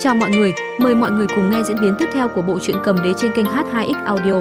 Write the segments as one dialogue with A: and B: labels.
A: Chào mọi người, mời mọi người cùng nghe diễn biến tiếp theo của bộ truyện cầm đế trên kênh H2X Audio.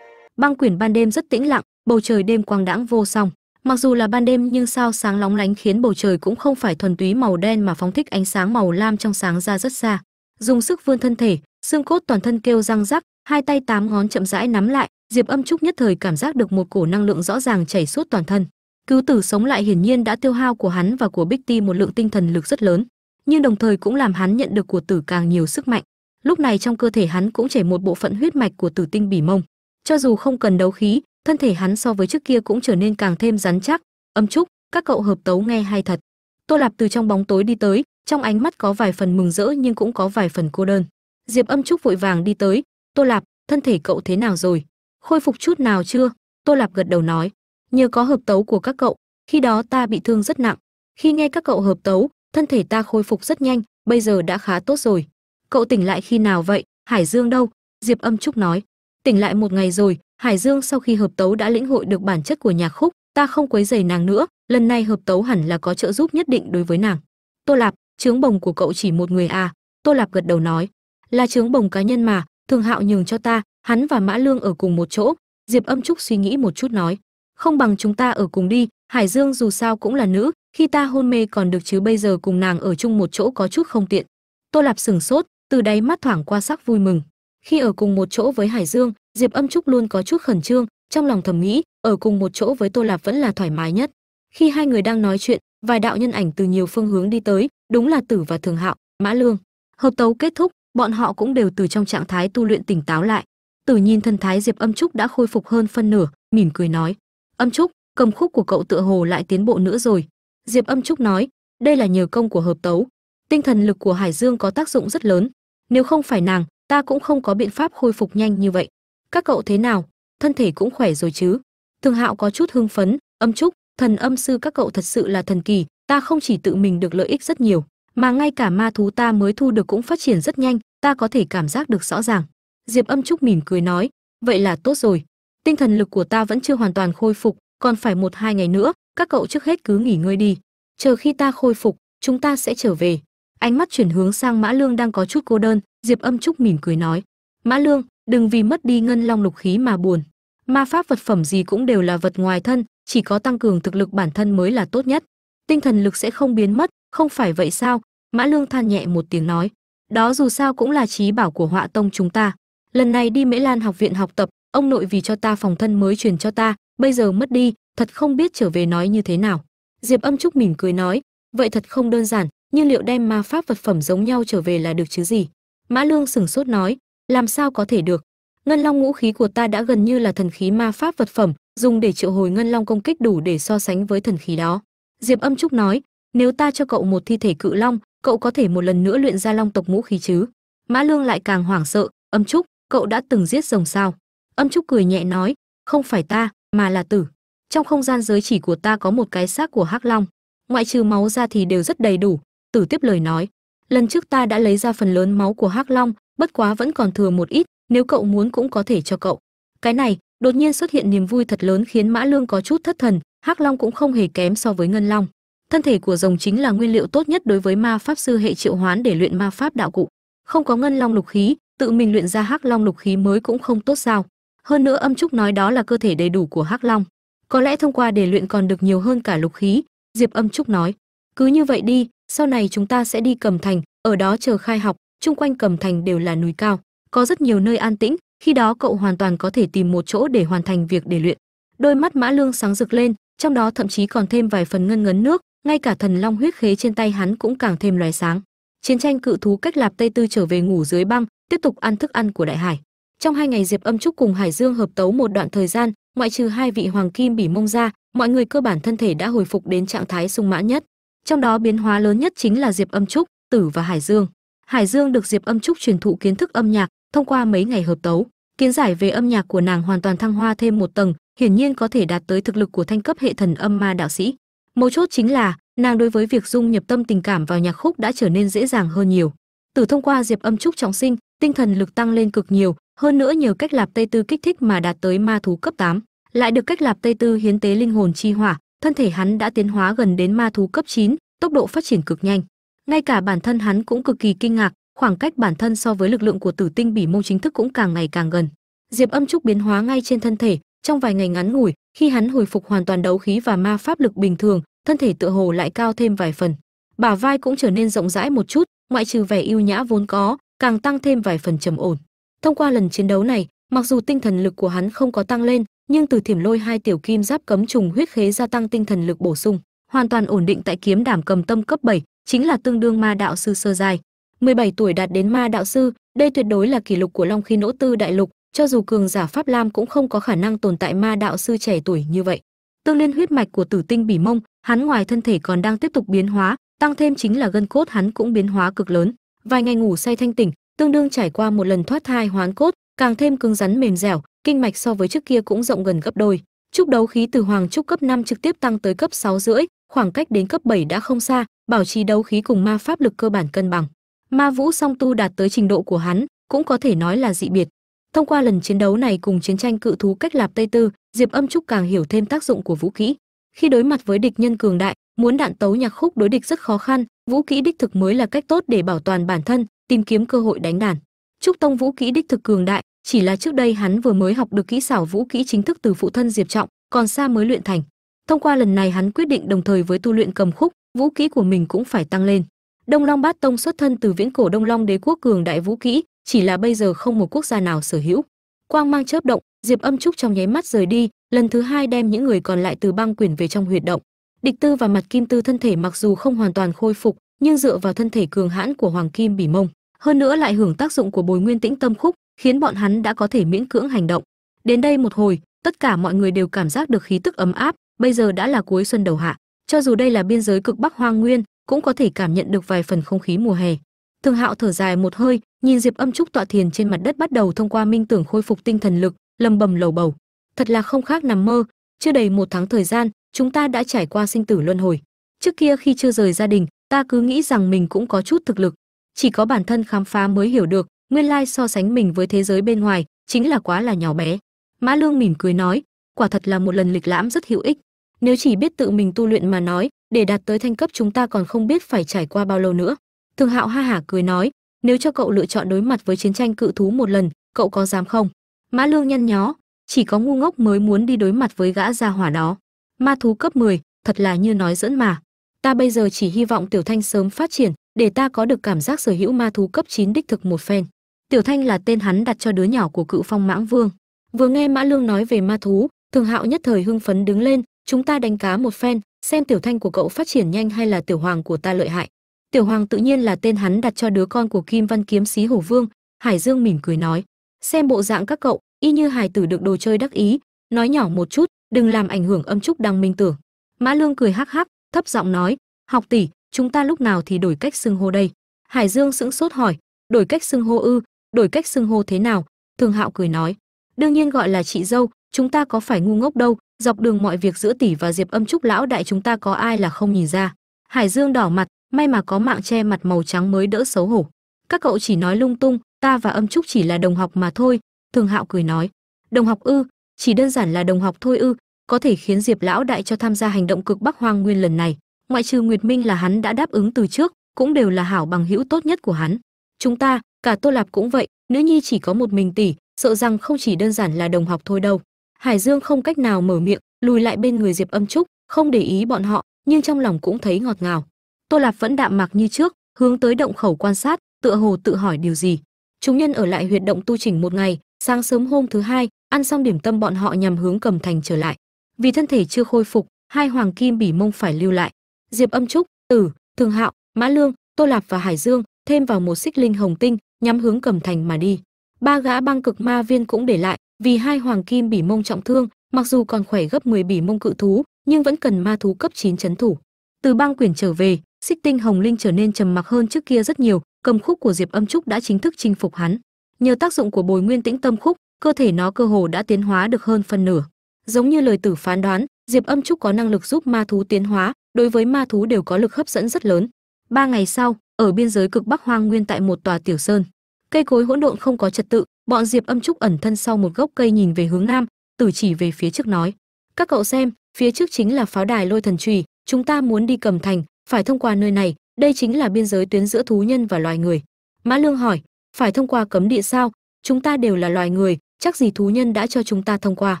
A: Băng quyển ban đêm rất tĩnh lặng, bầu trời đêm quang đãng vô song. Mặc dù là ban đêm nhưng sao sáng lóng lánh khiến bầu trời cũng không phải thuần túy màu đen mà phóng thích ánh sáng màu lam trong sáng ra rất xa. Dùng sức vươn thân thể, xương cốt toàn thân kêu răng rắc, hai tay tám ngón chậm rãi nắm lại, Diệp Âm Trúc nhất thời cảm giác được một cổ năng lượng rõ ràng chảy suốt toàn thân. Cứu tử sống lại hiển nhiên đã tiêu hao của hắn và của Bích Ti một lượng tinh thần lực rất lớn, nhưng đồng thời cũng làm hắn nhận được của tử càng nhiều sức mạnh. Lúc này trong cơ thể hắn cũng chảy một bộ phận huyết mạch của Tử Tinh Bỉ Mông. Cho dù không cần đấu khí, thân thể hắn so với trước kia cũng trở nên càng thêm rắn chắc. Âm Trúc, các cậu hợp tấu nghe hay thật. Tô Lạp từ trong bóng tối đi tới, trong ánh mắt có vài phần mừng rỡ nhưng cũng có vài phần cô đơn. Diệp Âm Trúc vội vàng đi tới, "Tô Lạp, thân thể cậu thế nào rồi? Khôi phục chút nào chưa?" Tô Lạp gật đầu nói, nhờ có hợp tấu của các cậu, khi đó ta bị thương rất nặng. Khi nghe các cậu hợp tấu, thân thể ta khôi phục rất nhanh, bây giờ đã khá tốt rồi. Cậu tỉnh lại khi nào vậy? Hải dương đâu? Diệp âm trúc nói. Tỉnh lại một ngày rồi, hải dương sau khi hợp tấu đã lĩnh hội được bản chất của nhạc khúc, ta không quấy rầy nàng nữa. Lần này hợp tấu hẳn là có trợ giúp nhất định đối với nàng. Tô lạp trướng bồng của cậu chỉ một người à? Tô lạp gật đầu nói. Là trướng bồng cá nhân mà, thường hạo nhường cho ta, hắn và mã lương ở cùng một chỗ. Diệp âm trúc suy nghĩ một chút nói không bằng chúng ta ở cùng đi, hải dương dù sao cũng là nữ, khi ta hôn mê còn được chứ bây giờ cùng nàng ở chung một chỗ có chút không tiện. Tô lạp sừng sốt, từ đáy mắt thoảng qua sắc vui mừng. Khi ở cùng một chỗ với hải dương, diệp âm trúc luôn có chút khẩn trương, trong lòng thầm nghĩ, ở cùng một chỗ với tô lạp vẫn là thoải mái nhất. Khi hai người đang nói chuyện, vài đạo nhân ảnh từ nhiều phương hướng đi tới, đúng là tử và thường hạo, mã lương. Hợp tấu kết thúc, bọn họ cũng đều từ trong trạng thái tu luyện tỉnh táo lại. Tử nhìn thân thái diệp âm trúc đã khôi phục hơn phân nửa, mỉm cười nói âm trúc cầm khúc của cậu tựa hồ lại tiến bộ nữa rồi. Diệp âm trúc nói, đây là nhờ công của hợp tấu. Tinh thần lực của hải dương có tác dụng rất lớn. Nếu không phải nàng, ta cũng không có biện pháp khôi phục nhanh như vậy. Các cậu thế nào? Thân thể cũng khỏe rồi chứ? Thường hạo có chút hưng phấn. Âm trúc, thần âm sư các cậu thật sự là thần kỳ. Ta không chỉ tự mình được lợi ích rất nhiều, mà ngay cả ma thú ta mới thu được cũng phát triển rất nhanh. Ta có thể cảm giác được rõ ràng. Diệp âm trúc mỉm cười nói, vậy là tốt rồi tinh thần lực của ta vẫn chưa hoàn toàn khôi phục, còn phải một hai ngày nữa, các cậu trước hết cứ nghỉ ngơi đi. Chờ khi ta khôi phục, chúng ta sẽ trở về. Ánh mắt chuyển hướng sang mã lương đang có chút cô đơn, diệp âm trúc mỉm cười nói, mã lương, đừng vì mất đi ngân long lục khí mà buồn. Ma pháp vật phẩm gì cũng đều là vật ngoài thân, chỉ có tăng cường thực lực bản thân mới là tốt nhất. Tinh thần lực sẽ không biến mất, không phải vậy sao? Mã lương than nhẹ một tiếng nói, đó dù sao cũng là trí bảo của họa tông chúng ta. Lần này đi mễ lan học viện học tập ông nội vì cho ta phòng thân mới truyền cho ta, bây giờ mất đi, thật không biết trở về nói như thế nào. Diệp âm trúc mỉm cười nói, vậy thật không đơn giản, nhưng liệu đem ma pháp vật phẩm giống nhau trở về là được chứ gì? Mã lương sửng sốt nói, làm sao có thể được? Ngân long ngũ khí của ta đã gần như là thần khí ma pháp vật phẩm, dùng để triệu hồi ngân long công kích đủ để so sánh với thần khí đó. Diệp âm trúc nói, nếu ta cho cậu một thi thể cự long, cậu có thể một lần nữa luyện ra long tộc ngũ khí chứ? Mã lương lại càng hoảng sợ, âm trúc, cậu đã từng giết rồng sao? Âm trúc cười nhẹ nói, không phải ta, mà là tử. Trong không gian giới chỉ của ta có một cái xác của hắc long. Ngoại trừ máu ra thì đều rất đầy đủ. Tử tiếp lời nói, lần trước ta đã lấy ra phần lớn máu của hắc long, bất quá vẫn còn thừa một ít, nếu cậu muốn cũng có thể cho cậu. Cái này, đột nhiên xuất hiện niềm vui thật lớn khiến mã lương có chút thất thần, hắc long cũng không hề kém so với ngân long. Thân thể của rồng chính là nguyên liệu tốt nhất đối với ma pháp sư hệ triệu hoán để luyện ma pháp đạo cụ. Không có ngân long lục khí, tự mình luyện ra hắc long lục khí mới cũng không tốt sao hơn nữa âm trúc nói đó là cơ thể đầy đủ của hắc long. Có lẽ thông qua để luyện còn được nhiều hơn cả lục khí, diệp âm trúc nói. Cứ như vậy đi, sau này chúng ta sẽ đi cầm thành, ở đó chờ khai học, chung quanh cầm thành đều là núi cao, có rất nhiều nơi an tĩnh, khi đó cậu hoàn toàn có thể tìm một chỗ để hoàn thành việc để luyện. Đôi mắt mã lương sáng rực lên, trong đó thậm chí còn thêm vài phần ngân ngấn nước, ngay cả thần long huyết khế trên tay hắn cũng càng thêm loài sáng. Chiến tranh cự thú cách lạp tây tư trở về ngủ dưới băng, tiếp tục ăn thức ăn của đại hải trong hai ngày diệp âm trúc cùng hải dương hợp tấu một đoạn thời gian, ngoại trừ hai vị hoàng kim bỉ mông ra, mọi người cơ bản thân thể đã hồi phục đến trạng thái sung mãn nhất. Trong đó biến hóa lớn nhất chính là diệp âm trúc, tử và hải dương. Hải dương được diệp âm trúc truyền thụ kiến thức âm nhạc thông qua mấy ngày hợp tấu, kiến giải về âm nhạc của nàng hoàn toàn thăng hoa thêm một tầng, hiển nhiên có thể đạt tới thực lực của thanh cấp hệ thần âm ma đạo sĩ. Mấu chốt chính là, nàng đối với việc dung nhập tâm tình cảm vào nhạc khúc đã trở nên dễ dàng hơn nhiều. Tử thông qua diệp âm trúc trọng sinh, tinh thần lực tăng lên cực nhiều hơn nữa nhờ cách lạp tây tư kích thích mà đạt tới ma thú cấp 8, lại được cách lạp tây tư hiến tế linh hồn chi hỏa thân thể hắn đã tiến hóa gần đến ma thú cấp 9, tốc độ phát triển cực nhanh. Ngay cả bản thân hắn cũng cực kỳ kinh ngạc, khoảng cách bản thân so với lực lượng của Tử Tinh Bỉ Mông chính thức cũng càng ngày càng gần. Diệp Âm Trúc biến hóa ngay trên thân thể, trong vài ngày ngắn ngủi, khi hắn hồi phục hoàn toàn đấu khí và ma pháp lực bình thường, thân thể tựa hồ lại cao thêm vài phần. Bả vai cũng trở nên rộng rãi một chút, ngoại trừ vẻ yêu nhã vốn có, càng tăng thêm vài phần trầm ổn. Thông qua lần chiến đấu này, mặc dù tinh thần lực của hắn không có tăng lên, nhưng từ thiểm lôi hai tiểu kim giáp cấm trùng huyết khế gia tăng tinh thần lực bổ sung, hoàn toàn ổn định tại kiếm đảm cầm tâm cấp 7, chính là tương đương ma đạo sư sơ giai. 17 tuổi đạt đến ma đạo sư, đây tuyệt đối là kỷ lục của Long Khí Nỗ Tư đại lục, cho dù cường giả Pháp Lam cũng không có khả năng tồn tại ma đạo sư trẻ tuổi như vậy. Tương liên huyết mạch của Tử Tinh Bỉ Mông, hắn ngoài thân thể còn đang tiếp tục biến hóa, tăng thêm chính là gân cốt hắn cũng biến hóa cực lớn. Vài ngày ngủ say thanh tỉnh, tương đương trải qua một lần thoát thai hoán cốt, càng thêm cứng rắn mềm dẻo, kinh mạch so với trước kia cũng rộng gần gấp đôi. Trúc đấu khí từ hoàng trúc cấp 5 trực tiếp tăng tới cấp 6 rưỡi, khoảng cách đến cấp 7 đã không xa, bảo trì đấu khí cùng ma pháp lực cơ bản cân bằng. Ma vũ song tu đạt tới trình độ của hắn, cũng có thể nói là dị biệt. Thông qua lần chiến đấu này cùng chiến tranh cự thú cách lạp Tây Tư, Diệp Âm Trúc càng hiểu thêm tác dụng của vũ khí. Khi đối mặt với địch nhân cường đại, muốn đạn tấu nhạc khúc đối địch rất khó khăn, vũ khí đích thực mới là cách tốt để bảo toàn bản thân, tìm kiếm cơ hội đánh đàn. Trúc Tông vũ kỹ đích thực cường đại, chỉ là trước đây hắn vừa mới học được kỹ xảo vũ kỹ chính thức từ phụ thân Diệp Trọng, còn xa mới luyện thành. Thông qua lần này hắn quyết định đồng thời với tu luyện cầm khúc, vũ kỹ của mình cũng phải tăng lên. Đông Long Bát Tông xuất thân từ viễn cổ Đông Long đế quốc cường đại vũ kỹ chỉ là bây giờ không một quốc gia nào sở hữu. Quang mang chớp động, Diệp Âm Trúc trong nháy mắt rời đi, lần thứ hai đem những người còn lại từ băng quyển về trong huyệt động. Địch Tư và Mặt Kim Tư thân thể mặc dù không hoàn toàn khôi phục, nhưng dựa vào thân thể cường hãn của Hoàng Kim Bỉ Mông, hơn nữa lại hưởng tác dụng của Bồi Nguyên Tĩnh Tâm Khúc, khiến bọn hắn đã có thể miễn cưỡng hành động. Đến đây một hồi, tất cả mọi người đều cảm giác được khí tức ấm áp, bây giờ đã là cuối xuân đầu hạ, cho dù đây là biên giới cực Bắc Hoang Nguyên, cũng có thể cảm nhận được vài phần không khí mùa hè. Thường Hạo thở dài một hơi, nhìn Diệp Âm Trúc tọa thiền trên mặt đất bắt đầu thông qua minh tưởng khôi phục tinh thần lực, lầm bầm lầu bầu. Thật là không khác nằm mơ, chưa đầy một tháng thời gian, chúng ta đã trải qua sinh tử luân hồi. Trước kia khi chưa rời gia đình, ta cứ nghĩ rằng mình cũng có chút thực lực, chỉ có bản thân khám phá mới hiểu được, nguyên lai so sánh mình với thế giới bên ngoài, chính là quá là nhỏ bé. Mã Lương mỉm cười nói, quả thật là một lần lịch lãm rất hữu ích. Nếu chỉ biết tự mình tu luyện mà nói, để đạt tới thanh cấp chúng ta còn không biết phải trải qua bao lâu nữa. Thường Hạo ha hả cười nói, nếu cho cậu lựa chọn đối mặt với chiến tranh cự thú một lần, cậu có dám không? Mã Lương nhăn nhó, chỉ có ngu ngốc mới muốn đi đối mặt với gã gia hỏa đó. Ma thú cấp 10, thật là như nói dẫn mà. Ta bây giờ chỉ hy vọng Tiểu Thanh sớm phát triển, để ta có được cảm giác sở hữu ma thú cấp 9 đích thực một phen. Tiểu Thanh là tên hắn đặt cho đứa nhỏ của Cự Phong Mãng Vương. Vừa nghe Mã Lương nói về ma thú, Thường Hạo nhất thời hưng phấn đứng lên, chúng ta đánh cá một phen, xem Tiểu Thanh của cậu phát triển nhanh hay là Tiểu Hoàng của ta lợi hại. Tiểu Hoàng tự nhiên là tên hắn đặt cho đứa con của Kim Văn Kiếm Sĩ Hổ Vương, Hải Dương mỉm cười nói, xem bộ dạng các cậu, y như hài tử được đồ chơi đắc ý, nói nhỏ một chút, đừng làm ảnh hưởng âm trúc đăng minh tưởng. Mã Lương cười hắc hắc, thấp giọng nói, học tỷ, chúng ta lúc nào thì đổi cách xưng hô đây? Hải Dương sững sốt hỏi, đổi cách xưng hô ư, đổi cách xưng hô thế nào? Thường Hạo cười nói, đương nhiên gọi là chị dâu, chúng ta có phải ngu ngốc đâu, dọc đường mọi việc giữa tỷ và Diệp Âm Trúc lão đại chúng ta có ai là không nhìn ra. Hải Dương đỏ mặt, may mà có mạng che mặt màu trắng mới đỡ xấu hổ. Các cậu chỉ nói lung tung, ta và Âm Trúc chỉ là đồng học mà thôi, Thường Hạo cười nói. Đồng học ư, chỉ đơn giản là đồng học thôi ư, có thể khiến Diệp lão đại cho tham gia hành động cực Bắc Hoang Nguyên lần này. Ngoại trừ Nguyệt Minh là hắn đã đáp ứng từ trước, cũng đều là hảo bằng hữu tốt nhất của hắn. Chúng ta, cả Tô Lạp cũng vậy, nữ nhi chỉ có một mình tỷ, sợ rằng không chỉ đơn giản là đồng học thôi đâu. Hải Dương không cách nào mở miệng, lùi lại bên người Diệp Âm Trúc, không để ý bọn họ, nhưng trong lòng cũng thấy ngọt ngào. Tô Lạp vẫn đạm mạc như trước, hướng tới động khẩu quan sát, tựa hồ tự hỏi điều gì. Chúng nhân ở lại huyệt động tu chỉnh một ngày, sáng sớm hôm thứ hai, ăn xong điểm tâm bọn họ nhằm hướng cầm thành trở lại. Vì thân thể chưa khôi phục, hai hoàng kim bỉ mông phải lưu lại. Diệp Âm Trúc, Tử, Thường Hạo, Mã Lương, Tô Lạp và Hải Dương thêm vào một xích linh hồng tinh, nhắm hướng cầm thành mà đi. Ba gã băng cực ma viên cũng để lại, vì hai hoàng kim bỉ mông trọng thương, mặc dù còn khỏe gấp 10 bỉ mông cự thú, nhưng vẫn cần ma thú cấp 9 chấn thủ. Từ băng quyển trở về, xích tinh hồng linh trở nên trầm mặc hơn trước kia rất nhiều, cầm khúc của Diệp Âm Trúc đã chính thức chinh phục hắn. Nhờ tác dụng của Bồi Nguyên Tĩnh Tâm khúc, cơ thể nó cơ hồ đã tiến hóa được hơn phân nửa. Giống như lời tử phán đoán, Diệp Âm Trúc có năng lực giúp ma thú tiến hóa, đối với ma thú đều có lực hấp dẫn rất lớn. Ba ngày sau, ở biên giới cực Bắc Hoang Nguyên tại một tòa tiểu sơn, cây cối hỗn độn không có trật tự, bọn Diệp Âm Trúc ẩn thân sau một gốc cây nhìn về hướng nam, tử chỉ về phía trước nói: "Các cậu xem, phía trước chính là pháo đài lôi thần trùy chúng ta muốn đi cầm thành phải thông qua nơi này đây chính là biên giới tuyến giữa thú nhân và loài người. Mã lương hỏi phải thông qua cấm địa sao? Chúng ta đều là loài người chắc gì thú nhân đã cho chúng ta thông qua?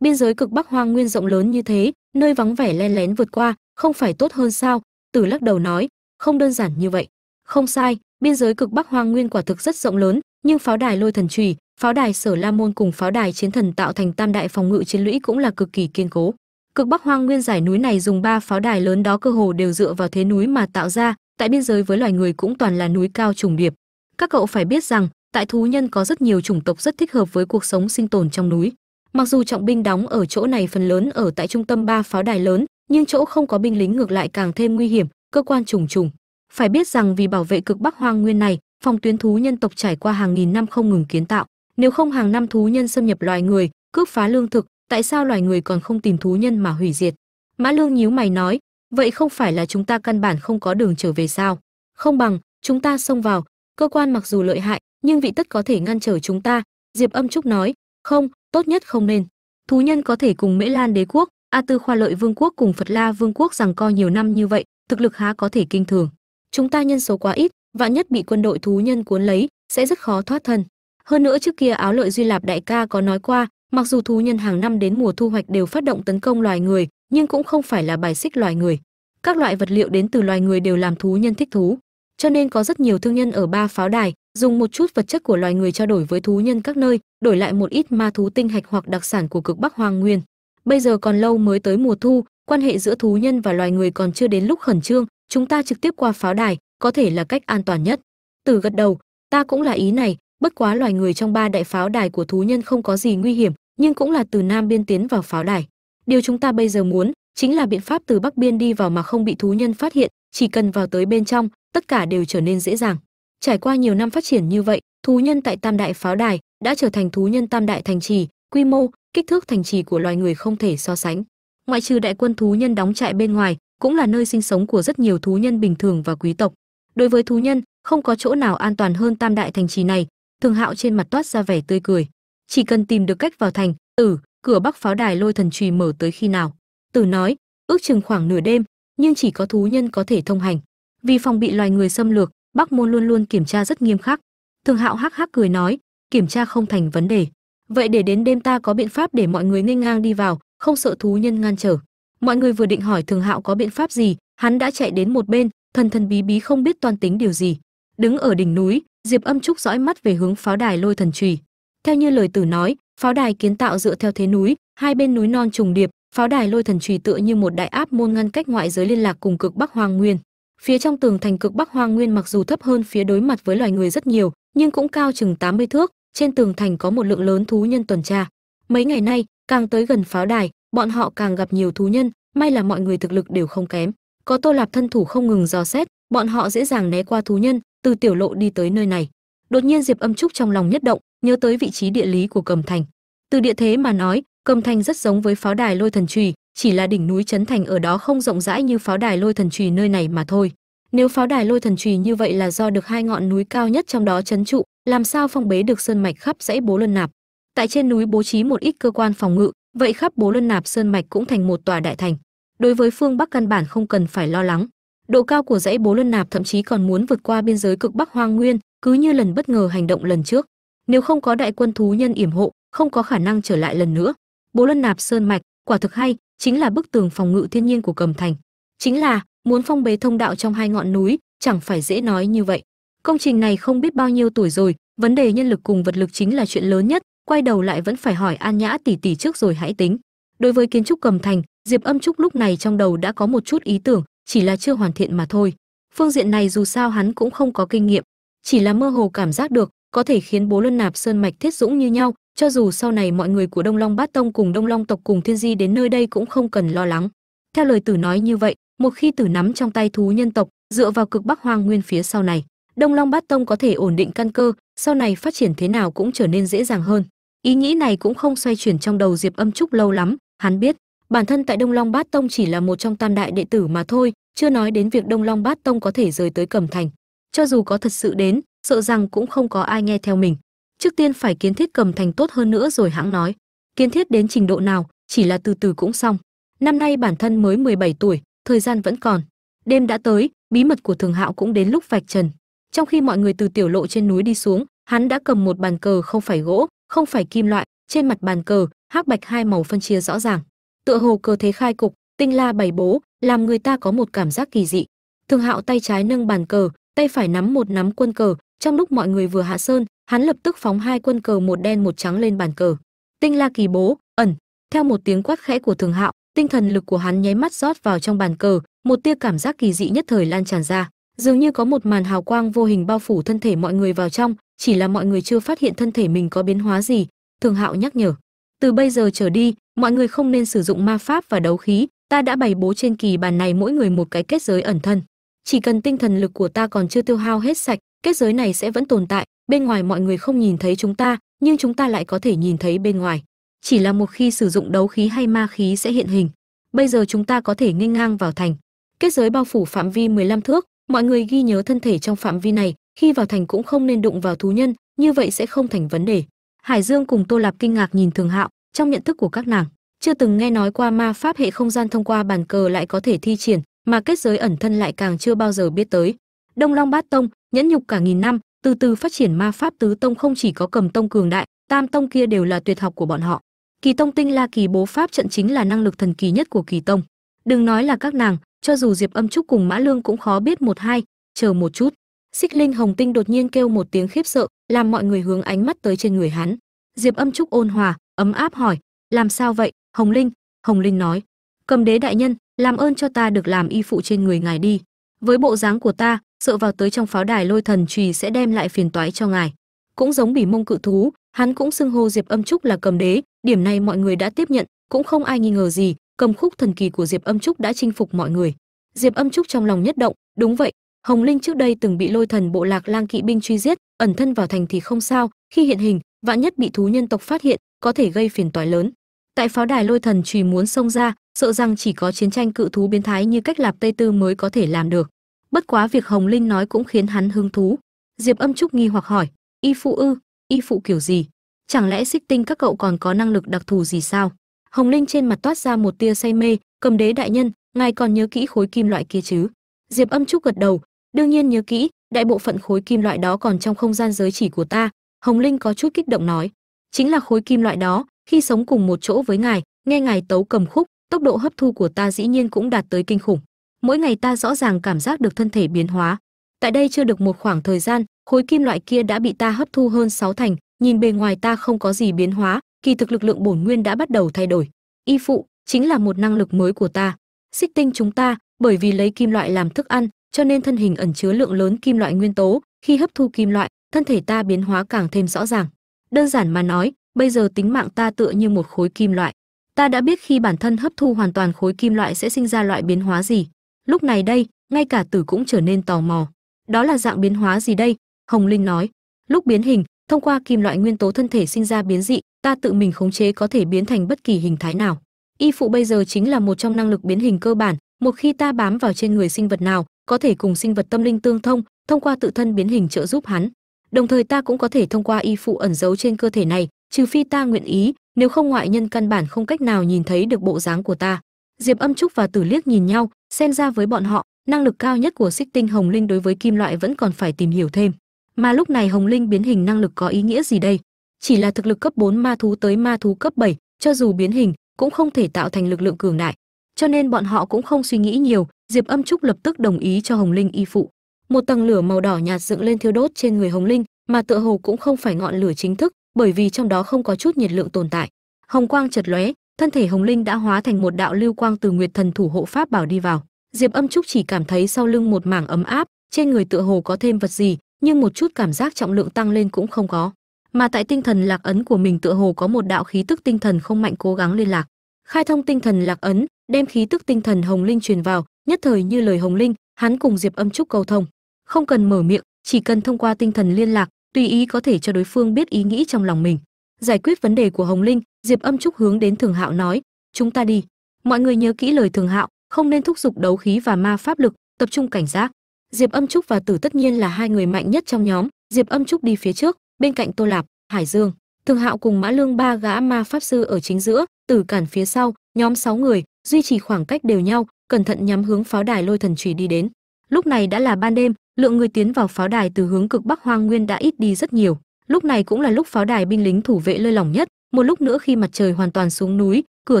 A: Biên giới cực bắc hoang nguyên rộng lớn như thế nơi vắng vẻ len lén vượt qua không phải tốt hơn sao? Tử lắc đầu nói, không đơn giản như vậy. Không sai, biên giới cực bắc hoang nguyên quả thực rất rộng lớn, nhưng pháo đài lôi thần trùy pháo đài sở la môn cùng pháo đài chiến thần tạo thành tam đại phòng ngự chiến lũy cũng là cực kỳ kiên cố. Cực bắc hoang nguyên giải núi này dùng ba pháo đài lớn đó cơ hồ đều dựa vào thế núi mà tạo ra, tại biên giới với loài người cũng toàn là núi cao trùng điệp. Các cậu phải biết rằng, tại thú nhân có rất nhiều chủng tộc rất thích hợp với cuộc sống sinh tồn trong núi. Mặc dù trọng binh đóng ở chỗ này phần lớn ở tại trung tâm ba pháo đài lớn nhưng chỗ không có binh lính ngược lại càng thêm nguy hiểm, cơ quan trùng trùng. Phải biết rằng vì bảo vệ cực bắc hoang nguyên này, phòng tuyến thú nhân tộc trải qua hàng nghìn năm không ngừng kiến tạo. Nếu không hàng năm thú nhân xâm nhập loài người, cướp phá lương thực, tại sao loài người còn không tìm thú nhân mà hủy diệt? Mã lương nhíu mày nói, vậy không phải là chúng ta căn bản không có đường trở về sao? Không bằng, chúng ta xông vào. Cơ quan mặc dù lợi hại, nhưng vị tất có thể ngăn trở chúng ta, diệp âm trúc nói, không, tốt nhất không nên. Thú nhân có thể cùng mễ lan đế quốc a tư khoa lợi vương quốc cùng phật la vương quốc rằng co nhiều năm như vậy, thực lực há có thể kinh thường. Chúng ta nhân số quá ít, vạn nhất bị quân đội thú nhân cuốn lấy, sẽ rất khó thoát thân. Hơn nữa trước kia áo lợi duy lạp đại ca có nói qua, mặc dù thú nhân hàng năm đến mùa thu hoạch đều phát động tấn công loài người, nhưng cũng không phải là bài xích loài người. Các loại vật liệu đến từ loài người đều làm thú nhân thích thú. Cho nên có rất nhiều thương nhân ở ba pháo đài, dùng một chút vật chất của loài người trao đổi với thú nhân các nơi, đổi lại một ít ma thú tinh hạch hoặc đặc sản của cực bắc hoàng nguyên bây giờ còn lâu mới tới mùa thu, quan hệ giữa thú nhân và loài người còn chưa đến lúc khẩn trương, chúng ta trực tiếp qua pháo đài, có thể là cách an toàn nhất. Từ gật đầu, ta cũng là ý này, bất quá loài người trong ba đại pháo đài của thú nhân không có gì nguy hiểm, nhưng cũng là từ nam biên tiến vào pháo đài. Điều chúng ta bây giờ muốn, chính là biện pháp từ bắc biên đi vào mà không bị thú nhân phát hiện, chỉ cần vào tới bên trong, tất cả đều trở nên dễ dàng. Trải qua nhiều năm phát triển như vậy, thú nhân tại tam đại pháo đài đã trở thành thú nhân tam đại thành trì, quy mô kích thước thành trì của loài người không thể so sánh. Ngoại trừ đại quân thú nhân đóng trại bên ngoài, cũng là nơi sinh sống của rất nhiều thú nhân bình thường và quý tộc. Đối với thú nhân, không có chỗ nào an toàn hơn tam đại thành trì này. Thường hạo trên mặt toát ra vẻ tươi cười. Chỉ cần tìm được cách vào thành tử cửa bắc pháo đài lôi thần trùy mở tới khi nào. Tử nói, ước chừng khoảng nửa đêm, nhưng chỉ có thú nhân có thể thông hành. Vì phòng bị loài người xâm lược, bắc môn luôn luôn kiểm tra rất nghiêm khắc. Thường hạo hắc hắc cười nói, kiểm tra không thành vấn đề vậy để đến đêm ta có biện pháp để mọi người nghênh ngang đi vào, không sợ thú nhân ngăn trở. Mọi người vừa định hỏi thường hạo có biện pháp gì, hắn đã chạy đến một bên, thần thần bí bí không biết toan tính điều gì. Đứng ở đỉnh núi, diệp âm trúc dõi mắt về hướng pháo đài lôi thần trùy. Theo như lời tử nói, pháo đài kiến tạo dựa theo thế núi, hai bên núi non trùng điệp, pháo đài lôi thần trùy tựa như một đại áp môn ngăn cách ngoại giới liên lạc cùng cực bắc hoàng nguyên. Phía trong tường thành cực bắc hoàng nguyên mặc dù thấp hơn phía đối mặt với loài người rất nhiều, nhưng cũng cao chừng 80 thước trên tường thành có một lượng lớn thú nhân tuần tra. Mấy ngày nay, càng tới gần pháo đài, bọn họ càng gặp nhiều thú nhân, may là mọi người thực lực đều không kém. Có tô lạp thân thủ không ngừng dò xét, bọn họ dễ dàng né qua thú nhân, từ tiểu lộ đi tới nơi này. Đột nhiên diệp âm trúc trong lòng nhất động, nhớ tới vị trí địa lý của cầm thành. Từ địa thế mà nói, cầm thành rất giống với pháo đài lôi thần trùy chỉ là đỉnh núi trấn thành ở đó không rộng rãi như pháo đài lôi thần trùy nơi này mà thôi. Nếu pháo đài lôi thần trùy như vậy là do được hai ngọn núi cao nhất trong đó trấn trụ làm sao phong bế được sơn mạch khắp dãy bố lân nạp? Tại trên núi bố trí một ít cơ quan phòng ngự, vậy khắp bố lân nạp sơn mạch cũng thành một tòa đại thành. Đối với phương bắc căn bản không cần phải lo lắng. Độ cao của dãy bố lân nạp thậm chí còn muốn vượt qua biên giới cực bắc hoang nguyên, cứ như lần bất ngờ hành động lần trước. Nếu không có đại quân thú nhân yểm hộ, không có khả năng trở lại lần nữa. Bố lân nạp sơn mạch, quả thực hay, chính là bức tường phòng ngự thiên nhiên của cầm thành. Chính là, muốn phong bế thông đạo trong hai ngọn núi, chẳng phải dễ nói như vậy công trình này không biết bao nhiêu tuổi rồi, vấn đề nhân lực cùng vật lực chính là chuyện lớn nhất, quay đầu lại vẫn phải hỏi an nhã tỷ tỷ trước rồi hãy tính. Đối với kiến trúc cầm thành, diệp âm trúc lúc này trong đầu đã có một chút ý tưởng, chỉ là chưa hoàn thiện mà thôi. Phương diện này dù sao hắn cũng không có kinh nghiệm, chỉ là mơ hồ cảm giác được, có thể khiến bố luân nạp sơn mạch thiết dũng như nhau, cho dù sau này mọi người của đông long bát tông cùng đông long tộc cùng thiên di đến nơi đây cũng không cần lo lắng. Theo lời tử nói như vậy, một khi tử nắm trong tay thú nhân tộc, dựa vào cực bắc hoang nguyên phía sau này đông long bát tông có thể ổn định căn cơ, sau này phát triển thế nào cũng trở nên dễ dàng hơn. Ý nghĩ này cũng không xoay chuyển trong đầu diệp âm trúc lâu lắm, hắn biết, bản thân tại đông long bát tông chỉ là một trong tam đại đệ tử mà thôi, chưa nói đến việc đông long bát tông có thể rời tới cẩm thành. Cho dù có thật sự đến, sợ rằng cũng không có ai nghe theo mình. Trước tiên phải kiến thiết cầm thành tốt hơn nữa rồi hãng nói. Kiến thiết đến trình độ nào, chỉ là từ từ cũng xong. Năm nay bản thân mới 17 tuổi, thời gian vẫn còn. Đêm đã tới, bí mật của thường hạo cũng đến lúc vạch trần trong khi mọi người từ tiểu lộ trên núi đi xuống, hắn đã cầm một bàn cờ không phải gỗ, không phải kim loại, trên mặt bàn cờ, hắc bạch hai màu phân chia rõ ràng. Tựa hồ cờ thế khai cục, tinh la bày bố, làm người ta có một cảm giác kỳ dị. Thường hạo tay trái nâng bàn cờ, tay phải nắm một nắm quân cờ. Trong lúc mọi người vừa hạ sơn, hắn lập tức phóng hai quân cờ một đen một trắng lên bàn cờ. Tinh la kỳ bố, ẩn. Theo một tiếng quát khẽ của thường hạo, tinh thần lực của hắn nháy mắt rót vào trong bàn cờ, một tia cảm giác kỳ dị nhất thời lan tràn ra dường như có một màn hào quang vô hình bao phủ thân thể mọi người vào trong, chỉ là mọi người chưa phát hiện thân thể mình có biến hóa gì, thường hạo nhắc nhở. Từ bây giờ trở đi, mọi người không nên sử dụng ma pháp và đấu khí, ta đã bày bố trên kỳ bàn này mỗi người một cái kết giới ẩn thân. Chỉ cần tinh thần lực của ta còn chưa tiêu hao hết sạch, kết giới này sẽ vẫn tồn tại, bên ngoài mọi người không nhìn thấy chúng ta, nhưng chúng ta lại có thể nhìn thấy bên ngoài. Chỉ là một khi sử dụng đấu khí hay ma khí sẽ hiện hình. Bây giờ chúng ta có thể nghênh ngang vào thành. Kết giới bao phủ phạm vi 15 thước mọi người ghi nhớ thân thể trong phạm vi này, khi vào thành cũng không nên đụng vào thú nhân, như vậy sẽ không thành vấn đề. Hải dương cùng tô lạp kinh ngạc nhìn thường hạo, trong nhận thức của các nàng, chưa từng nghe nói qua ma pháp hệ không gian thông qua bàn cờ lại có thể thi triển, mà kết giới ẩn thân lại càng chưa bao giờ biết tới. Đông long bát tông, nhẫn nhục cả nghìn năm, từ từ phát triển ma pháp tứ tông không chỉ có cầm tông cường đại, tam tông kia đều là tuyệt học của bọn họ. Kỳ tông tinh la kỳ bố pháp trận chính là năng lực thần kỳ nhất của kỳ tông. Đừng nói là các nàng cho dù diệp âm trúc cùng mã lương cũng khó biết một hai, chờ một chút. Xích linh hồng tinh đột nhiên kêu một tiếng khiếp sợ, làm mọi người hướng ánh mắt tới trên người hắn. Diệp âm trúc ôn hòa, ấm áp hỏi, làm sao vậy, hồng linh? Hồng linh nói, cầm đế đại nhân, làm ơn cho ta được làm y phụ trên người ngài đi. Với bộ dáng của ta, sợ vào tới trong pháo đài lôi thần trùy sẽ đem lại phiền toái cho ngài. Cũng giống bỉ mông cự thú, hắn cũng xưng hô diệp âm trúc là cầm đế, điểm này mọi người đã tiếp nhận, cũng không ai nghi ngờ gì cầm khúc thần kỳ của diệp âm trúc đã chinh phục mọi người. Diệp âm trúc trong lòng nhất động, đúng vậy, hồng linh trước đây từng bị lôi thần bộ lạc lang kỵ binh truy giết, ẩn thân vào thành thì không sao, khi hiện hình, vạn nhất bị thú nhân tộc phát hiện, có thể gây phiền toái lớn. Tại pháo đài lôi thần trùy muốn xông ra, sợ rằng chỉ có chiến tranh cự thú biến thái như cách lạp tây tư mới có thể làm được. Bất quá việc hồng linh nói cũng khiến hắn hứng thú. Diệp âm trúc nghi hoặc hỏi, y phụ ư, y phụ kiểu gì? Chẳng lẽ xích tinh các cậu còn có năng lực đặc thù gì sao? Hồng linh trên mặt toát ra một tia say mê, cầm đế đại nhân, ngài còn nhớ kỹ khối kim loại kia chứ? Diệp âm trúc gật đầu, đương nhiên nhớ kỹ, đại bộ phận khối kim loại đó còn trong không gian giới chỉ của ta. Hồng linh có chút kích động nói, chính là khối kim loại đó, khi sống cùng một chỗ với ngài, nghe ngài tấu cầm khúc, tốc độ hấp thu của ta dĩ nhiên cũng đạt tới kinh khủng. Mỗi ngày ta rõ ràng cảm giác được thân thể biến hóa. Tại đây chưa được một khoảng thời gian, khối kim loại kia đã bị ta hấp thu hơn sáu thành, nhìn bề ngoài ta không có gì biến hóa kỳ thực lực lượng bổn nguyên đã bắt đầu thay đổi. Y phụ chính là một năng lực mới của ta. Xích tinh chúng ta, bởi vì lấy kim loại làm thức ăn, cho nên thân hình ẩn chứa lượng lớn kim loại nguyên tố, khi hấp thu kim loại, thân thể ta biến hóa càng thêm rõ ràng. Đơn giản mà nói, bây giờ tính mạng ta tựa như một khối kim loại. Ta đã biết khi bản thân hấp thu hoàn toàn khối kim loại sẽ sinh ra loại biến hóa gì. Lúc này đây, ngay cả tử cũng trở nên tò mò. Đó là dạng biến hóa gì đây? Hồng linh nói. Lúc biến hình thông qua kim loại nguyên tố thân thể sinh ra biến dị, ta tự mình khống chế có thể biến thành bất kỳ hình thái nào. Y phụ bây giờ chính là một trong năng lực biến hình cơ bản, một khi ta bám vào trên người sinh vật nào, có thể cùng sinh vật tâm linh tương thông thông qua tự thân biến hình trợ giúp hắn. Đồng thời ta cũng có thể thông qua y phụ ẩn giấu trên cơ thể này, trừ phi ta nguyện ý, nếu không ngoại nhân căn bản không cách nào nhìn thấy được bộ dáng của ta. Diệp âm trúc và tử liếc nhìn nhau xem ra với bọn họ, năng lực cao nhất của xích tinh hồng linh đối với kim loại vẫn còn phải tìm hiểu thêm mà lúc này hồng linh biến hình năng lực có ý nghĩa gì đây? Chỉ là thực lực cấp 4 ma thú tới ma thú cấp 7, cho dù biến hình cũng không thể tạo thành lực lượng cường đại. Cho nên bọn họ cũng không suy nghĩ nhiều diệp âm trúc lập tức đồng ý cho hồng linh y phụ. Một tầng lửa màu đỏ nhạt dựng lên thiêu đốt trên người hồng linh mà tựa hồ cũng không phải ngọn lửa chính thức bởi vì trong đó không có chút nhiệt lượng tồn tại. Hồng quang chật lóe thân thể hồng linh đã hóa thành một đạo lưu quang từ nguyệt thần thủ hộ pháp bảo đi vào. Diệp âm trúc chỉ cảm thấy sau lưng một mảng ấm áp trên người tựa hồ có thêm vật gì nhưng một chút cảm giác trọng lượng tăng lên cũng không có. Mà tại tinh thần lạc ấn của mình tựa hồ có một đạo khí tức tinh thần không mạnh cố gắng liên lạc. Khai thông tinh thần lạc ấn, đem khí tức tinh thần hồng linh truyền vào, nhất thời như lời hồng linh, hắn cùng diệp âm trúc cầu thông. Không cần mở miệng, chỉ cần thông qua tinh thần liên lạc, tùy ý có thể cho đối phương biết ý nghĩ trong lòng mình. Giải quyết vấn đề của hồng linh, diệp âm trúc hướng đến thường hạo nói, chúng ta đi. Mọi người nhớ kỹ lời thường hạo, không nên thúc giục đấu khí và ma pháp lực, tập trung cảnh giác diệp âm trúc và tử tất nhiên là hai người mạnh nhất trong nhóm. Diệp âm trúc đi phía trước, bên cạnh tô lạp, hải dương. Thường hạo cùng mã lương ba gã ma pháp sư ở chính giữa, tử cản phía sau, nhóm sáu người, duy trì khoảng cách đều nhau, cẩn thận nhắm hướng pháo đài lôi thần chùy đi đến. Lúc này đã là ban đêm, lượng người tiến vào pháo đài từ hướng cực bắc hoang nguyên đã ít đi rất nhiều. Lúc này cũng là lúc pháo đài binh lính thủ vệ lơi lỏng nhất, một lúc nữa khi mặt trời hoàn toàn xuống núi, cửa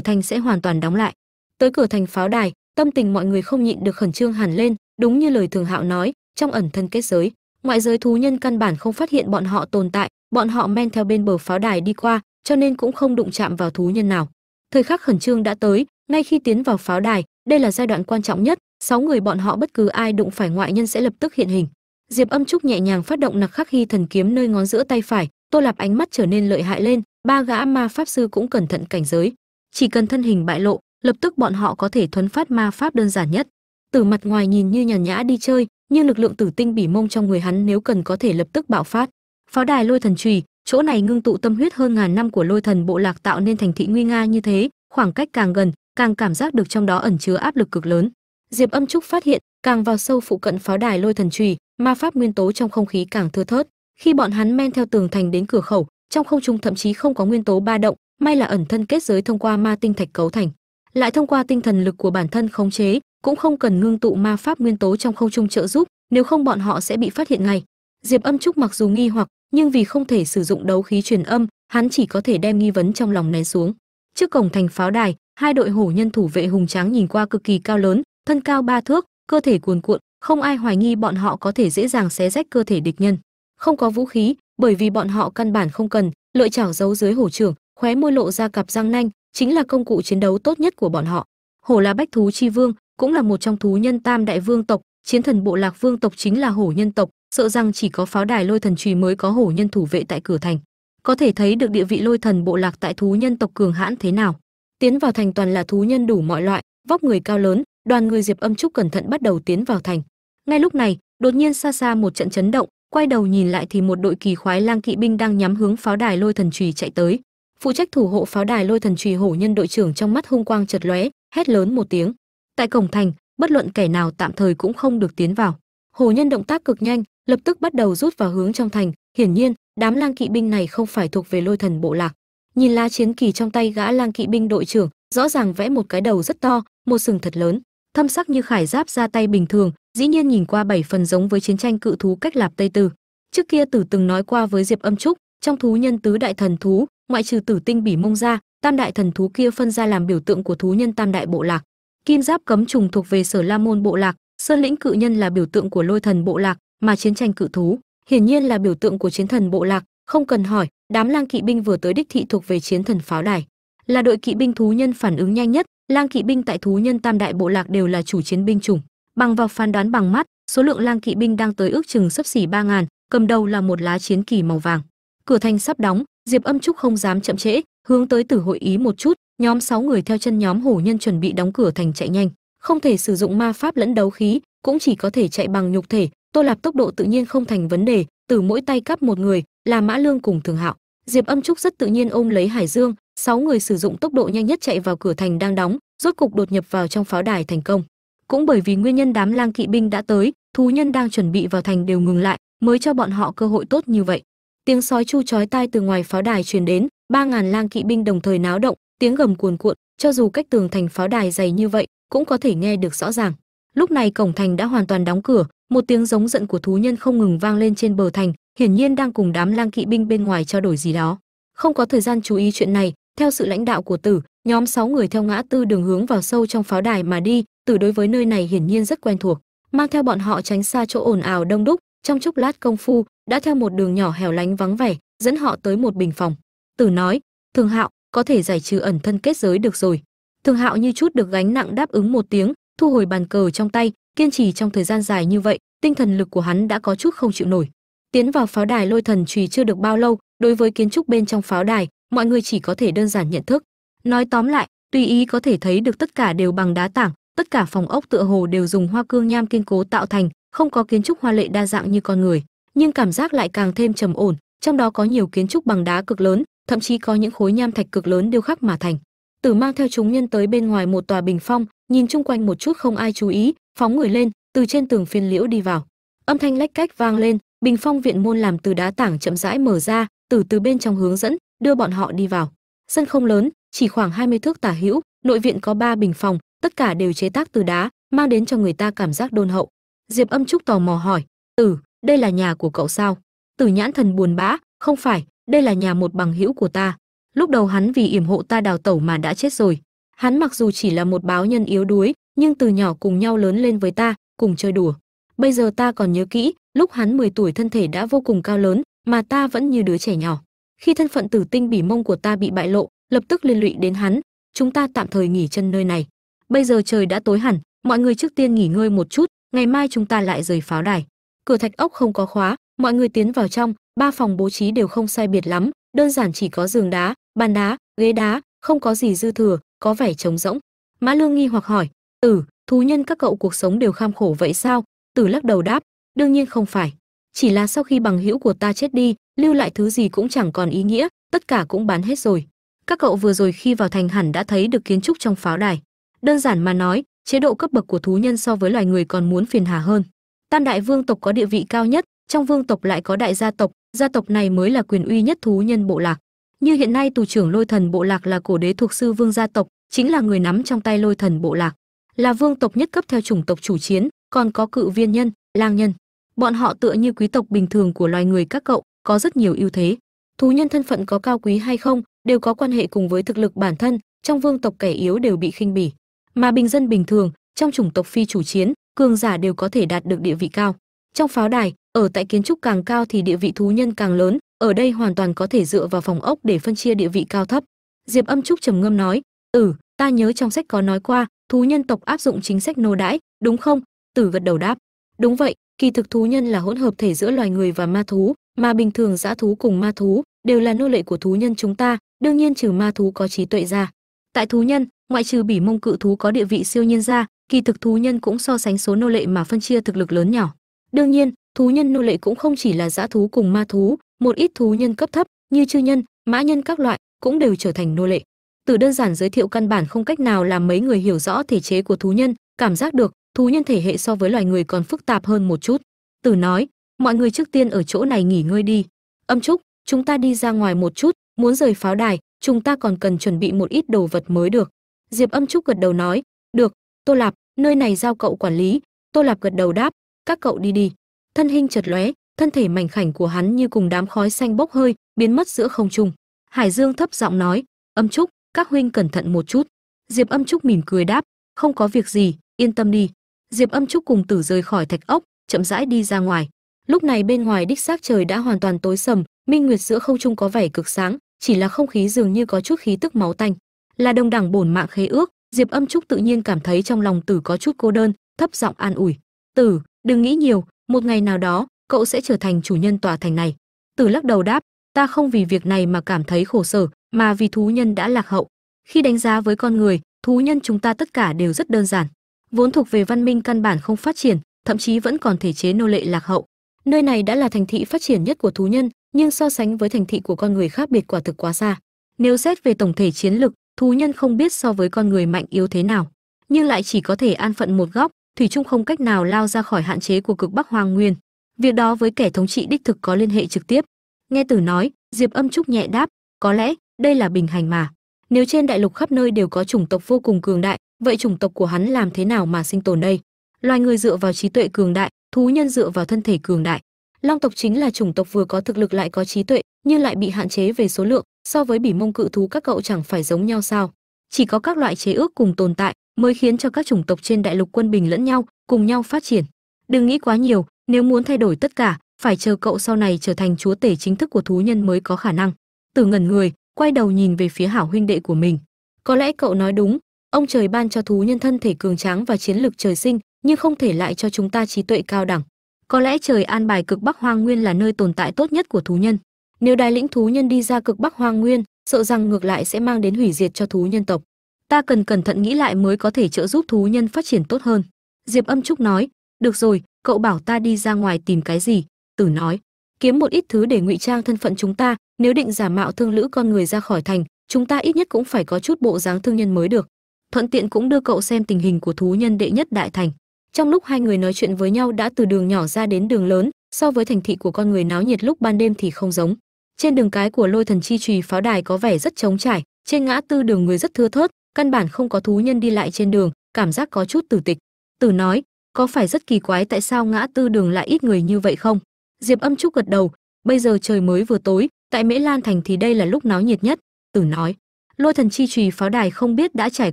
A: thành sẽ hoàn toàn đóng lại. Tới cửa thành pháo đài, tâm tình mọi người không nhịn được khẩn trương hẳn lên đúng như lời thường hạo nói, trong ẩn thân kết giới, ngoại giới thú nhân căn bản không phát hiện bọn họ tồn tại, bọn họ men theo bên bờ pháo đài đi qua, cho nên cũng không đụng chạm vào thú nhân nào. Thời khắc khẩn trương đã tới, ngay khi tiến vào pháo đài, đây là giai đoạn quan trọng nhất, sáu người bọn họ bất cứ ai đụng phải ngoại nhân sẽ lập tức hiện hình. Diệp âm trúc nhẹ nhàng phát động nặc khắc hy thần kiếm nơi ngón giữa tay phải, tô lạp ánh mắt trở nên lợi hại lên, ba gã ma pháp sư cũng cẩn thận cảnh giới. Chỉ cần thân hình bại lộ, lập tức bọn họ có thể thuấn phát ma pháp đơn giản nhất từ mặt ngoài nhìn như nhàn nhã đi chơi, nhưng lực lượng tử tinh bỉ mông trong người hắn nếu cần có thể lập tức bạo phát. Pháo đài lôi thần trùy chỗ này ngưng tụ tâm huyết hơn ngàn năm của lôi thần bộ lạc tạo nên thành thị nguy nga như thế, khoảng cách càng gần, càng cảm giác được trong đó ẩn chứa áp lực cực lớn. Diệp âm trúc phát hiện, càng vào sâu phụ cận pháo đài lôi thần trùy ma pháp nguyên tố trong không khí càng thưa thớt. Khi bọn hắn men theo tường thành đến cửa khẩu, trong không trung thậm chí không có nguyên tố ba động, may là ẩn thân kết giới thông qua ma tinh thạch cấu thành lại thông qua tinh thần lực của bản thân khống chế, cũng không cần ngưng tụ ma pháp nguyên tố trong không trung trợ giúp, nếu không bọn họ sẽ bị phát hiện ngay. Diệp âm trúc mặc dù nghi hoặc, nhưng vì không thể sử dụng đấu khí truyền âm, hắn chỉ có thể đem nghi vấn trong lòng nén xuống. Trước cổng thành pháo đài, hai đội hổ nhân thủ vệ hùng tráng nhìn qua cực kỳ cao lớn, thân cao ba thước, cơ thể cuồn cuộn, không ai hoài nghi bọn họ có thể dễ dàng xé rách cơ thể địch nhân. Không có vũ khí, bởi vì bọn họ căn bản không cần lợi chảo giấu dưới hổ trưởng, khóe môi lộ ra cặp răng nanh chính là công cụ chiến đấu tốt nhất của bọn họ. Hổ là bách thú chi vương cũng là một trong thú nhân tam đại vương tộc, chiến thần bộ lạc vương tộc chính là hổ nhân tộc, sợ rằng chỉ có pháo đài lôi thần trùy mới có hổ nhân thủ vệ tại cửa thành. Có thể thấy được địa vị lôi thần bộ lạc tại thú nhân tộc cường hãn thế nào. Tiến vào thành toàn là thú nhân đủ mọi loại, vóc người cao lớn, đoàn người diệp âm trúc cẩn thận bắt đầu tiến vào thành. Ngay lúc này, đột nhiên xa xa một trận chấn động, quay đầu nhìn lại thì một đội kỳ khoái lang kỵ binh đang nhắm hướng pháo đài lôi thần trùy chạy tới phụ trách thủ hộ pháo đài lôi thần trùy hổ nhân đội trưởng trong mắt hung quang chật lóe, hét lớn một tiếng. Tại cổng thành, bất luận kẻ nào tạm thời cũng không được tiến vào. Hổ nhân động tác cực nhanh, lập tức bắt đầu rút vào hướng trong thành. Hiển nhiên, đám lang kỵ binh này không phải thuộc về lôi thần bộ lạc. Nhìn lá chiến kỳ trong tay gã lang kỵ binh đội trưởng, rõ ràng vẽ một cái đầu rất to, một sừng thật lớn, thâm sắc như khải giáp ra tay bình thường, dĩ nhiên nhìn qua bảy phần giống với chiến tranh cự thú cách lạp tây tư. Trước kia tử từng nói qua với diệp âm trúc, trong thú nhân tứ đại thần thú ngoại trừ tử tinh bỉ mông ra, tam đại thần thú kia phân ra làm biểu tượng của thú nhân tam đại bộ lạc. Kim giáp cấm trùng thuộc về sở la môn bộ lạc, sơn lĩnh cự nhân là biểu tượng của lôi thần bộ lạc mà chiến tranh cự thú. Hiển nhiên là biểu tượng của chiến thần bộ lạc, không cần hỏi, đám lang kỵ binh vừa tới đích thị thuộc về chiến thần pháo đài. Là đội kỵ binh thú nhân phản ứng nhanh nhất, lang kỵ binh tại thú nhân tam đại bộ lạc đều là chủ chiến binh chủng. Bằng vào phán đoán bằng mắt, số lượng lang kỵ binh đang tới ước chừng sấp xỉ ba ngàn, cầm đầu là một lá chiến kỳ màu vàng. Cửa thành sắp đóng diệp âm trúc không dám chậm trễ, hướng tới tử hội ý một chút, nhóm sáu người theo chân nhóm hổ nhân chuẩn bị đóng cửa thành chạy nhanh. Không thể sử dụng ma pháp lẫn đấu khí, cũng chỉ có thể chạy bằng nhục thể. Tô lạp tốc độ tự nhiên không thành vấn đề, từ mỗi tay cắp một người, là mã lương cùng thường hạo. Diệp âm trúc rất tự nhiên ôm lấy hải dương, sáu người sử dụng tốc độ nhanh nhất chạy vào cửa thành đang đóng, rốt cục đột nhập vào trong pháo đài thành công. Cũng bởi vì nguyên nhân đám lang kỵ binh đã tới, thú nhân đang chuẩn bị vào thành đều ngừng lại, mới cho bọn họ cơ hội tốt như vậy tiếng sói chu chói tai từ ngoài pháo đài truyền đến, ba ngàn lang kỵ binh đồng thời náo động, tiếng gầm cuồn cuộn, cho dù cách tường thành pháo đài dày như vậy, cũng có thể nghe được rõ ràng. Lúc này cổng thành đã hoàn toàn đóng cửa, một tiếng giống giận của thú nhân không ngừng vang lên trên bờ thành, hiển nhiên đang cùng đám lang kỵ binh bên ngoài trao đổi gì đó. Không có thời gian chú ý chuyện này, theo sự lãnh đạo của tử, nhóm sáu người theo ngã tư đường hướng vào sâu trong pháo đài mà đi, tử đối với nơi này hiển nhiên rất quen thuộc. Mang theo bọn họ tránh xa chỗ ồn ào đông đúc trong chốc lát công phu, đã theo một đường nhỏ hẻo lánh vắng vẻ, dẫn họ tới một bình phòng. Tử nói thường hạo, có thể giải trừ ẩn thân kết giới được rồi. Thường hạo như chút được gánh nặng đáp ứng một tiếng, thu hồi bàn cờ trong tay, kiên trì trong thời gian dài như vậy, tinh thần lực của hắn đã có chút không chịu nổi. Tiến vào pháo đài lôi thần trùy chưa được bao lâu, đối với kiến trúc bên trong pháo đài, mọi người chỉ có thể đơn giản nhận thức. Nói tóm lại, tùy ý có thể thấy được tất cả đều bằng đá tảng, tất cả phòng ốc tựa hồ đều dùng hoa cương nham kiên cố tạo thành không có kiến trúc hoa lệ đa dạng như con người, nhưng cảm giác lại càng thêm trầm ổn, trong đó có nhiều kiến trúc bằng đá cực lớn, thậm chí có những khối nham thạch cực lớn điêu khắc mà thành. Tử mang theo chúng nhân tới bên ngoài một tòa bình phong, nhìn chung quanh một chút không ai chú ý, phóng người lên, từ trên tường phiên liễu đi vào. Âm thanh lách cách vang lên, bình phong viện môn làm từ đá tảng chậm rãi mở ra, từ từ bên trong hướng dẫn, đưa bọn họ đi vào. Sân không lớn, chỉ khoảng 20 thước tả hữu, nội viện có ba bình phòng, tất cả đều chế tác từ đá, mang đến cho người ta cảm giác đôn hậu diệp âm trúc tò mò hỏi Tử, đây là nhà của cậu sao? Tử nhãn thần buồn bã không phải đây là nhà một bằng hữu của ta. Lúc đầu hắn vì yểm hộ ta đào tẩu mà đã chết rồi. Hắn mặc dù chỉ là một báo nhân yếu đuối nhưng từ nhỏ cùng nhau lớn lên với ta cùng chơi đùa. Bây giờ ta còn nhớ kỹ lúc hắn 10 tuổi thân thể đã vô cùng cao lớn mà ta vẫn như đứa trẻ nhỏ. Khi thân phận tử tinh bỉ mông của ta bị bại lộ lập tức liên lụy đến hắn. Chúng ta tạm thời nghỉ chân nơi này. Bây giờ trời đã tối hẳn mọi người trước tiên nghỉ ngơi một chút ngày mai chúng ta lại rời pháo đài. Cửa thạch ốc không có khóa, mọi người tiến vào trong, ba phòng bố trí đều không sai biệt lắm, đơn giản chỉ có giường đá, bàn đá, ghế đá, không có gì dư thừa, có vẻ trống rỗng. Mã lương nghi hoặc hỏi tử thú nhân các cậu cuộc sống đều kham khổ vậy sao? Tử lắc đầu đáp, đương nhiên không phải. Chỉ là sau khi bằng hữu của ta chết đi, lưu lại thứ gì cũng chẳng còn ý nghĩa, tất cả cũng bán hết rồi. Các cậu vừa rồi khi vào thành hẳn đã thấy được kiến trúc trong pháo đài. Đơn giản mà nói chế độ cấp bậc của thú nhân so với loài người còn muốn phiền hà hơn. Tam đại vương tộc có địa vị cao nhất, trong vương tộc lại có đại gia tộc gia tộc này mới là quyền uy nhất thú nhân bộ lạc. Như hiện nay tù trưởng lôi thần bộ lạc là cổ đế thuộc sư vương gia tộc, chính là người nắm trong tay lôi thần bộ lạc. Là vương tộc nhất cấp theo chủng tộc chủ chiến, còn có cự viên nhân, lang nhân. Bọn họ tựa như quý tộc bình thường của loài người các cậu, có rất nhiều ưu thế. Thú nhân thân phận có cao quý hay không, đều có quan hệ cùng với thực lực bản thân, trong vương tộc kẻ yếu đều bị khinh bỉ mà bình dân bình thường, trong chủng tộc phi chủ chiến, cường giả đều có thể đạt được địa vị cao. Trong pháo đài, ở tại kiến trúc càng cao thì địa vị thú nhân càng lớn, ở đây hoàn toàn có thể dựa vào phòng ốc để phân chia địa vị cao thấp. Diệp âm trúc trầm ngâm nói ừ ta nhớ trong sách có nói qua, thú nhân tộc áp dụng chính sách nô đãi, đúng không? Tử gật đầu đáp, đúng vậy, kỳ thực thú nhân là hỗn hợp thể giữa loài người và ma thú, mà bình thường dã thú cùng ma thú đều là nô lệ của thú nhân chúng ta, đương nhiên trừ ma thú có trí tuệ ra. Tại thú nhân ngoại trừ bỉ mông cự thú có địa vị siêu nhiên ra, kỳ thực thú nhân cũng so sánh số nô lệ mà phân chia thực lực lớn nhỏ. Đương nhiên, thú nhân nô lệ cũng không chỉ là dã thú cùng ma thú, một ít thú nhân cấp thấp như chư nhân, mã nhân các loại cũng đều trở thành nô lệ. Từ đơn giản giới thiệu căn bản không cách nào làm mấy người hiểu rõ thể chế của thú nhân, cảm giác được thú nhân thể hệ so với loài người còn phức tạp hơn một chút. Tử nói, mọi người trước tiên ở chỗ này nghỉ ngơi đi. Âm trúc, chúng ta đi ra ngoài một chút, muốn rời pháo đài, chúng ta còn cần chuẩn bị một ít đồ vật mới được diệp âm trúc gật đầu nói, được, tô lạp, nơi này giao cậu quản lý. Tô lạp gật đầu đáp, các cậu đi đi. Thân hình chật lóe, thân thể mảnh khảnh của hắn như cùng đám khói xanh bốc hơi, biến mất giữa không trung. Hải dương thấp giọng nói, âm trúc, các huynh cẩn thận một chút. Diệp âm trúc mỉm cười đáp, không có việc gì, yên tâm đi. Diệp âm trúc cùng tử rời khỏi thạch ốc, chậm rãi đi ra ngoài. Lúc này bên ngoài đích xác trời đã hoàn toàn tối sầm, minh nguyệt giữa không trung có vẻ cực sáng, chỉ là không khí dường như có chút khí tức máu tanh là đồng đẳng bổn mạng khế ước. Diệp âm trúc tự nhiên cảm thấy trong lòng tử có chút cô đơn, thấp giọng an ủi. Tử, đừng nghĩ nhiều, một ngày nào đó, cậu sẽ trở thành chủ nhân tòa thành này. Tử lắc đầu đáp, ta không vì việc này mà cảm thấy khổ sở, mà vì thú nhân đã lạc hậu. Khi đánh giá với con người, thú nhân chúng ta tất cả đều rất đơn giản. Vốn thuộc về văn minh căn bản không phát triển, thậm chí vẫn còn thể chế nô lệ lạc hậu. Nơi này đã là thành thị phát triển nhất của thú nhân, nhưng so sánh với thành thị của con người khác biệt quả thực quá xa. Nếu xét về tổng thể chiến lực thú nhân không biết so với con người mạnh yếu thế nào, nhưng lại chỉ có thể an phận một góc, thủy chung không cách nào lao ra khỏi hạn chế của cực bắc Hoàng nguyên. Việc đó với kẻ thống trị đích thực có liên hệ trực tiếp. Nghe tử nói, diệp âm trúc nhẹ đáp, có lẽ, đây là bình hành mà. Nếu trên đại lục khắp nơi đều có chủng tộc vô cùng cường đại, vậy chủng tộc của hắn làm thế nào mà sinh tồn đây? Loài người dựa vào trí tuệ cường đại, thú nhân dựa vào thân thể cường đại. Long tộc chính là chủng tộc vừa có thực lực lại có trí tuệ nhưng lại bị hạn chế về số lượng, so với bỉ mông cự thú các cậu chẳng phải giống nhau sao? Chỉ có các loại chế ước cùng tồn tại mới khiến cho các chủng tộc trên đại lục quân bình lẫn nhau, cùng nhau phát triển. Đừng nghĩ quá nhiều, nếu muốn thay đổi tất cả, phải chờ cậu sau này trở thành chúa tể chính thức của thú nhân mới có khả năng. Từ ngẩn người, quay đầu nhìn về phía hảo huynh đệ của mình. Có lẽ cậu nói đúng, ông trời ban cho thú nhân thân thể cường tráng và chiến lược trời sinh, nhưng không thể lại cho chúng ta trí tuệ cao đẳng. Có lẽ trời an bài cực bắc hoang nguyên là nơi tồn tại tốt nhất của thú nhân nếu đại lĩnh thú nhân đi ra cực bắc hoang nguyên, sợ rằng ngược lại sẽ mang đến hủy diệt cho thú nhân tộc. Ta cần cẩn thận nghĩ lại mới có thể trợ giúp thú nhân phát triển tốt hơn. Diệp âm trúc nói, được rồi, cậu bảo ta đi ra ngoài tìm cái gì? Tử nói, kiếm một ít thứ để ngụy trang thân phận chúng ta, nếu định giả mạo thương lữ con người ra khỏi thành, chúng ta ít nhất cũng phải có chút bộ dáng thương nhân mới được. Thuận tiện cũng đưa cậu xem tình hình của thú nhân đệ nhất đại thành. Trong lúc hai người nói chuyện với nhau đã từ đường nhỏ ra đến đường lớn, so với thành thị của con người náo nhiệt lúc ban đêm thì không giống trên đường cái của lôi thần chi trùy, pháo đài có vẻ rất trống trải. Trên ngã tư đường người rất thưa thớt, căn bản không có thú nhân đi lại trên đường, cảm giác có chút tử tịch. Tử nói, có phải rất kỳ quái tại sao ngã tư đường lại ít người như vậy không? Diệp âm trúc gật đầu, bây giờ trời mới vừa tối, tại mễ lan thành thì đây là lúc náo nhiệt nhất. Tử nói, lôi thần chi trùy, pháo đài không biết đã trải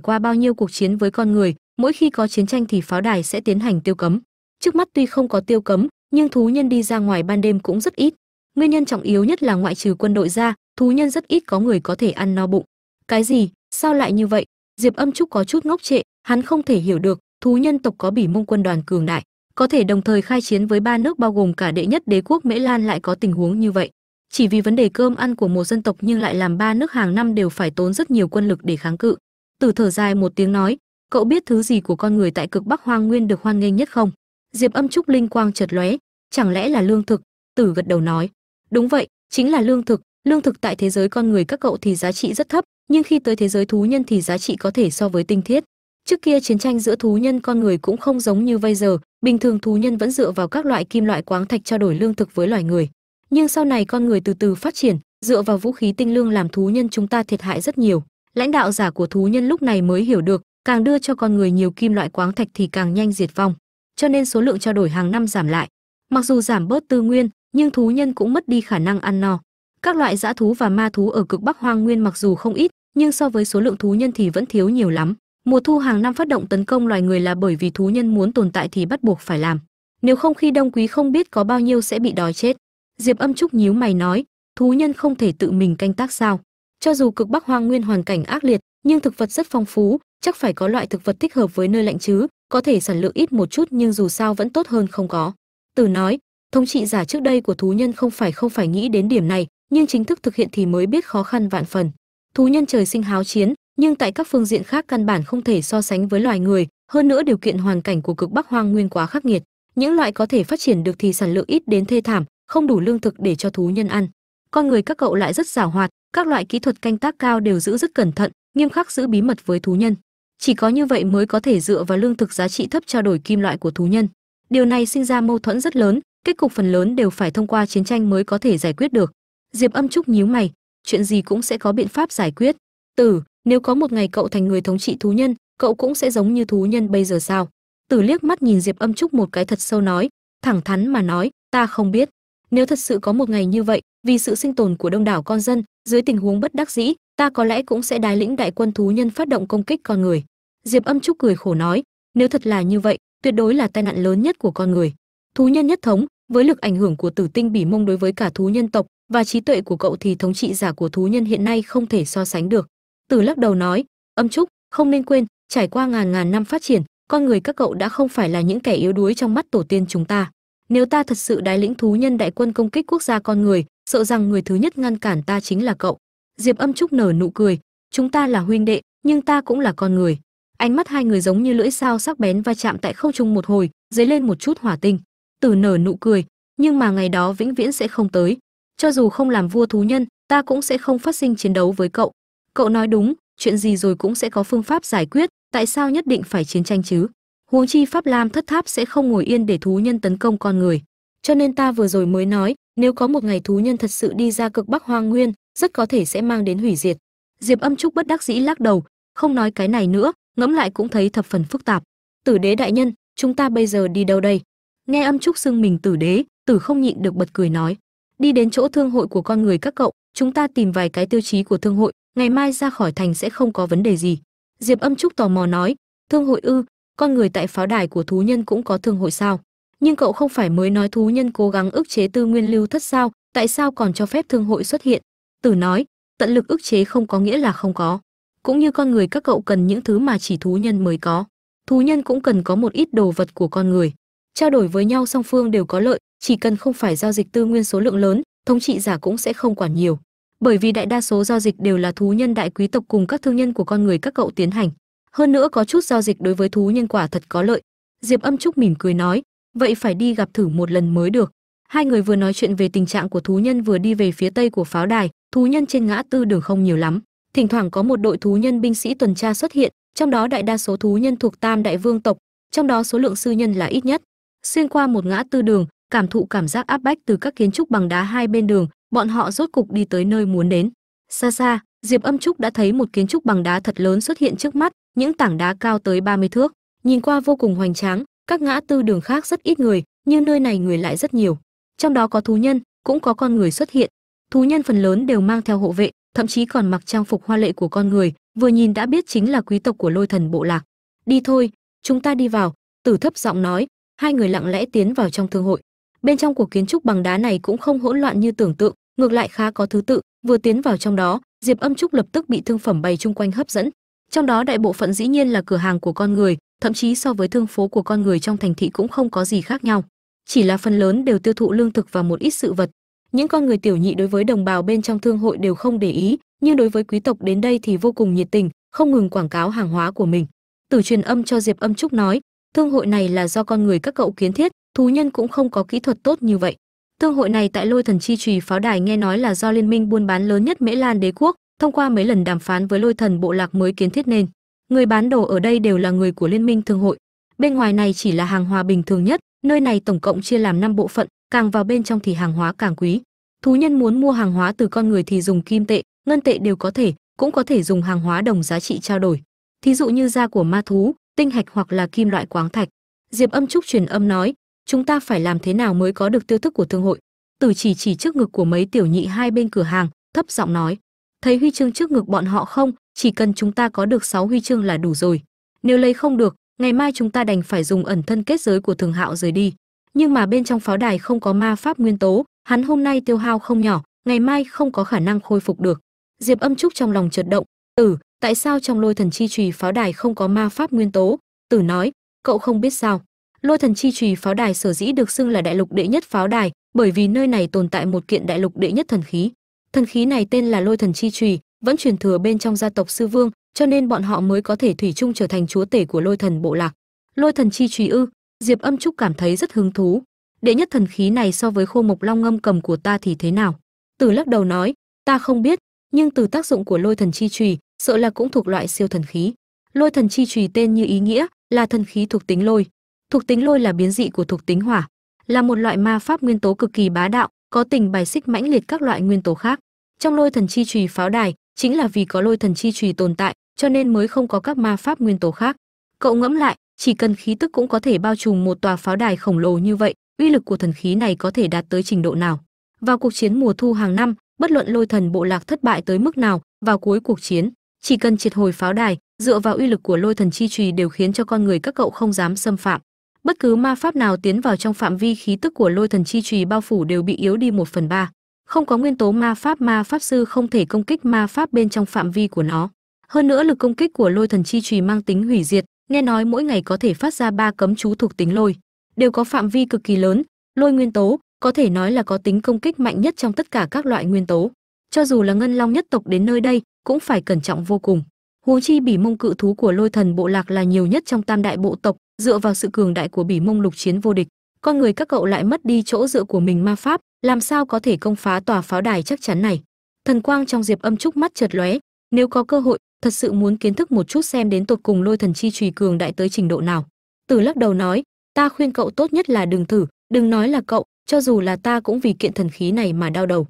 A: qua bao nhiêu cuộc chiến với con người, mỗi khi có chiến tranh thì pháo đài sẽ tiến hành tiêu cấm. Trước mắt tuy không có tiêu cấm, nhưng thú nhân đi ra ngoài ban đêm cũng rất ít nguyên nhân trọng yếu nhất là ngoại trừ quân đội ra, thú nhân rất ít có người có thể ăn no bụng. Cái gì? Sao lại như vậy? Diệp âm trúc có chút ngốc trệ, hắn không thể hiểu được, thú nhân tộc có bỉ mông quân đoàn cường đại, có thể đồng thời khai chiến với ba nước bao gồm cả đệ nhất đế quốc mễ lan lại có tình huống như vậy. Chỉ vì vấn đề cơm ăn của một dân tộc nhưng lại làm ba nước hàng năm đều phải tốn rất nhiều quân lực để kháng cự. Từ thở dài một tiếng nói, cậu biết thứ gì của con người tại cực bắc hoang nguyên được hoan nghênh nhất không? Diệp âm trúc linh quang chợt lóe, chẳng lẽ là lương thực? Tử gật đầu nói đúng vậy, chính là lương thực. Lương thực tại thế giới con người các cậu thì giá trị rất thấp, nhưng khi tới thế giới thú nhân thì giá trị có thể so với tinh thiết. Trước kia chiến tranh giữa thú nhân con người cũng không giống như bây giờ, bình thường thú nhân vẫn dựa vào các loại kim loại quáng thạch trao đổi lương thực với loài người. Nhưng sau này con người từ từ phát triển, dựa vào vũ khí tinh lương làm thú nhân chúng ta thiệt hại rất nhiều. Lãnh đạo giả của thú nhân lúc này mới hiểu được, càng đưa cho con người nhiều kim loại quáng thạch thì càng nhanh diệt vong. Cho nên số lượng trao đổi hàng năm giảm lại. Mặc dù giảm bớt tư nguyên nhưng thú nhân cũng mất đi khả năng ăn no. Các loại dã thú và ma thú ở cực bắc hoang nguyên mặc dù không ít, nhưng so với số lượng thú nhân thì vẫn thiếu nhiều lắm. Mùa thu hàng năm phát động tấn công loài người là bởi vì thú nhân muốn tồn tại thì bắt buộc phải làm. Nếu không khi đông quý không biết có bao nhiêu sẽ bị đói chết. Diệp âm trúc nhíu mày nói, thú nhân không thể tự mình canh tác sao? Cho dù cực bắc hoang nguyên hoàn cảnh ác liệt, nhưng thực vật rất phong phú, chắc phải có loại thực vật thích hợp với nơi lạnh chứ, có thể sản lượng ít một chút nhưng dù sao vẫn tốt hơn không có. Từ nói thống trị giả trước đây của thú nhân không phải không phải nghĩ đến điểm này, nhưng chính thức thực hiện thì mới biết khó khăn vạn phần. Thú nhân trời sinh háo chiến, nhưng tại các phương diện khác căn bản không thể so sánh với loài người, hơn nữa điều kiện hoàn cảnh của cực bắc hoang nguyên quá khắc nghiệt. Những loại có thể phát triển được thì sản lượng ít đến thê thảm, không đủ lương thực để cho thú nhân ăn. Con người các cậu lại rất giảo hoạt, các loại kỹ thuật canh tác cao đều giữ rất cẩn thận, nghiêm khắc giữ bí mật với thú nhân. Chỉ có như vậy mới có thể dựa vào lương thực giá trị thấp trao đổi kim loại của thú nhân. Điều này sinh ra mâu thuẫn rất lớn kết cục phần lớn đều phải thông qua chiến tranh mới có thể giải quyết được. Diệp âm trúc nhíu mày, chuyện gì cũng sẽ có biện pháp giải quyết. Tử nếu có một ngày cậu thành người thống trị thú nhân, cậu cũng sẽ giống như thú nhân bây giờ sao? Tử liếc mắt nhìn diệp âm trúc một cái thật sâu nói, thẳng thắn mà nói, ta không biết. Nếu thật sự có một ngày như vậy, vì sự sinh tồn của đông đảo con dân, dưới tình huống bất đắc dĩ, ta có lẽ cũng sẽ đái lĩnh đại quân thú nhân phát động công kích con người. Diệp âm trúc cười khổ nói, nếu thật là như vậy, tuyệt đối là tai nạn lớn nhất của con người. Thú nhân nhất thống với lực ảnh hưởng của tử tinh bỉ mông đối với cả thú nhân tộc và trí tuệ của cậu thì thống trị giả của thú nhân hiện nay không thể so sánh được. Tử lắc đầu nói, âm trúc, không nên quên, trải qua ngàn ngàn năm phát triển, con người các cậu đã không phải là những kẻ yếu đuối trong mắt tổ tiên chúng ta. Nếu ta thật sự đái lĩnh thú nhân đại quân công kích quốc gia con người, sợ rằng người thứ nhất ngăn cản ta chính là cậu. Diệp âm trúc nở nụ cười, chúng ta là huynh đệ, nhưng ta cũng là con người. Ánh mắt hai người giống như lưỡi sao sắc bén va chạm tại không trung một hồi, dấy lên một chút hỏa tinh tử nở nụ cười, nhưng mà ngày đó vĩnh viễn sẽ không tới. Cho dù không làm vua thú nhân, ta cũng sẽ không phát sinh chiến đấu với cậu. Cậu nói đúng, chuyện gì rồi cũng sẽ có phương pháp giải quyết, tại sao nhất định phải chiến tranh chứ? Huống chi pháp lam thất tháp sẽ không ngồi yên để thú nhân tấn công con người. Cho nên ta vừa rồi mới nói, nếu có một ngày thú nhân thật sự đi ra cực bắc hoang nguyên, rất có thể sẽ mang đến hủy diệt. Diệp âm trúc bất đắc dĩ lắc đầu, không nói cái này nữa, ngẫm lại cũng thấy thập phần phức tạp. Tử đế đại nhân, chúng ta bây giờ đi đâu đây? Nghe âm trúc xưng mình tử đế, tử không nhịn được bật cười nói, đi đến chỗ thương hội của con người các cậu, chúng ta tìm vài cái tiêu chí của thương hội, ngày mai ra khỏi thành sẽ không có vấn đề gì. Diệp âm trúc tò mò nói, thương hội ư, con người tại pháo đài của thú nhân cũng có thương hội sao? Nhưng cậu không phải mới nói thú nhân cố gắng ức chế tư nguyên lưu thất sao, tại sao còn cho phép thương hội xuất hiện? Tử nói, tận lực ức chế không có nghĩa là không có. Cũng như con người các cậu cần những thứ mà chỉ thú nhân mới có. Thú nhân cũng cần có một ít đồ vật của con người trao đổi với nhau song phương đều có lợi, chỉ cần không phải giao dịch tư nguyên số lượng lớn, thống trị giả cũng sẽ không quản nhiều. Bởi vì đại đa số giao dịch đều là thú nhân đại quý tộc cùng các thương nhân của con người các cậu tiến hành. Hơn nữa có chút giao dịch đối với thú nhân quả thật có lợi. Diệp âm trúc mỉm cười nói, vậy phải đi gặp thử một lần mới được. Hai người vừa nói chuyện về tình trạng của thú nhân vừa đi về phía tây của pháo đài, thú nhân trên ngã tư đường không nhiều lắm. Thỉnh thoảng có một đội thú nhân binh sĩ tuần tra xuất hiện, trong đó đại đa số thú nhân thuộc tam đại vương tộc, trong đó số lượng sư nhân là ít nhất xuyên qua một ngã tư đường, cảm thụ cảm giác áp bách từ các kiến trúc bằng đá hai bên đường, bọn họ rốt cục đi tới nơi muốn đến. Xa xa, diệp âm trúc đã thấy một kiến trúc bằng đá thật lớn xuất hiện trước mắt, những tảng đá cao tới 30 thước. Nhìn qua vô cùng hoành tráng, các ngã tư đường khác rất ít người, nhưng nơi này người lại rất nhiều. Trong đó có thú nhân, cũng có con người xuất hiện. Thú nhân phần lớn đều mang theo hộ vệ, thậm chí còn mặc trang phục hoa lệ của con người, vừa nhìn đã biết chính là quý tộc của lôi thần bộ lạc. Đi thôi, chúng ta đi vào, tử thấp giọng nói hai người lặng lẽ tiến vào trong thương hội. Bên trong của kiến trúc bằng đá này cũng không hỗn loạn như tưởng tượng, ngược lại khá có thứ tự. Vừa tiến vào trong đó, diệp âm trúc lập tức bị thương phẩm bày chung quanh hấp dẫn. Trong đó đại bộ phận dĩ nhiên là cửa hàng của con người, thậm chí so với thương phố của con người trong thành thị cũng không có gì khác nhau. Chỉ là phần lớn đều tiêu thụ lương thực và một ít sự vật. Những con người tiểu nhị đối với đồng bào bên trong thương hội đều không để ý, nhưng đối với quý tộc đến đây thì vô cùng nhiệt tình, không ngừng quảng cáo hàng hóa của mình. Tử truyền âm cho diệp âm trúc nói thương hội này là do con người các cậu kiến thiết, thú nhân cũng không có kỹ thuật tốt như vậy. Thương hội này tại lôi thần chi trùy pháo đài nghe nói là do liên minh buôn bán lớn nhất mễ lan đế quốc, thông qua mấy lần đàm phán với lôi thần bộ lạc mới kiến thiết nên. Người bán đồ ở đây đều là người của liên minh thương hội. Bên ngoài này chỉ là hàng hóa bình thường nhất, nơi này tổng cộng chia làm năm bộ phận, càng vào bên trong thì hàng hóa càng quý. Thú nhân muốn mua hàng hóa từ con người thì dùng kim tệ, ngân tệ đều có thể, cũng có thể dùng hàng hóa đồng giá trị trao đổi. Thí dụ như da của ma thú tinh hạch hoặc là kim loại quáng thạch. Diệp âm trúc truyền âm nói, chúng ta phải làm thế nào mới có được tiêu thức của thương hội? Tử chỉ chỉ trước ngực của mấy tiểu nhị hai bên cửa hàng, thấp giọng nói, thấy huy chương trước ngực bọn họ không? Chỉ cần chúng ta có được 6 huy chương là đủ rồi. Nếu lấy không được, ngày mai chúng ta đành phải dùng ẩn thân kết giới của thường hạo rời đi. Nhưng mà bên trong pháo đài không có ma pháp nguyên tố, hắn hôm nay tiêu hao không nhỏ, ngày mai không có khả năng khôi phục được. Diệp âm trúc trong lòng chợt động tử tại sao trong lôi thần chi trùy pháo đài không có ma pháp nguyên tố? Tử nói, cậu không biết sao. Lôi thần chi trùy pháo đài sở dĩ được xưng là đại lục đệ nhất pháo đài, bởi vì nơi này tồn tại một kiện đại lục đệ nhất thần khí. Thần khí này tên là lôi thần chi trùy, vẫn truyền thừa bên trong gia tộc sư vương, cho nên bọn họ mới có thể thủy chung trở thành chúa tể của lôi thần bộ lạc. Lôi thần chi trùy ư? Diệp âm trúc cảm thấy rất hứng thú. Đệ nhất thần khí này so với khô mộc long ngâm cầm của ta thì thế nào? Tử lắc đầu nói, ta không biết, nhưng từ tác dụng của lôi thần chi trùy sợ là cũng thuộc loại siêu thần khí. Lôi thần chi trùy tên như ý nghĩa là thần khí thuộc tính lôi. Thuộc tính lôi là biến dị của thuộc tính hỏa, là một loại ma pháp nguyên tố cực kỳ bá đạo, có tình bài xích mãnh liệt các loại nguyên tố khác. Trong lôi thần chi trùy pháo đài, chính là vì có lôi thần chi trùy tồn tại, cho nên mới không có các ma pháp nguyên tố khác. Cậu ngẫm lại, chỉ cần khí tức cũng có thể bao trùm một tòa pháo đài khổng lồ như vậy, uy lực của thần khí này có thể đạt tới trình độ nào? Vào cuộc chiến mùa thu hàng năm, bất luận lôi thần bộ lạc thất bại tới mức nào, vào cuối cuộc chiến chỉ cần triệt hồi pháo đài, dựa vào uy lực của lôi thần chi trùy đều khiến cho con người các cậu không dám xâm phạm. Bất cứ ma pháp nào tiến vào trong phạm vi khí tức của lôi thần chi trùy bao phủ đều bị yếu đi một phần ba. Không có nguyên tố ma pháp ma pháp sư không thể công kích ma pháp bên trong phạm vi của nó. Hơn nữa lực công kích của lôi thần chi trùy mang tính hủy diệt, nghe nói mỗi ngày có thể phát ra ba cấm chú thuộc tính lôi. Đều có phạm vi cực kỳ lớn, lôi nguyên tố, có thể nói là có tính công kích mạnh nhất trong tất cả các loại nguyên tố. Cho dù là ngân long nhất tộc đến nơi đây cũng phải cẩn trọng vô cùng. Huống chi bỉ mông cự thú của lôi thần bộ lạc là nhiều nhất trong tam đại bộ tộc, dựa vào sự cường đại của bỉ mông lục chiến vô địch. Con người các cậu lại mất đi chỗ dựa của mình ma pháp, làm sao có thể công phá tòa pháo đài chắc chắn này? Thần quang trong diệp âm trúc mắt chợt lóe, nếu có cơ hội, thật sự muốn kiến thức một chút xem đến tột cùng lôi thần chi trùy cường đại tới trình độ nào. Từ lắc đầu nói, ta khuyên cậu tốt nhất là đừng thử, đừng nói là cậu, cho dù là ta cũng vì kiện thần khí này mà đau đầu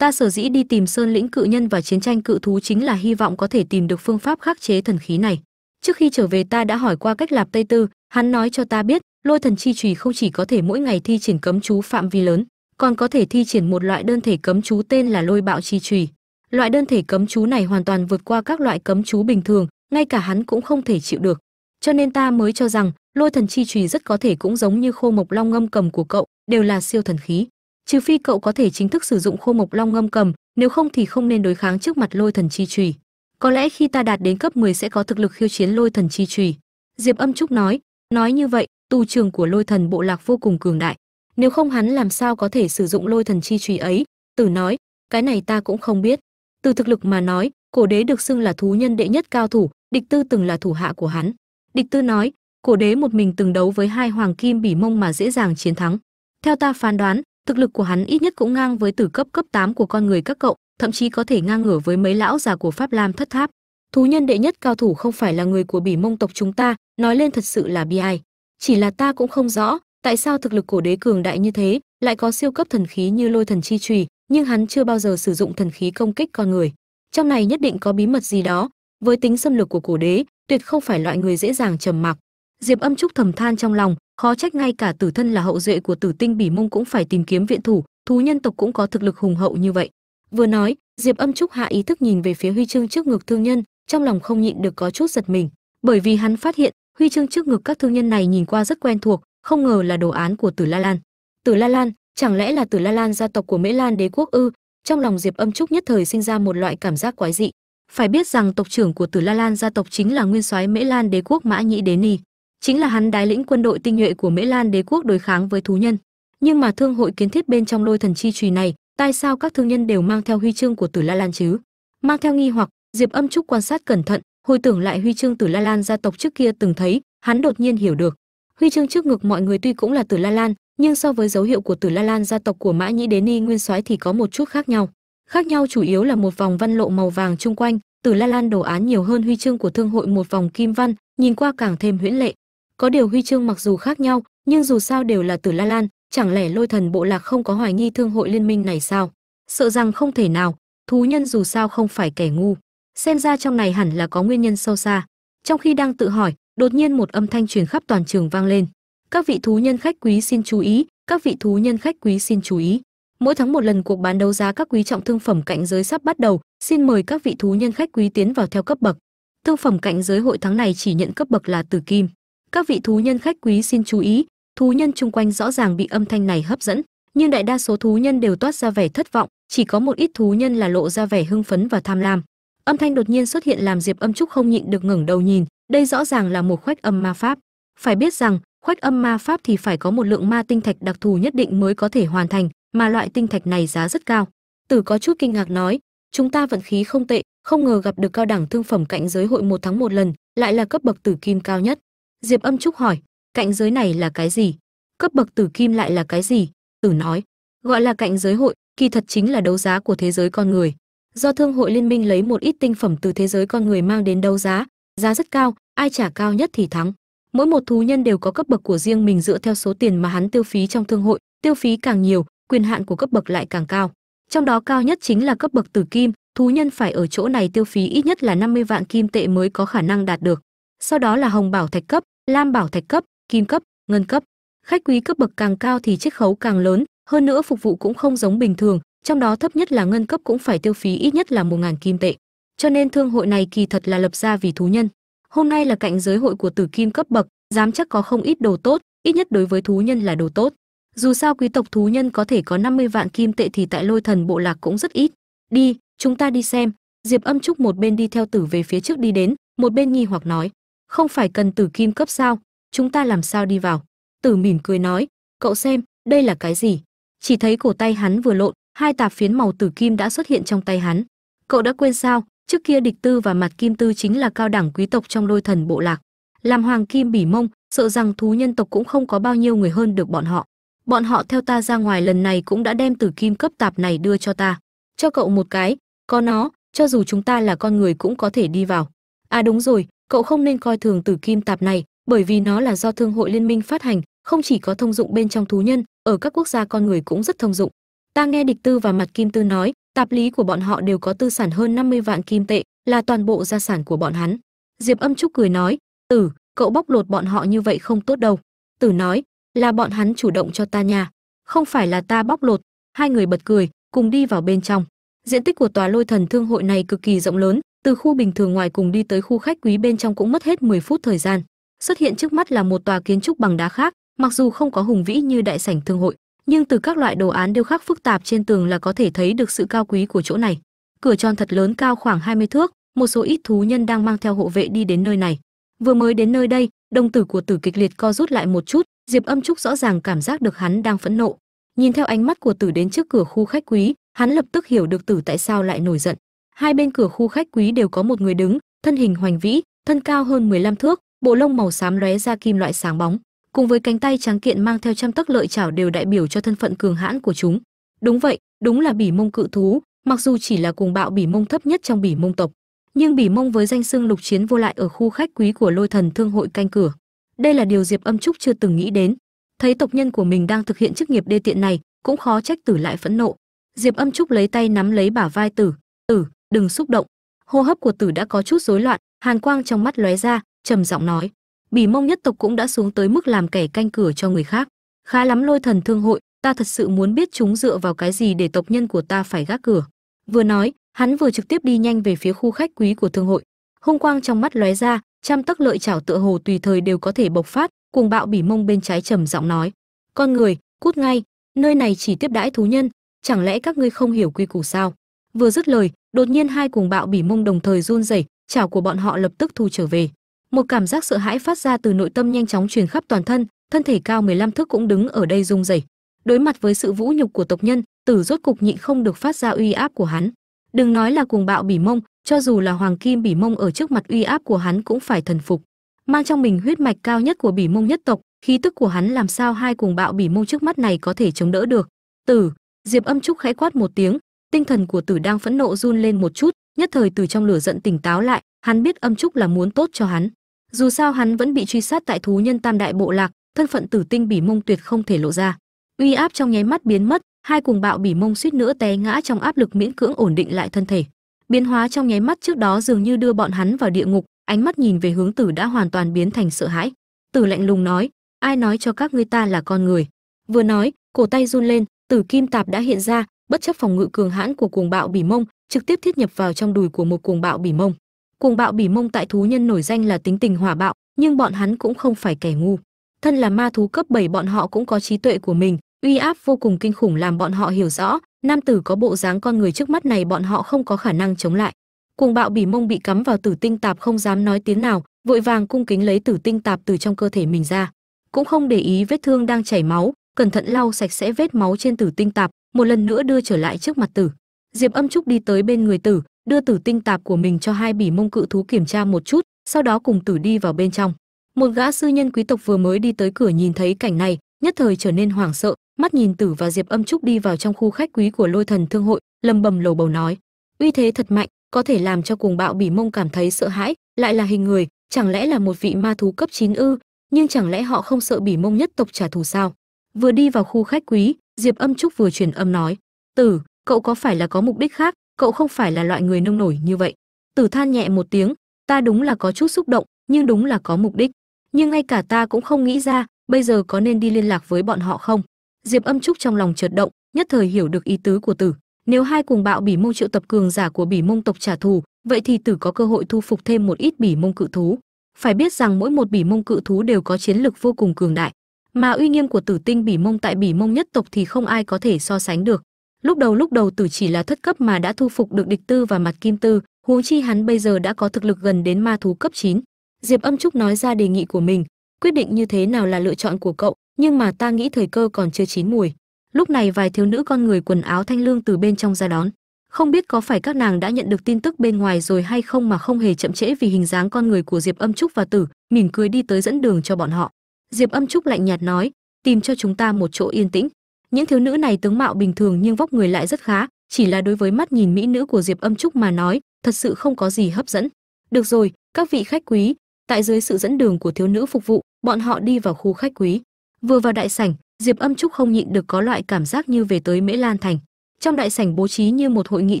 A: ta sở dĩ đi tìm sơn lĩnh cự nhân và chiến tranh cự thú chính là hy vọng có thể tìm được phương pháp khắc chế thần khí này. Trước khi trở về ta đã hỏi qua cách lạp tây tư, hắn nói cho ta biết, lôi thần chi trùy không chỉ có thể mỗi ngày thi triển cấm chú phạm vi lớn, còn có thể thi triển một loại đơn thể cấm chú tên là lôi bạo chi trùy loại đơn thể cấm chú này hoàn toàn vượt qua các loại cấm chú bình thường, ngay cả hắn cũng không thể chịu được. Cho nên ta mới cho rằng, lôi thần chi trùy rất có thể cũng giống như khô mộc long ngâm cầm của cậu, đều là siêu thần khí trừ phi cậu có thể chính thức sử dụng khô mộc long ngâm cầm, nếu không thì không nên đối kháng trước mặt lôi thần chi trùy có lẽ khi ta đạt đến cấp 10 sẽ có thực lực khiêu chiến lôi thần chi trùy diệp âm trúc nói nói như vậy, tu trường của lôi thần bộ lạc vô cùng cường đại. Nếu không hắn làm sao có thể sử dụng lôi thần chi trùy ấy? Tử nói, cái này ta cũng không biết. Từ thực lực mà nói, cổ đế được xưng là thú nhân đệ nhất cao thủ, địch tư từng là thủ hạ của hắn. Địch tư nói, cổ đế một mình từng đấu với hai hoàng kim bỉ mông mà dễ dàng chiến thắng. Theo ta phán đoán thực lực của hắn ít nhất cũng ngang với tử cấp cấp 8 của con người các cậu, thậm chí có thể ngang ngửa với mấy lão già của pháp lam thất tháp. Thú nhân đệ nhất cao thủ không phải là người của bỉ mông tộc chúng ta, nói lên thật sự là bi ai. Chỉ là ta cũng không rõ, tại sao thực lực cổ đế cường đại như thế, lại có siêu cấp thần khí như lôi thần chi trùy, nhưng hắn chưa bao giờ sử dụng thần khí công kích con người. Trong này nhất định có bí mật gì đó, với tính xâm lược của cổ đế, tuyệt không phải loại người dễ dàng trầm mặc. Diệp âm trúc thầm than trong lòng khó trách ngay cả tử thân là hậu duệ của tử tinh bỉ mông cũng phải tìm kiếm viện thủ, thú nhân tộc cũng có thực lực hùng hậu như vậy. Vừa nói, diệp âm trúc hạ ý thức nhìn về phía huy chương trước ngực thương nhân, trong lòng không nhịn được có chút giật mình, bởi vì hắn phát hiện, huy chương trước ngực các thương nhân này nhìn qua rất quen thuộc, không ngờ là đồ án của tử la lan. Tử la lan, chẳng lẽ là tử la lan gia tộc của mễ lan đế quốc ư? Trong lòng diệp âm trúc nhất thời sinh ra một loại cảm giác quái dị. Phải biết rằng tộc trưởng của tử la lan gia tộc chính là nguyên soái mễ lan đế quốc mã nhĩ đế ni chính là hắn đái lĩnh quân đội tinh nhuệ của mễ lan đế quốc đối kháng với thú nhân. Nhưng mà thương hội kiến thiết bên trong lôi thần chi trùy này, tại sao các thương nhân đều mang theo huy chương của tử la lan chứ? Mang theo nghi hoặc, diệp âm trúc quan sát cẩn thận, hồi tưởng lại huy chương tử la lan gia tộc trước kia từng thấy, hắn đột nhiên hiểu được. Huy chương trước ngực mọi người tuy cũng là tử la lan, nhưng so với dấu hiệu của tử la lan gia tộc của mã nhĩ đế ni nguyên soái thì có một chút khác nhau. Khác nhau chủ yếu là một vòng văn lộ màu vàng chung quanh, tử la lan đồ án nhiều hơn huy chương của thương hội một vòng kim văn, nhìn qua càng thêm huyễn lệ có điều huy chương mặc dù khác nhau, nhưng dù sao đều là tử la lan, chẳng lẽ lôi thần bộ lạc không có hoài nghi thương hội liên minh này sao? Sợ rằng không thể nào, thú nhân dù sao không phải kẻ ngu. Xem ra trong này hẳn là có nguyên nhân sâu xa. Trong khi đang tự hỏi, đột nhiên một âm thanh truyền khắp toàn trường vang lên. Các vị thú nhân khách quý xin chú ý, các vị thú nhân khách quý xin chú ý. Mỗi tháng một lần cuộc bán đấu giá các quý trọng thương phẩm cạnh giới sắp bắt đầu, xin mời các vị thú nhân khách quý tiến vào theo cấp bậc. Thương phẩm cạnh giới hội tháng này chỉ nhận cấp bậc là tử kim các vị thú nhân khách quý xin chú ý, thú nhân chung quanh rõ ràng bị âm thanh này hấp dẫn, nhưng đại đa số thú nhân đều toát ra vẻ thất vọng, chỉ có một ít thú nhân là lộ ra vẻ hưng phấn và tham lam. Âm thanh đột nhiên xuất hiện làm diệp âm trúc không nhịn được ngẩng đầu nhìn, đây rõ ràng là một khoách âm ma pháp. Phải biết rằng, khoách âm ma pháp thì phải có một lượng ma tinh thạch đặc thù nhất định mới có thể hoàn thành, mà loại tinh thạch này giá rất cao. Tử có chút kinh ngạc nói, chúng ta vận khí không tệ, không ngờ gặp được cao đẳng thương phẩm cạnh giới hội một tháng một lần, lại là cấp bậc tử kim cao nhất diệp âm trúc hỏi cạnh giới này là cái gì? Cấp bậc tử kim lại là cái gì? Tử nói, gọi là cạnh giới hội, kỳ thật chính là đấu giá của thế giới con người. Do thương hội liên minh lấy một ít tinh phẩm từ thế giới con người mang đến đấu giá giá rất cao, ai trả cao nhất thì thắng. Mỗi một thú nhân đều có cấp bậc của riêng mình dựa theo số tiền mà hắn tiêu phí trong thương hội, tiêu phí càng nhiều, quyền hạn của cấp bậc lại càng cao. Trong đó cao nhất chính là cấp bậc tử kim, thú nhân phải ở chỗ này tiêu phí ít nhất là 50 vạn kim tệ mới có khả năng đạt được. Sau đó là hồng bảo thạch cấp lam bảo thạch cấp, kim cấp, ngân cấp. Khách quý cấp bậc càng cao thì chiết khấu càng lớn, hơn nữa phục vụ cũng không giống bình thường, trong đó thấp nhất là ngân cấp cũng phải tiêu phí ít nhất là một ngàn kim tệ. Cho nên thương hội này kỳ thật là lập ra vì thú nhân. Hôm nay là cạnh giới hội của tử kim cấp bậc, dám chắc có không ít đồ tốt, ít nhất đối với thú nhân là đồ tốt. Dù sao quý tộc thú nhân có thể có 50 vạn kim tệ thì tại lôi thần bộ lạc cũng rất ít. Đi, chúng ta đi xem. Diệp âm trúc một bên đi theo tử về phía trước đi đến, một bên nghi hoặc nói không phải cần tử kim cấp sao? Chúng ta làm sao đi vào? Tử mỉm cười nói, cậu xem, đây là cái gì? Chỉ thấy cổ tay hắn vừa lộn, hai tạp phiến màu tử kim đã xuất hiện trong tay hắn. Cậu đã quên sao? Trước kia địch tư và mặt kim tư chính là cao đẳng quý tộc trong lôi thần bộ lạc. Làm hoàng kim bỉ mông, sợ rằng thú nhân tộc cũng không có bao nhiêu người hơn được bọn họ. Bọn họ theo ta ra ngoài lần này cũng đã đem tử kim cấp tạp này đưa cho ta. Cho cậu một cái, có nó, cho dù chúng ta là con người cũng có thể đi vào. À đúng rồi cậu không nên coi thường tử kim tạp này, bởi vì nó là do thương hội liên minh phát hành, không chỉ có thông dụng bên trong thú nhân, ở các quốc gia con người cũng rất thông dụng. Ta nghe địch tư và mặt kim tư nói, tạp lý của bọn họ đều có tư sản hơn 50 vạn kim tệ, là toàn bộ gia sản của bọn hắn. Diệp âm trúc cười nói tử cậu bóc lột bọn họ như vậy không tốt đâu. Tử nói, là bọn hắn chủ động cho ta nha, không phải là ta bóc lột. Hai người bật cười, cùng đi vào bên trong. Diện tích của tòa lôi thần thương hội này cực kỳ rộng lớn từ khu bình thường ngoài cùng đi tới khu khách quý bên trong cũng mất hết 10 phút thời gian. Xuất hiện trước mắt là một tòa kiến trúc bằng đá khác, mặc dù không có hùng vĩ như đại sảnh thương hội, nhưng từ các loại đồ án điêu khắc phức tạp trên tường là có thể thấy được sự cao quý của chỗ này. Cửa tròn thật lớn cao khoảng 20 thước, một số ít thú nhân đang mang theo hộ vệ đi đến nơi này. Vừa mới đến nơi đây, đồng tử của tử kịch liệt co rút lại một chút, diệp âm trúc rõ ràng cảm giác được hắn đang phẫn nộ. Nhìn theo ánh mắt của tử đến trước cửa khu khách quý, hắn lập tức hiểu được tử tại sao lại nổi giận hai bên cửa khu khách quý đều có một người đứng, thân hình hoành vĩ, thân cao hơn 15 thước, bộ lông màu xám lóe ra kim loại sáng bóng. Cùng với cánh tay trắng kiện mang theo trăm tấc lợi chảo đều đại biểu cho thân phận cường hãn của chúng. Đúng vậy, đúng là bỉ mông cự thú, mặc dù chỉ là cùng bạo bỉ mông thấp nhất trong bỉ mông tộc, nhưng bỉ mông với danh xưng lục chiến vô lại ở khu khách quý của lôi thần thương hội canh cửa. Đây là điều diệp âm trúc chưa từng nghĩ đến. Thấy tộc nhân của mình đang thực hiện chức nghiệp đê tiện này, cũng khó trách tử lại phẫn nộ. Diệp âm trúc lấy tay nắm lấy bả vai tử. Tử đừng xúc động. Hô hấp của tử đã có chút rối loạn, hàn quang trong mắt lóe ra, trầm giọng nói. Bỉ mông nhất tộc cũng đã xuống tới mức làm kẻ canh cửa cho người khác. Khá lắm lôi thần thương hội, ta thật sự muốn biết chúng dựa vào cái gì để tộc nhân của ta phải gác cửa. Vừa nói, hắn vừa trực tiếp đi nhanh về phía khu khách quý của thương hội. Hung quang trong mắt lóe ra, trăm tắc lợi chảo tựa hồ tùy thời đều có thể bộc phát, cuồng bạo bỉ mông bên trái trầm giọng nói. Con người, cút ngay, nơi này chỉ tiếp đãi thú nhân, chẳng lẽ các ngươi không hiểu quy củ sao? Vừa dứt lời đột nhiên hai cùng bạo bỉ mông đồng thời run rẩy, chảo của bọn họ lập tức thu trở về. Một cảm giác sợ hãi phát ra từ nội tâm nhanh chóng truyền khắp toàn thân thân thể cao 15 thước cũng đứng ở đây run rẩy. Đối mặt với sự vũ nhục của tộc nhân, tử rốt cục nhịn không được phát ra uy áp của hắn. Đừng nói là cuồng bạo bỉ mông, cho dù là hoàng kim bỉ mông ở trước mặt uy áp của hắn cũng phải thần phục. Mang trong mình huyết mạch cao nhất của bỉ mông nhất tộc, khí tức của hắn làm sao hai cuồng bạo bỉ mông trước mắt này có thể chống đỡ được? Tử, diệp âm trúc khẽ quát một tiếng tinh thần của tử đang phẫn nộ run lên một chút, nhất thời từ trong lửa giận tỉnh táo lại, hắn biết âm trúc là muốn tốt cho hắn. Dù sao hắn vẫn bị truy sát tại thú nhân tam đại bộ lạc, thân phận tử tinh bỉ mông tuyệt không thể lộ ra. Uy áp trong nháy mắt biến mất, hai cùng bạo bỉ mông suýt nữa té ngã trong áp lực miễn cưỡng ổn định lại thân thể. Biến hóa trong nháy mắt trước đó dường như đưa bọn hắn vào địa ngục, ánh mắt nhìn về hướng tử đã hoàn toàn biến thành sợ hãi. Tử lạnh lùng nói, ai nói cho các ngươi ta là con người? Vừa nói, cổ tay run lên, tử kim tạp đã hiện ra bất chấp phòng ngự cường hãn của cuồng bạo bỉ mông, trực tiếp thiết nhập vào trong đùi của một cuồng bạo bỉ mông. Cuồng bạo bỉ mông tại thú nhân nổi danh là tính tình hỏa bạo, nhưng bọn hắn cũng không phải kẻ ngu. Thân là ma thú cấp 7 bọn họ cũng có trí tuệ của mình, uy áp vô cùng kinh khủng làm bọn họ hiểu rõ, nam tử có bộ dáng con người trước mắt này bọn họ không có khả năng chống lại. Cuồng bạo bỉ mông bị cắm vào tử tinh tạp không dám nói tiếng nào, vội vàng cung kính lấy tử tinh tạp từ trong cơ thể mình ra. Cũng không để ý vết thương đang chảy máu, cẩn thận lau sạch sẽ vết máu trên tử tinh tạp một lần nữa đưa trở lại trước mặt tử. Diệp âm trúc đi tới bên người tử, đưa tử tinh tạp của mình cho hai bỉ mông cự thú kiểm tra một chút, sau đó cùng tử đi vào bên trong. Một gã sư nhân quý tộc vừa mới đi tới cửa nhìn thấy cảnh này, nhất thời trở nên hoảng sợ, mắt nhìn tử và diệp âm trúc đi vào trong khu khách quý của lôi thần thương hội, lầm bầm lầu bầu nói, uy thế thật mạnh, có thể làm cho cuồng bạo bỉ mông cảm thấy sợ hãi, lại là hình người, chẳng lẽ là một vị ma thú cấp 9 ư? Nhưng chẳng lẽ họ không sợ bỉ mông nhất tộc trả thù sao? Vừa đi vào khu khách quý diệp âm trúc vừa truyền âm nói, tử, cậu có phải là có mục đích khác? Cậu không phải là loại người nông nổi như vậy. Tử than nhẹ một tiếng, ta đúng là có chút xúc động, nhưng đúng là có mục đích. Nhưng ngay cả ta cũng không nghĩ ra, bây giờ có nên đi liên lạc với bọn họ không? Diệp âm trúc trong lòng chợt động, nhất thời hiểu được ý tứ của tử. Nếu hai cùng bạo bỉ mông triệu tập cường giả của bỉ mông tộc trả thù, vậy thì tử có cơ hội thu phục thêm một ít bỉ mông cự thú. Phải biết rằng mỗi một bỉ mông cự thú đều có chiến lực vô cùng cường đại mà uy nghiêm của tử tinh bỉ mông tại bỉ mông nhất tộc thì không ai có thể so sánh được. Lúc đầu lúc đầu tử chỉ là thất cấp mà đã thu phục được địch tư và mặt kim tư. Huống chi hắn bây giờ đã có thực lực gần đến ma thú cấp 9. diệp âm trúc nói ra đề nghị của mình, quyết định như thế nào là lựa chọn của cậu, nhưng mà ta nghĩ thời cơ còn chưa chín mùi lúc này vài thiếu nữ con người quần áo thanh lương từ bên trong ra đón. Không biết có phải các nàng đã nhận được tin tức bên ngoài rồi hay không mà không hề chậm trễ vì hình dáng con người của diệp âm trúc và tử mỉm cười đi tới dẫn đường cho bọn họ diệp âm trúc lạnh nhạt nói, tìm cho chúng ta một chỗ yên tĩnh. Những thiếu nữ này tướng mạo bình thường nhưng vóc người lại rất khá, chỉ là đối với mắt nhìn mỹ nữ của diệp âm trúc mà nói, thật sự không có gì hấp dẫn. Được rồi, các vị khách quý, tại dưới sự dẫn đường của thiếu nữ phục vụ, bọn họ đi vào khu khách quý. Vừa vào đại sảnh, diệp âm trúc không nhịn được có loại cảm giác như về tới mễ lan thành. Trong đại sảnh bố trí như một hội nghị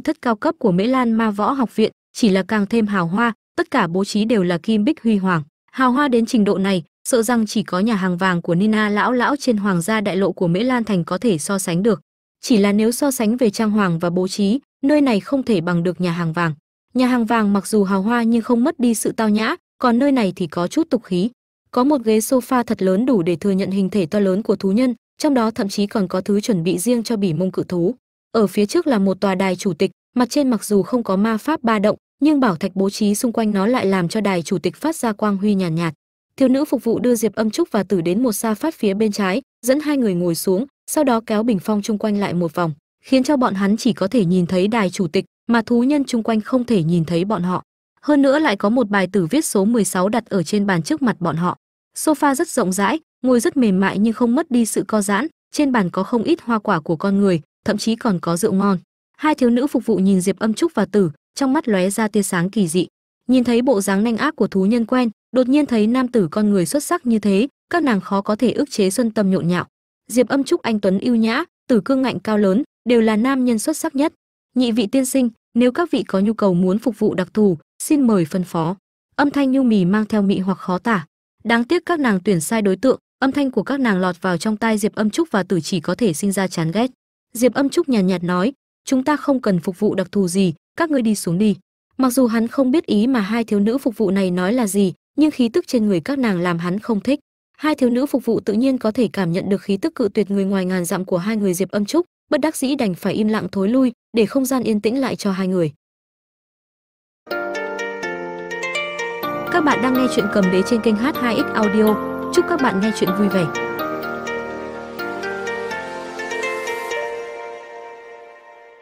A: thất cao cấp của mễ lan ma võ học viện, chỉ là càng thêm hào hoa, tất cả bố trí đều là kim bích huy hoàng. Hào hoa đến trình độ này sợ rằng chỉ có nhà hàng vàng của nina lão lão trên hoàng gia đại lộ của mễ lan thành có thể so sánh được. Chỉ là nếu so sánh về trang hoàng và bố trí nơi này không thể bằng được nhà hàng vàng. Nhà hàng vàng mặc dù hào hoa nhưng không mất đi sự tao nhã còn nơi này thì có chút tục khí. Có một ghế sofa thật lớn đủ để thừa nhận hình thể to lớn của thú nhân trong đó thậm chí còn có thứ chuẩn bị riêng cho bỉ mông cự thú. Ở phía trước là một tòa đài chủ tịch mặt trên mặc dù không có ma pháp ba động nhưng bảo thạch bố trí xung quanh nó lại làm cho đài chủ tịch phát ra quang huy nhàn nhạt, nhạt thiếu nữ phục vụ đưa diệp âm trúc và tử đến một xa phát phía bên trái, dẫn hai người ngồi xuống, sau đó kéo bình phong chung quanh lại một vòng, khiến cho bọn hắn chỉ có thể nhìn thấy đài chủ tịch, mà thú nhân chung quanh không thể nhìn thấy bọn họ. Hơn nữa lại có một bài tử viết số 16 đặt ở trên bàn trước mặt bọn họ. Sofa rất rộng rãi, ngồi rất mềm mại nhưng không mất đi sự co giãn, trên bàn có không ít hoa quả của con người, thậm chí còn có rượu ngon. Hai thiếu nữ phục vụ nhìn diệp âm trúc và tử, trong mắt lóe ra tia sáng kỳ dị. Nhìn thấy bộ dáng nhanh ác của thú nhân quen đột nhiên thấy nam tử con người xuất sắc như thế các nàng khó có thể ức chế xuân tâm nhộn nhạo. Diệp âm trúc anh tuấn yêu nhã tử cương ngạnh cao lớn đều là nam nhân xuất sắc nhất. Nhị vị tiên sinh nếu các vị có nhu cầu muốn phục vụ đặc thù xin mời phân phó. Âm thanh nhu mì mang theo mị hoặc khó tả. Đáng tiếc các nàng tuyển sai đối tượng âm thanh của các nàng lọt vào trong tai diệp âm trúc và tử chỉ có thể sinh ra chán ghét. Diệp âm trúc nhàn nhạt, nhạt nói chúng ta không cần phục vụ đặc thù gì các ngươi đi xuống đi. Mặc dù hắn không biết ý mà hai thiếu nữ phục vụ này nói là gì nhưng khí tức trên người các nàng làm hắn không thích. Hai thiếu nữ phục vụ tự nhiên có thể cảm nhận được khí tức cự tuyệt người ngoài ngàn dặm của hai người diệp âm trúc. Bất đắc dĩ đành phải im lặng thối lui, để không gian yên tĩnh lại cho hai người. Các bạn đang nghe chuyện cầm đế trên kênh h2x audio. Chúc các bạn nghe chuyện vui vẻ.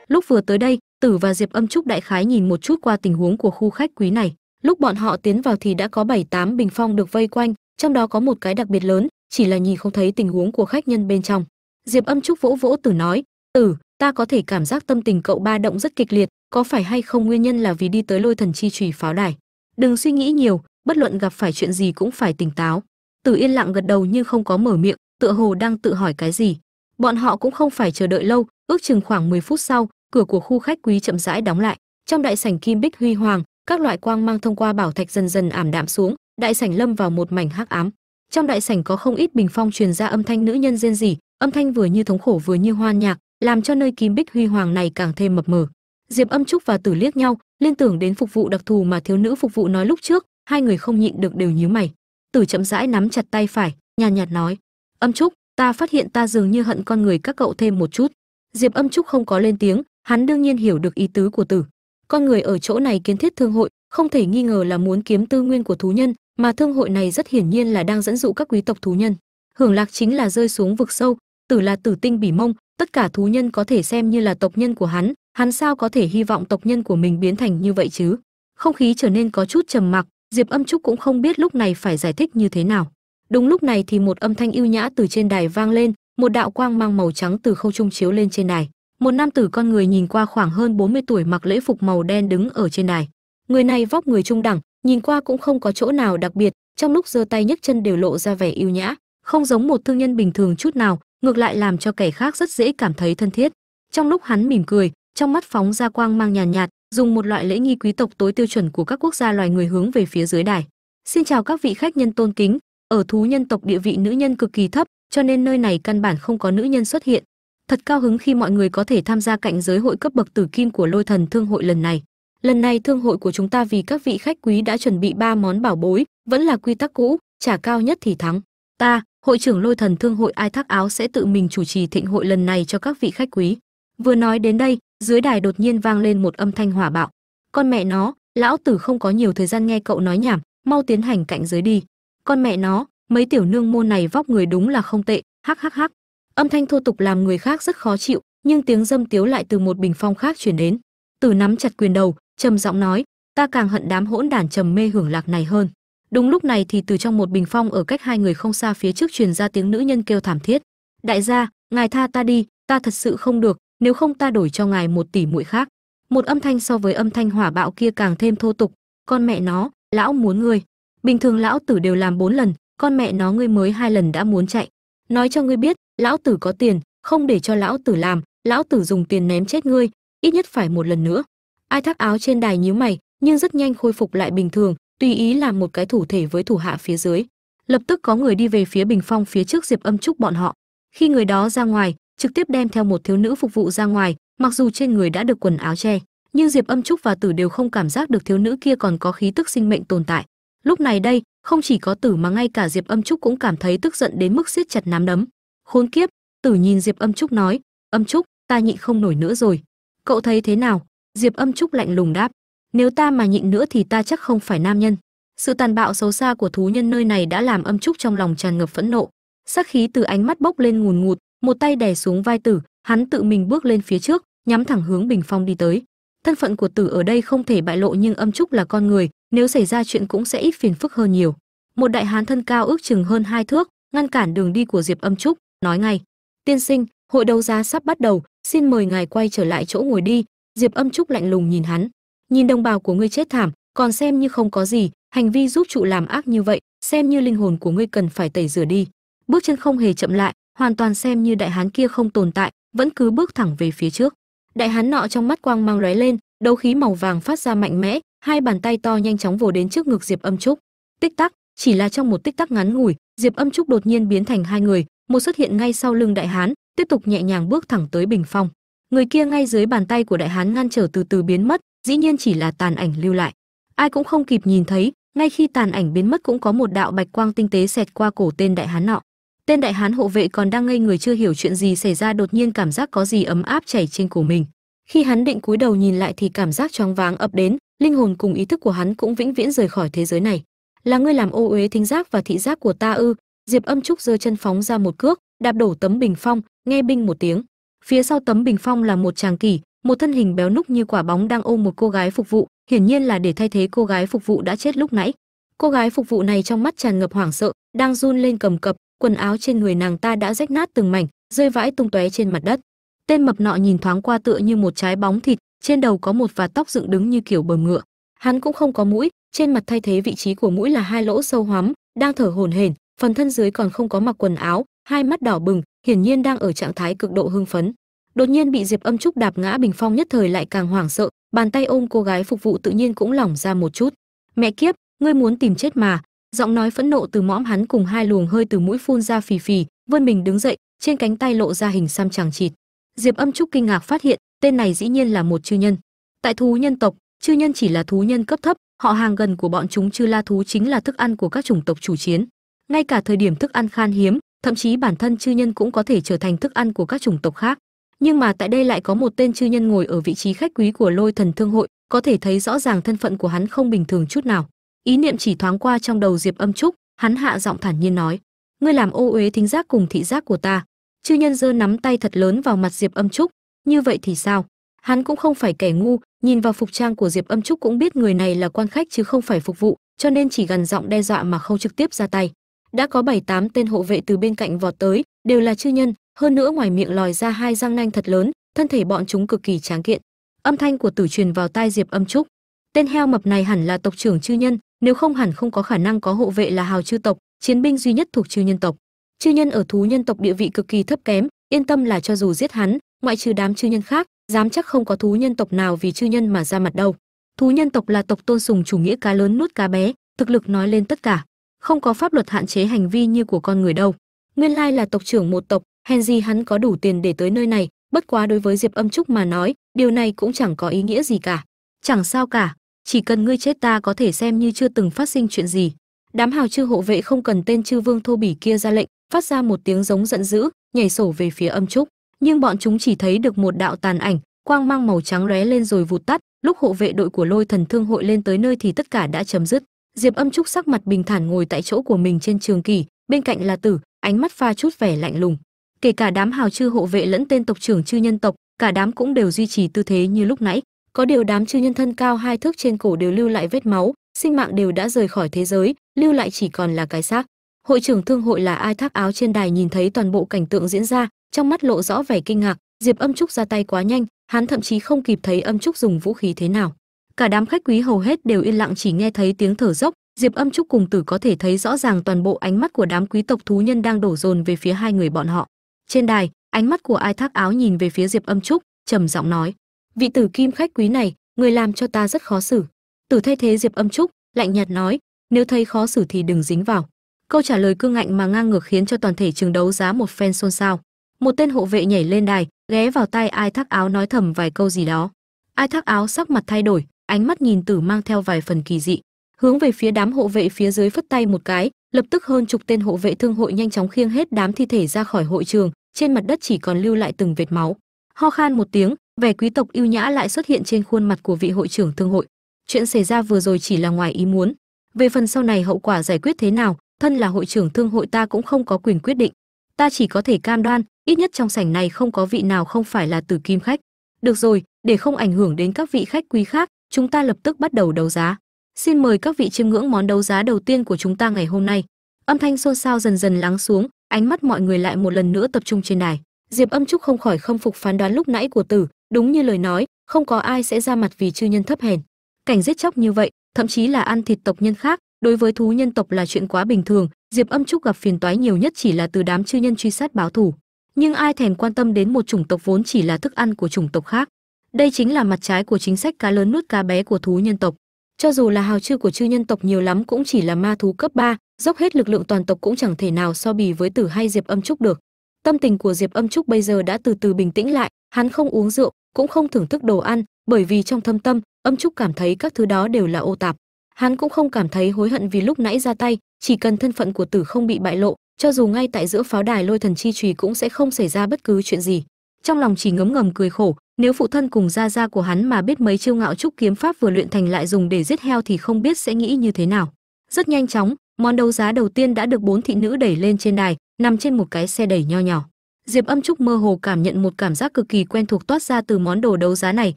A: Lúc vừa tới đây, tử và diệp âm trúc đại khái nhìn một chút qua tình huống của khu khách quý này lúc bọn họ tiến vào thì đã có bảy tám bình phong được vây quanh, trong đó có một cái đặc biệt lớn, chỉ là nhìn không thấy tình huống của khách nhân bên trong. Diệp âm trúc vỗ vỗ tử nói tử ta có thể cảm giác tâm tình cậu ba động rất kịch liệt, có phải hay không nguyên nhân là vì đi tới lôi thần chi trùy pháo đài? Đừng suy nghĩ nhiều, bất luận gặp phải chuyện gì cũng phải tỉnh táo. Tử yên lặng gật đầu nhưng không có mở miệng, tựa hồ đang tự hỏi cái gì. Bọn họ cũng không phải chờ đợi lâu, ước chừng khoảng 10 phút sau, cửa của khu khách quý chậm rãi đóng lại. Trong đại sảnh kim bích huy hoàng các loại quang mang thông qua bảo thạch dần dần ảm đạm xuống đại sảnh lâm vào một mảnh hắc ám. Trong đại sảnh có không ít bình phong truyền ra âm thanh nữ nhân rên rỉ âm thanh vừa như thống khổ vừa như hoan nhạc làm cho nơi kim bích huy hoàng này càng thêm mập mờ. Diệp âm trúc và tử liếc nhau liên tưởng đến phục vụ đặc thù mà thiếu nữ phục vụ nói lúc trước hai người không nhịn được đều nhíu mày. Tử chậm rãi nắm chặt tay phải nhàn nhạt, nhạt nói âm trúc ta phát hiện ta dường như hận con người các cậu thêm một chút. Diệp âm trúc không có lên tiếng hắn đương nhiên hiểu được ý tứ của tử con người ở chỗ này kiến thiết thương hội, không thể nghi ngờ là muốn kiếm tư nguyên của thú nhân, mà thương hội này rất hiển nhiên là đang dẫn dụ các quý tộc thú nhân. Hưởng lạc chính là rơi xuống vực sâu, tử là tử tinh bỉ mông, tất cả thú nhân có thể xem như là tộc nhân của hắn hắn sao có thể hy vọng tộc nhân của mình biến thành như vậy chứ? Không khí trở nên có chút trầm mặc, diệp âm trúc cũng không biết lúc này phải giải thích như thế nào. Đúng lúc này thì một âm thanh ưu nhã từ trên đài vang lên, một đạo quang mang màu trắng từ không trung chiếu lên trên đài một nam tử con người nhìn qua khoảng hơn 40 tuổi mặc lễ phục màu đen đứng ở trên đài. Người này vóc người trung đẳng nhìn qua cũng không có chỗ nào đặc biệt trong lúc giơ tay nhấc chân đều lộ ra vẻ yêu nhã không giống một thương nhân bình thường chút nào ngược lại làm cho kẻ khác rất dễ cảm thấy thân thiết. Trong lúc hắn mỉm cười trong mắt phóng ra quang mang nhàn nhạt, nhạt dùng một loại lễ nghi quý tộc tối tiêu chuẩn của các quốc gia loài người hướng về phía dưới đài. Xin chào các vị khách nhân tôn kính ở thú nhân tộc địa vị nữ nhân cực kỳ thấp cho nên nơi này căn bản không có nữ nhân xuất hiện thật cao hứng khi mọi người có thể tham gia cạnh giới hội cấp bậc tử kim của lôi thần thương hội lần này. Lần này thương hội của chúng ta vì các vị khách quý đã chuẩn bị ba món bảo bối, vẫn là quy tắc cũ, trả cao nhất thì thắng. Ta, hội trưởng lôi thần thương hội ai thác áo sẽ tự mình chủ trì thịnh hội lần này cho các vị khách quý. Vừa nói đến đây, dưới đài đột nhiên vang lên một âm thanh hỏa bạo. Con mẹ nó, lão tử không có nhiều thời gian nghe cậu nói nhảm, mau tiến hành cạnh giới đi. Con mẹ nó, mấy tiểu nương môn này vóc người đúng là không tệ, hắc hắc hắc âm thanh thô tục làm người khác rất khó chịu, nhưng tiếng dâm tiếu lại từ một bình phong khác chuyển đến. Tử nắm chặt quyền đầu, trầm giọng nói, ta càng hận đám hỗn đản trầm mê hưởng lạc này hơn. Đúng lúc này thì từ trong một bình phong ở cách hai người không xa phía trước truyền ra tiếng nữ nhân kêu thảm thiết, đại gia, ngài tha ta đi, ta thật sự không được, nếu không ta đổi cho ngài một tỷ mũi khác. Một âm thanh so với âm thanh hỏa bạo kia càng thêm thô tục, con mẹ nó, lão muốn ngươi. Bình thường lão tử đều làm bốn lần, con mẹ nó ngươi mới hai lần đã muốn chạy. Nói cho ngươi biết lão tử có tiền, không để cho lão tử làm, lão tử dùng tiền ném chết ngươi, ít nhất phải một lần nữa. Ai thác áo trên đài nhíu mày, nhưng rất nhanh khôi phục lại bình thường, tùy ý làm một cái thủ thể với thủ hạ phía dưới. Lập tức có người đi về phía bình phong phía trước diệp âm trúc bọn họ. Khi người đó ra ngoài, trực tiếp đem theo một thiếu nữ phục vụ ra ngoài, mặc dù trên người đã được quần áo che, nhưng diệp âm trúc và tử đều không cảm giác được thiếu nữ kia còn có khí tức sinh mệnh tồn tại. Lúc này đây, không chỉ có tử mà ngay cả diệp âm trúc cũng cảm thấy tức giận đến mức siết chặt nắm đấm khốn kiếp, tử nhìn diệp âm trúc nói, âm trúc, ta nhịn không nổi nữa rồi. Cậu thấy thế nào? Diệp âm trúc lạnh lùng đáp, nếu ta mà nhịn nữa thì ta chắc không phải nam nhân. Sự tàn bạo xấu xa của thú nhân nơi này đã làm âm trúc trong lòng tràn ngập phẫn nộ. Sắc khí từ ánh mắt bốc lên ngùn ngụt, một tay đè xuống vai tử, hắn tự mình bước lên phía trước, nhắm thẳng hướng bình phong đi tới. Thân phận của tử ở đây không thể bại lộ nhưng âm trúc là con người, nếu xảy ra chuyện cũng sẽ ít phiền phức hơn nhiều. Một đại hán thân cao ước chừng hơn hai thước, ngăn cản đường đi của diệp âm trúc nói ngay, tiên sinh, hội đấu giá sắp bắt đầu, xin mời ngài quay trở lại chỗ ngồi đi. Diệp âm trúc lạnh lùng nhìn hắn. Nhìn đồng bào của ngươi chết thảm, còn xem như không có gì, hành vi giúp trụ làm ác như vậy, xem như linh hồn của ngươi cần phải tẩy rửa đi. Bước chân không hề chậm lại, hoàn toàn xem như đại hán kia không tồn tại, vẫn cứ bước thẳng về phía trước. Đại hán nọ trong mắt quang mang lóe lên, đấu khí màu vàng phát ra mạnh mẽ, hai bàn tay to nhanh chóng vồ đến trước ngực diệp âm trúc. Tích tắc, chỉ là trong một tích tắc ngắn ngủi, diệp âm trúc đột nhiên biến thành hai người một xuất hiện ngay sau lưng đại hán, tiếp tục nhẹ nhàng bước thẳng tới bình phong. Người kia ngay dưới bàn tay của đại hán ngăn trở từ từ biến mất, dĩ nhiên chỉ là tàn ảnh lưu lại. Ai cũng không kịp nhìn thấy, ngay khi tàn ảnh biến mất cũng có một đạo bạch quang tinh tế xẹt qua cổ tên đại hán nọ. Tên đại hán hộ vệ còn đang ngây người chưa hiểu chuyện gì xảy ra, đột nhiên cảm giác có gì ấm áp chảy trên cổ mình. Khi hắn định cúi đầu nhìn lại thì cảm giác choáng váng ập đến, linh hồn cùng ý thức của hắn cũng vĩnh viễn rời khỏi thế giới này. Là ngươi làm ô uế thính giác và thị giác của ta ư? Diệp âm trúc giơ chân phóng ra một cước, đạp đổ tấm bình phong, nghe binh một tiếng. Phía sau tấm bình phong là một chàng kỳ một thân hình béo núc như quả bóng đang ôm một cô gái phục vụ, hiển nhiên là để thay thế cô gái phục vụ đã chết lúc nãy. Cô gái phục vụ này trong mắt tràn ngập hoảng sợ, đang run lên cầm cập, quần áo trên người nàng ta đã rách nát từng mảnh, rơi vãi tung tóe trên mặt đất. Tên mập nọ nhìn thoáng qua tựa như một trái bóng thịt, trên đầu có một vạt tóc dựng đứng như kiểu bờm ngựa. Hắn cũng không có mũi, trên mặt thay thế vị trí của mũi là hai lỗ sâu hoắm, đang thở hổn hển phần thân dưới còn không có mặc quần áo, hai mắt đỏ bừng, hiển nhiên đang ở trạng thái cực độ hưng phấn. Đột nhiên bị diệp âm trúc đạp ngã bình phong nhất thời lại càng hoảng sợ, bàn tay ôm cô gái phục vụ tự nhiên cũng lỏng ra một chút. Mẹ kiếp, ngươi muốn tìm chết mà. Giọng nói phẫn nộ từ mõm hắn cùng hai luồng hơi từ mũi phun ra phì phì vươn mình đứng dậy, trên cánh tay lộ ra hình xăm chằng chịt. Diệp âm trúc kinh ngạc phát hiện, tên này dĩ nhiên là một chư nhân. Tại thú nhân tộc, chư nhân chỉ là thú nhân cấp thấp, họ hàng gần của bọn chúng chư la thú chính là thức ăn của các chủng tộc chủ chiến ngay cả thời điểm thức ăn khan hiếm, thậm chí bản thân chư nhân cũng có thể trở thành thức ăn của các chủng tộc khác. Nhưng mà tại đây lại có một tên chư nhân ngồi ở vị trí khách quý của lôi thần thương hội, có thể thấy rõ ràng thân phận của hắn không bình thường chút nào. Ý niệm chỉ thoáng qua trong đầu diệp âm trúc, hắn hạ giọng thản nhiên nói, ngươi làm ô uế thính giác cùng thị giác của ta. Chư nhân giơ nắm tay thật lớn vào mặt diệp âm trúc, như vậy thì sao? Hắn cũng không phải kẻ ngu, nhìn vào phục trang của diệp âm trúc cũng biết người này là quan khách chứ không phải phục vụ, cho nên chỉ gần giọng đe dọa mà không trực tiếp ra tay đã có bảy tám tên hộ vệ từ bên cạnh vọt tới, đều là chư nhân, hơn nữa ngoài miệng lòi ra hai răng nanh thật lớn, thân thể bọn chúng cực kỳ tráng kiện. Âm thanh của tử truyền vào tai diệp âm trúc. Tên heo mập này hẳn là tộc trưởng chư nhân, nếu không hẳn không có khả năng có hộ vệ là hào chư tộc, chiến binh duy nhất thuộc chư nhân tộc. Chư nhân ở thú nhân tộc địa vị cực kỳ thấp kém, yên tâm là cho dù giết hắn, ngoại trừ đám chư nhân khác, dám chắc không có thú nhân tộc nào vì chư nhân mà ra mặt đâu. Thú nhân tộc là tộc tôn sùng chủ nghĩa cá lớn nuốt cá bé, thực lực nói lên tất cả không có pháp luật hạn chế hành vi như của con người đâu. Nguyên lai là tộc trưởng một tộc, hèn gì hắn có đủ tiền để tới nơi này, bất quá đối với diệp âm trúc mà nói, điều này cũng chẳng có ý nghĩa gì cả. Chẳng sao cả, chỉ cần ngươi chết ta có thể xem như chưa từng phát sinh chuyện gì. Đám hào chư hộ vệ không cần tên chư vương thô bỉ kia ra lệnh, phát ra một tiếng giống giận dữ, nhảy sổ về phía âm trúc. Nhưng bọn chúng chỉ thấy được một đạo tàn ảnh, quang mang màu trắng lóe lên rồi vụt tắt. Lúc hộ vệ đội của lôi thần thương hội lên tới nơi thì tất cả đã chấm dứt diệp âm trúc sắc mặt bình thản ngồi tại chỗ của mình trên trường kỳ, bên cạnh là tử, ánh mắt pha chút vẻ lạnh lùng. Kể cả đám hào chư hộ vệ lẫn tên tộc trưởng chư nhân tộc, cả đám cũng đều duy trì tư thế như lúc nãy. Có điều đám chư nhân thân cao hai thước trên cổ đều lưu lại vết máu, sinh mạng đều đã rời khỏi thế giới, lưu lại chỉ còn là cái xác. Hội trưởng thương hội là ai thác áo trên đài nhìn thấy toàn bộ cảnh tượng diễn ra, trong mắt lộ rõ vẻ kinh ngạc. Diệp âm trúc ra tay quá nhanh, hắn thậm chí không kịp thấy âm trúc dùng vũ khí thế nào cả đám khách quý hầu hết đều yên lặng chỉ nghe thấy tiếng thở dốc. Diệp âm trúc cùng tử có thể thấy rõ ràng toàn bộ ánh mắt của đám quý tộc thú nhân đang đổ dồn về phía hai người bọn họ. Trên đài, ánh mắt của ai thác áo nhìn về phía diệp âm trúc, trầm giọng nói, vị tử kim khách quý này, người làm cho ta rất khó xử. Tử thay thế diệp âm trúc, lạnh nhạt nói, nếu thấy khó xử thì đừng dính vào. Câu trả lời cương ngạnh mà ngang ngược khiến cho toàn thể trường đấu giá một phen xôn xao. Một tên hộ vệ nhảy lên đài, ghé vào tai ai thác áo nói thầm vài câu gì đó. Ai thác áo sắc mặt thay đổi ánh mắt nhìn tử mang theo vài phần kỳ dị, hướng về phía đám hộ vệ phía dưới phất tay một cái, lập tức hơn chục tên hộ vệ thương hội nhanh chóng khiêng hết đám thi thể ra khỏi hội trường, trên mặt đất chỉ còn lưu lại từng vệt máu. Ho khan một tiếng, vẻ quý tộc yêu nhã lại xuất hiện trên khuôn mặt của vị hội trưởng thương hội. Chuyện xảy ra vừa rồi chỉ là ngoài ý muốn. Về phần sau này hậu quả giải quyết thế nào, thân là hội trưởng thương hội ta cũng không có quyền quyết định. Ta chỉ có thể cam đoan, ít nhất trong sảnh này không có vị nào không phải là tử kim khách. Được rồi, để không ảnh hưởng đến các vị khách quý khác chúng ta lập tức bắt đầu đấu giá. Xin mời các vị chiêm ngưỡng món đấu giá đầu tiên của chúng ta ngày hôm nay. Âm thanh xôn xao dần dần lắng xuống, ánh mắt mọi người lại một lần nữa tập trung trên đài. Diệp âm trúc không khỏi khâm phục phán đoán lúc nãy của tử, đúng như lời nói, không có ai sẽ ra mặt vì chư nhân thấp hèn. Cảnh giết chóc như vậy, thậm chí là ăn thịt tộc nhân khác, đối với thú nhân tộc là chuyện quá bình thường, diệp âm trúc gặp phiền toái nhiều nhất chỉ là từ đám chư nhân truy sát báo thù. Nhưng ai thèm quan tâm đến một chủng tộc vốn chỉ là thức ăn của chủng tộc khác? Đây chính là mặt trái của chính sách cá lớn nuốt cá bé của thú nhân tộc. Cho dù là hào chư của chư nhân tộc nhiều lắm cũng chỉ là ma thú cấp 3, dốc hết lực lượng toàn tộc cũng chẳng thể nào so bì với tử hay diệp âm trúc được. Tâm tình của diệp âm trúc bây giờ đã từ từ bình tĩnh lại hắn không uống rượu cũng không thưởng thức đồ ăn bởi vì trong thâm tâm âm trúc cảm thấy các thứ đó đều là ô tạp. Hắn cũng không cảm thấy hối hận vì lúc nãy ra tay chỉ cần thân phận của tử không bị bại lộ cho dù ngay tại giữa pháo đài lôi thần chi trùy cũng sẽ không xảy ra bất cứ chuyện gì. Trong lòng chỉ ngấm ngầm cười khổ nếu phụ thân cùng gia gia của hắn mà biết mấy chiêu ngạo trúc kiếm pháp vừa luyện thành lại dùng để giết heo thì không biết sẽ nghĩ như thế nào. Rất nhanh chóng, món đấu giá đầu tiên đã được bốn thị nữ đẩy lên trên đài, nằm trên một cái xe đẩy nho nhỏ. Diệp âm trúc mơ hồ cảm nhận một cảm giác cực kỳ quen thuộc toát ra từ món đồ đấu giá này,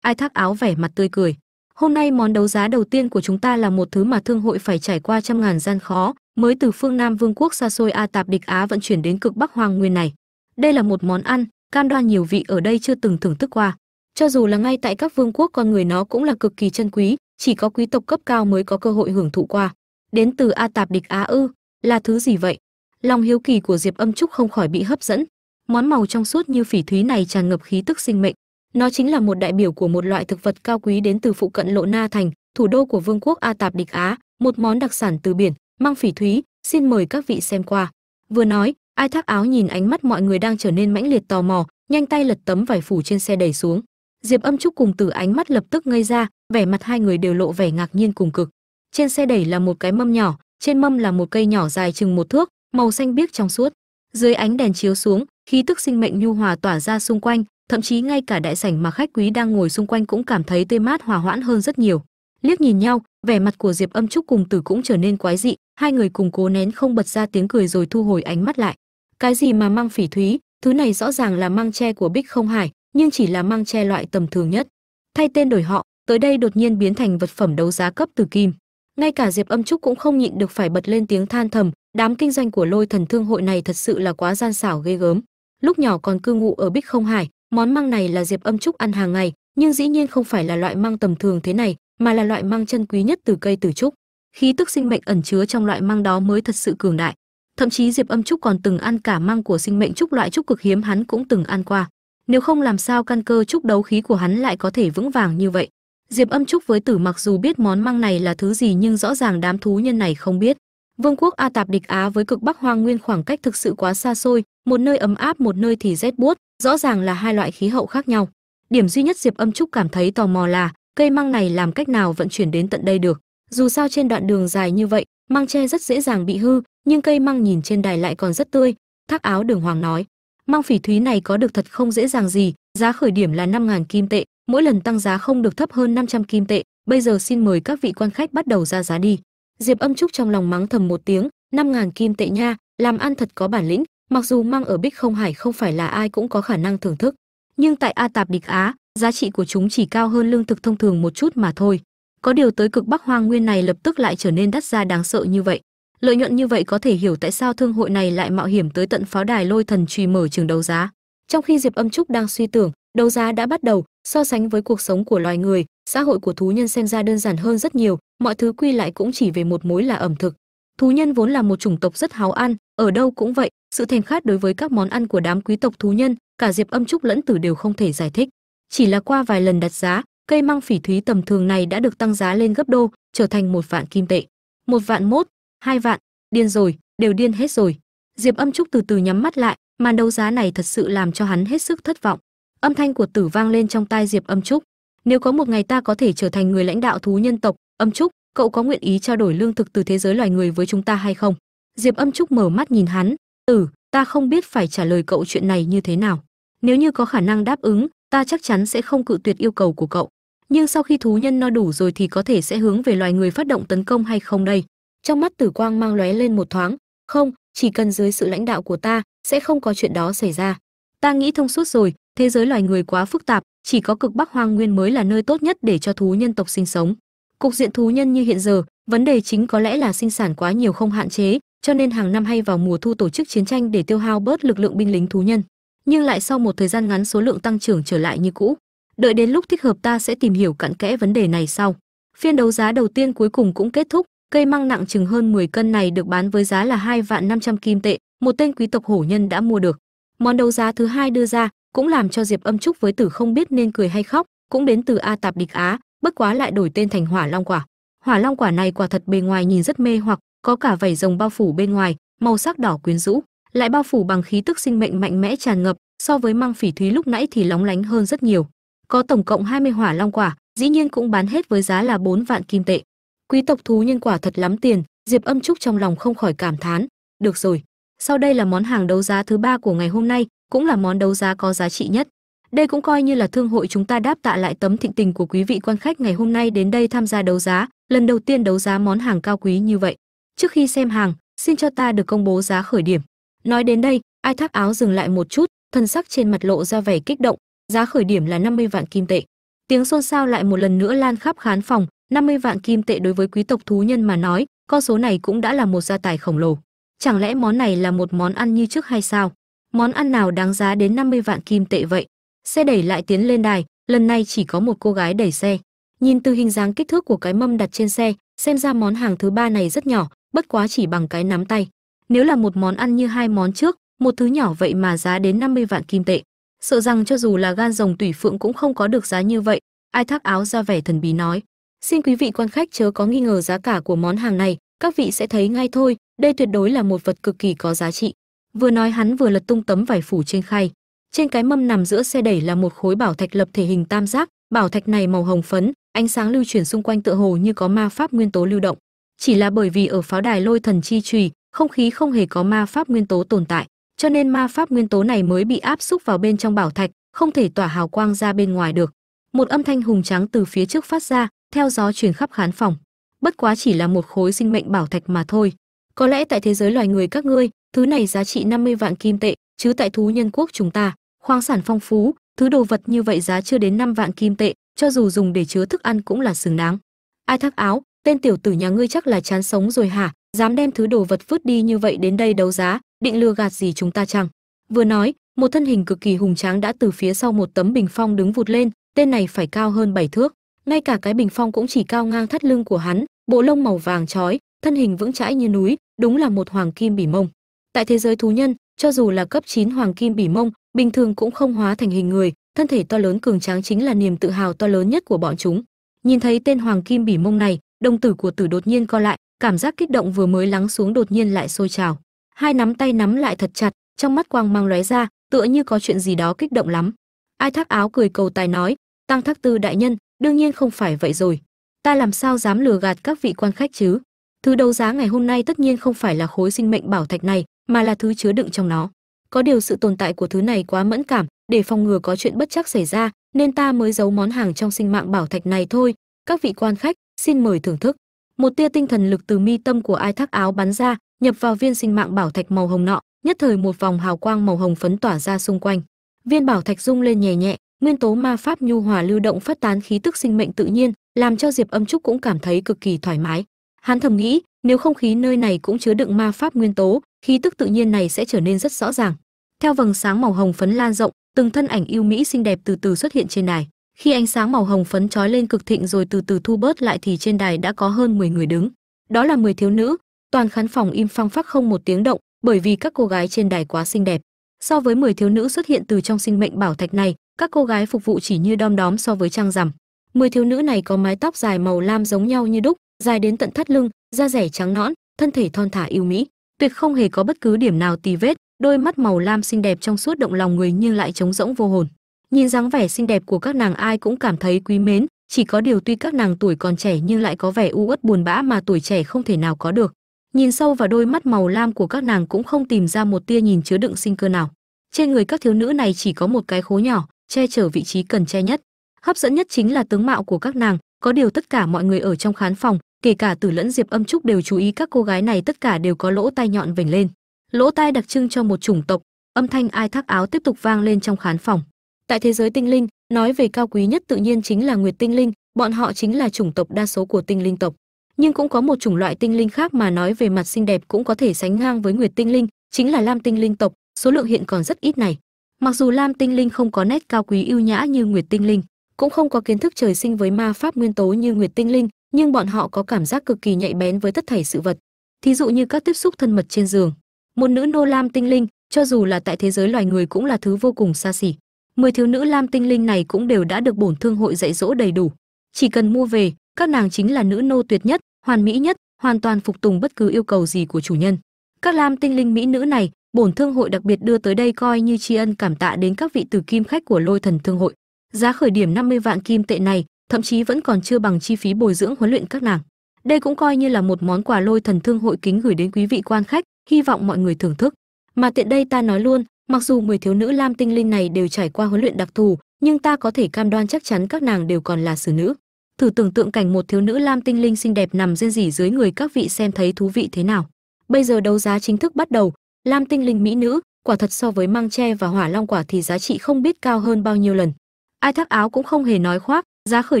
A: ai thác áo vẻ mặt tươi cười. Hôm nay món đấu giá đầu tiên của chúng ta là một thứ mà thương hội phải trải qua trăm ngàn gian khó, mới từ phương nam vương quốc xa xôi a tạp địch á vận chuyển đến cực bắc hoàng nguyên này. Đây là một món ăn cam đoan nhiều vị ở đây chưa từng thưởng thức qua. Cho dù là ngay tại các vương quốc, con người nó cũng là cực kỳ chân quý, chỉ có quý tộc cấp cao mới có cơ hội hưởng thụ qua. Đến từ a tạp địch á ư, là thứ gì vậy? Lòng hiếu kỳ của diệp âm trúc không khỏi bị hấp dẫn. Món màu trong suốt như phỉ thúy này tràn ngập khí tức sinh mệnh. Nó chính là một đại biểu của một loại thực vật cao quý đến từ phụ cận lộ na thành, thủ đô của vương quốc a tạp địch á, một món đặc sản từ biển, mang phỉ thúy, xin mời các vị xem qua. Vừa nói ai thác áo nhìn ánh mắt mọi người đang trở nên mãnh liệt tò mò, nhanh tay lật tấm vải phủ trên xe đẩy xuống. Diệp âm trúc cùng từ ánh mắt lập tức ngây ra, vẻ mặt hai người đều lộ vẻ ngạc nhiên cùng cực. Trên xe đẩy là một cái mâm nhỏ, trên mâm là một cây nhỏ dài chừng một thước, màu xanh biếc trong suốt. Dưới ánh đèn chiếu xuống, khí tức sinh mệnh nhu hòa tỏa ra xung quanh, thậm chí ngay cả đại sảnh mà khách quý đang ngồi xung quanh cũng cảm thấy tươi mát hòa hoãn hơn rất nhiều. Liếc nhìn nhau, vẻ mặt của diệp âm trúc cùng tử cũng trở nên quái dị, hai người cùng cố nén không bật ra tiếng cười rồi thu hồi ánh mắt lại cái gì mà mang phỉ thúy, thứ này rõ ràng là mang tre của bích không hải, nhưng chỉ là mang tre loại tầm thường nhất. Thay tên đổi họ, tới đây đột nhiên biến thành vật phẩm đấu giá cấp từ kim. Ngay cả diệp âm trúc cũng không nhịn được phải bật lên tiếng than thầm, đám kinh doanh của lôi thần thương hội này thật sự là quá gian xảo ghê gớm. Lúc nhỏ còn cư ngụ ở bích không hải, món măng này là diệp âm trúc ăn hàng ngày, nhưng dĩ nhiên không phải là loại măng tầm thường thế này, mà là loại măng chân quý nhất từ cây tử trúc. Khí tức sinh mệnh ẩn chứa trong loại măng đó mới thật sự cường đại thậm chí diệp âm trúc còn từng ăn cả măng của sinh mệnh trúc loại trúc cực hiếm hắn cũng từng ăn qua. Nếu không làm sao căn cơ trúc đấu khí của hắn lại có thể vững vàng như vậy? Diệp âm trúc với tử mặc dù biết món măng này là thứ gì nhưng rõ ràng đám thú nhân này không biết. Vương quốc a tạp địch á với cực bắc hoang nguyên khoảng cách thực sự quá xa xôi, một nơi ấm áp, một nơi thì rét buốt, rõ ràng là hai loại khí hậu khác nhau. Điểm duy nhất diệp âm trúc cảm thấy tò mò là, cây măng này làm cách nào vận chuyển đến tận đây được? Dù sao trên đoạn đường dài như vậy, măng tre rất dễ dàng bị hư nhưng cây măng nhìn trên đài lại còn rất tươi, thác áo đường hoàng nói. Măng phỉ thúy này có được thật không dễ dàng gì, giá khởi điểm là 5.000 kim tệ, mỗi lần tăng giá không được thấp hơn 500 kim tệ. Bây giờ xin mời các vị quan khách bắt đầu ra giá đi. Diệp âm trúc trong lòng mắng thầm một tiếng 5.000 kim tệ nha, làm ăn thật có bản lĩnh, mặc dù măng ở bích không hải không phải là ai cũng có khả năng thưởng thức, nhưng tại a tạp địch á, giá trị của chúng chỉ cao hơn lương thực thông thường một chút mà thôi. Có điều tới cực bắc hoang nguyên này lập tức lại trở nên đắt ra đáng sợ như vậy lợi nhuận như vậy có thể hiểu tại sao thương hội này lại mạo hiểm tới tận pháo đài lôi thần trùy mở trường đấu giá. Trong khi diệp âm trúc đang suy tưởng, đấu giá đã bắt đầu, so sánh với cuộc sống của loài người, xã hội của thú nhân xem ra đơn giản hơn rất nhiều, mọi thứ quy lại cũng chỉ về một mối là ẩm thực. Thú nhân vốn là một chủng tộc rất háo ăn, ở đâu cũng vậy, sự thèm khát đối với các món ăn của đám quý tộc thú nhân, cả diệp âm trúc lẫn tử đều không thể giải thích. Chỉ là qua vài lần đặt giá, cây măng phỉ thúy tầm thường này đã được tăng giá lên gấp đô trở thành một vạn kim tệ. Một vạn mốt hai vạn, điên rồi, đều điên hết rồi. Diệp âm trúc từ từ nhắm mắt lại, màn đấu giá này thật sự làm cho hắn hết sức thất vọng. Âm thanh của tử vang lên trong tai diệp âm trúc. Nếu có một ngày ta có thể trở thành người lãnh đạo thú nhân tộc, âm trúc, cậu có nguyện ý trao đổi lương thực từ thế giới loài người với chúng ta hay không? Diệp âm trúc mở mắt nhìn hắn. Tử ta không biết phải trả lời cậu chuyện này như thế nào. Nếu như có khả năng đáp ứng, ta chắc chắn sẽ không cự tuyệt yêu cầu của cậu. Nhưng sau khi thú nhân no đủ rồi thì có thể sẽ hướng về loài người phát động tấn công hay không đây? Trong mắt tử quang mang lóe lên một thoáng, không, chỉ cần dưới sự lãnh đạo của ta, sẽ không có chuyện đó xảy ra. Ta nghĩ thông suốt rồi, thế giới loài người quá phức tạp, chỉ có cực bắc hoang nguyên mới là nơi tốt nhất để cho thú nhân tộc sinh sống. Cục diện thú nhân như hiện giờ, vấn đề chính có lẽ là sinh sản quá nhiều không hạn chế, cho nên hàng năm hay vào mùa thu tổ chức chiến tranh để tiêu hao bớt lực lượng binh lính thú nhân. Nhưng lại sau một thời gian ngắn số lượng tăng trưởng trở lại như cũ. Đợi đến lúc thích hợp ta sẽ tìm hiểu cặn kẽ vấn đề này sau. Phiên đấu giá đầu tiên cuối cùng cũng kết thúc cây măng nặng chừng hơn 10 cân này được bán với giá là hai vạn 500 kim tệ, một tên quý tộc hổ nhân đã mua được. Món đấu giá thứ hai đưa ra cũng làm cho diệp âm trúc với tử không biết nên cười hay khóc, cũng đến từ a tạp địch á, bất quá lại đổi tên thành hỏa long quả. Hỏa long quả này quả thật bề ngoài nhìn rất mê hoặc, có cả vảy rồng bao phủ bên ngoài, màu sắc đỏ quyến rũ, lại bao phủ bằng khí tức sinh mệnh mạnh mẽ tràn ngập, so với măng phỉ thúy lúc nãy thì lóng lánh hơn rất nhiều. Có tổng cộng 20 hỏa long quả, dĩ nhiên cũng bán hết với giá là 4 vạn kim tệ quý tộc thú nhân quả thật lắm tiền, diệp âm trúc trong lòng không khỏi cảm thán. Được rồi, sau đây là món hàng đấu giá thứ ba của ngày hôm nay, cũng là món đấu giá có giá trị nhất. Đây cũng coi như là thương hội chúng ta đáp tạ lại tấm thịnh tình của quý vị quan khách ngày hôm nay đến đây tham gia đấu giá, lần đầu tiên đấu giá món hàng cao quý như vậy. Trước khi xem hàng, xin cho ta được công bố giá khởi điểm. Nói đến đây, ai thác áo dừng lại một chút, thân sắc trên mặt lộ ra vẻ kích động. Giá khởi điểm là 50 vạn kim tệ. Tiếng xôn xao lại một lần nữa lan khắp khán phòng 50 vạn kim tệ đối với quý tộc thú nhân mà nói, con số này cũng đã là một gia tài khổng lồ. Chẳng lẽ món này là một món ăn như trước hay sao? Món ăn nào đáng giá đến 50 vạn kim tệ vậy? Xe đẩy lại tiến lên đài, lần này chỉ có một cô gái đẩy xe. Nhìn từ hình dáng kích thước của cái mâm đặt trên xe, xem ra món hàng thứ ba này rất nhỏ, bất quá chỉ bằng cái nắm tay. Nếu là một món ăn như hai món trước, một thứ nhỏ vậy mà giá đến 50 vạn kim tệ. Sợ rằng cho dù là gan rồng tùy phượng cũng không có được giá như vậy. Ai thác áo ra vẻ thần bí nói xin quý vị quan khách chớ có nghi ngờ giá cả của món hàng này, các vị sẽ thấy ngay thôi, đây tuyệt đối là một vật cực kỳ có giá trị. Vừa nói hắn vừa lật tung tấm vải phủ trên khay. Trên cái mâm nằm giữa xe đẩy là một khối bảo thạch lập thể hình tam giác, bảo thạch này màu hồng phấn, ánh sáng lưu chuyển xung quanh tựa hồ như có ma pháp nguyên tố lưu động. Chỉ là bởi vì ở pháo đài lôi thần chi trùy, không khí không hề có ma pháp nguyên tố tồn tại, cho nên ma pháp nguyên tố này mới bị áp xúc vào bên trong bảo thạch, không thể tỏa hào quang ra bên ngoài được. Một âm thanh hùng trắng từ phía trước phát ra theo gió truyền khắp khán phòng, bất quá chỉ là một khối sinh mệnh bảo thạch mà thôi. Có lẽ tại thế giới loài người các ngươi, thứ này giá trị 50 vạn kim tệ, chứ tại thú nhân quốc chúng ta, khoáng sản phong phú, thứ đồ vật như vậy giá chưa đến 5 vạn kim tệ, cho dù dùng để chứa thức ăn cũng là xứng đáng. Ai thắc áo, tên tiểu tử nhà ngươi chắc là chán sống rồi hả? Dám đem thứ đồ vật vứt đi như vậy đến đây đấu giá, định lừa gạt gì chúng ta chăng? Vừa nói, một thân hình cực kỳ hùng tráng đã từ phía sau một tấm bình phong đứng vụt lên, tên này phải cao hơn bảy thước ngay cả cái bình phong cũng chỉ cao ngang thắt lưng của hắn, bộ lông màu vàng chói, thân hình vững chãi như núi, đúng là một hoàng kim bỉ mông. Tại thế giới thú nhân, cho dù là cấp 9 hoàng kim bỉ mông, bình thường cũng không hóa thành hình người, thân thể to lớn cường tráng chính là niềm tự hào to lớn nhất của bọn chúng. Nhìn thấy tên hoàng kim bỉ mông này, đồng tử của tử đột nhiên co lại, cảm giác kích động vừa mới lắng xuống đột nhiên lại sôi trào. Hai nắm tay nắm lại thật chặt, trong mắt quang mang lóe ra, tựa như có chuyện gì đó kích động lắm. Ai thác áo cười cầu tài nói, tăng thác tư đại nhân đương nhiên không phải vậy rồi. Ta làm sao dám lừa gạt các vị quan khách chứ? Thứ đấu giá ngày hôm nay tất nhiên không phải là khối sinh mệnh bảo thạch này, mà là thứ chứa đựng trong nó. Có điều sự tồn tại của thứ này quá mẫn cảm, để phòng ngừa có chuyện bất chắc xảy ra, nên ta mới giấu món hàng trong sinh mạng bảo thạch này thôi. Các vị quan khách, xin mời thưởng thức. Một tia tinh thần lực từ mi tâm của ai thác áo bắn ra, nhập vào viên sinh mạng bảo thạch màu hồng nọ, nhất thời một vòng hào quang màu hồng phấn tỏa ra xung quanh. Viên bảo thạch rung lên nhẹ nhẹ nguyên tố ma pháp nhu hòa lưu động phát tán khí tức sinh mệnh tự nhiên, làm cho diệp âm trúc cũng cảm thấy cực kỳ thoải mái. Hắn thầm nghĩ, nếu không khí nơi này cũng chứa đựng ma pháp nguyên tố, khí tức tự nhiên này sẽ trở nên rất rõ ràng. Theo vầng sáng màu hồng phấn lan rộng, từng thân ảnh yêu mỹ xinh đẹp từ từ xuất hiện trên đài. Khi ánh sáng màu hồng phấn trói lên cực thịnh rồi từ từ thu bớt lại thì trên đài đã có hơn 10 người đứng. Đó là 10 thiếu nữ. Toàn khán phòng im phăng phắc không một tiếng động, bởi vì các cô gái trên đài quá xinh đẹp. So với 10 thiếu nữ xuất hiện từ trong sinh mệnh bảo thạch này các cô gái phục vụ chỉ như đom đóm so với trang rằm. 10 thiếu nữ này có mái tóc dài màu lam giống nhau như đúc, dài đến tận thắt lưng, da rẻ trắng nõn, thân thể thon thả yêu mỹ. Tuyệt không hề có bất cứ điểm nào tì vết, đôi mắt màu lam xinh đẹp trong suốt động lòng người nhưng lại trống rỗng vô hồn. Nhìn dáng vẻ xinh đẹp của các nàng ai cũng cảm thấy quý mến, chỉ có điều tuy các nàng tuổi còn trẻ nhưng lại có vẻ u uất buồn bã mà tuổi trẻ không thể nào có được. Nhìn sâu vào đôi mắt màu lam của các nàng cũng không tìm ra một tia nhìn chứa đựng sinh cơ nào. Trên người các thiếu nữ này chỉ có một cái khố nhỏ che chở vị trí cần che nhất. Hấp dẫn nhất chính là tướng mạo của các nàng, có điều tất cả mọi người ở trong khán phòng, kể cả tử lẫn diệp âm trúc đều chú ý các cô gái này tất cả đều có lỗ tai nhọn vểnh lên. Lỗ tai đặc trưng cho một chủng tộc, âm thanh ai thác áo tiếp tục vang lên trong khán phòng. Tại thế giới tinh linh, nói về cao quý nhất tự nhiên chính là nguyệt tinh linh, bọn họ chính là chủng tộc đa số của tinh linh tộc. Nhưng cũng có một chủng loại tinh linh khác mà nói về mặt xinh đẹp cũng có thể sánh ngang với nguyệt tinh linh, chính là lam tinh linh tộc, số lượng hiện còn rất ít này mặc dù lam tinh linh không có nét cao quý ưu nhã như nguyệt tinh linh, cũng không có kiến thức trời sinh với ma pháp nguyên tố như nguyệt tinh linh, nhưng bọn họ có cảm giác cực kỳ nhạy bén với tất thảy sự vật. Thí dụ như các tiếp xúc thân mật trên giường. Một nữ nô lam tinh linh, cho dù là tại thế giới loài người cũng là thứ vô cùng xa xỉ. Mười thiếu nữ lam tinh linh này cũng đều đã được bổn thương hội dạy dỗ đầy đủ. Chỉ cần mua về, các nàng chính là nữ nô tuyệt nhất, hoàn mỹ nhất, hoàn toàn phục tùng bất cứ yêu cầu gì của chủ nhân. Các lam tinh linh mỹ nữ này bổn thương hội đặc biệt đưa tới đây coi như tri ân cảm tạ đến các vị tử kim khách của lôi thần thương hội. Giá khởi điểm 50 vạn kim tệ này, thậm chí vẫn còn chưa bằng chi phí bồi dưỡng huấn luyện các nàng. Đây cũng coi như là một món quà lôi thần thương hội kính gửi đến quý vị quan khách, hy vọng mọi người thưởng thức. Mà tiện đây ta nói luôn, mặc dù 10 thiếu nữ lam tinh linh này đều trải qua huấn luyện đặc thù, nhưng ta có thể cam đoan chắc chắn các nàng đều còn là xử nữ. Thử tưởng tượng cảnh một thiếu nữ lam tinh linh xinh đẹp nằm rên rỉ dưới người các vị xem thấy thú vị thế nào. Bây giờ đấu giá chính thức bắt đầu lam tinh linh mỹ nữ, quả thật so với mang tre và hỏa long quả thì giá trị không biết cao hơn bao nhiêu lần. Ai thác áo cũng không hề nói khoác, giá khởi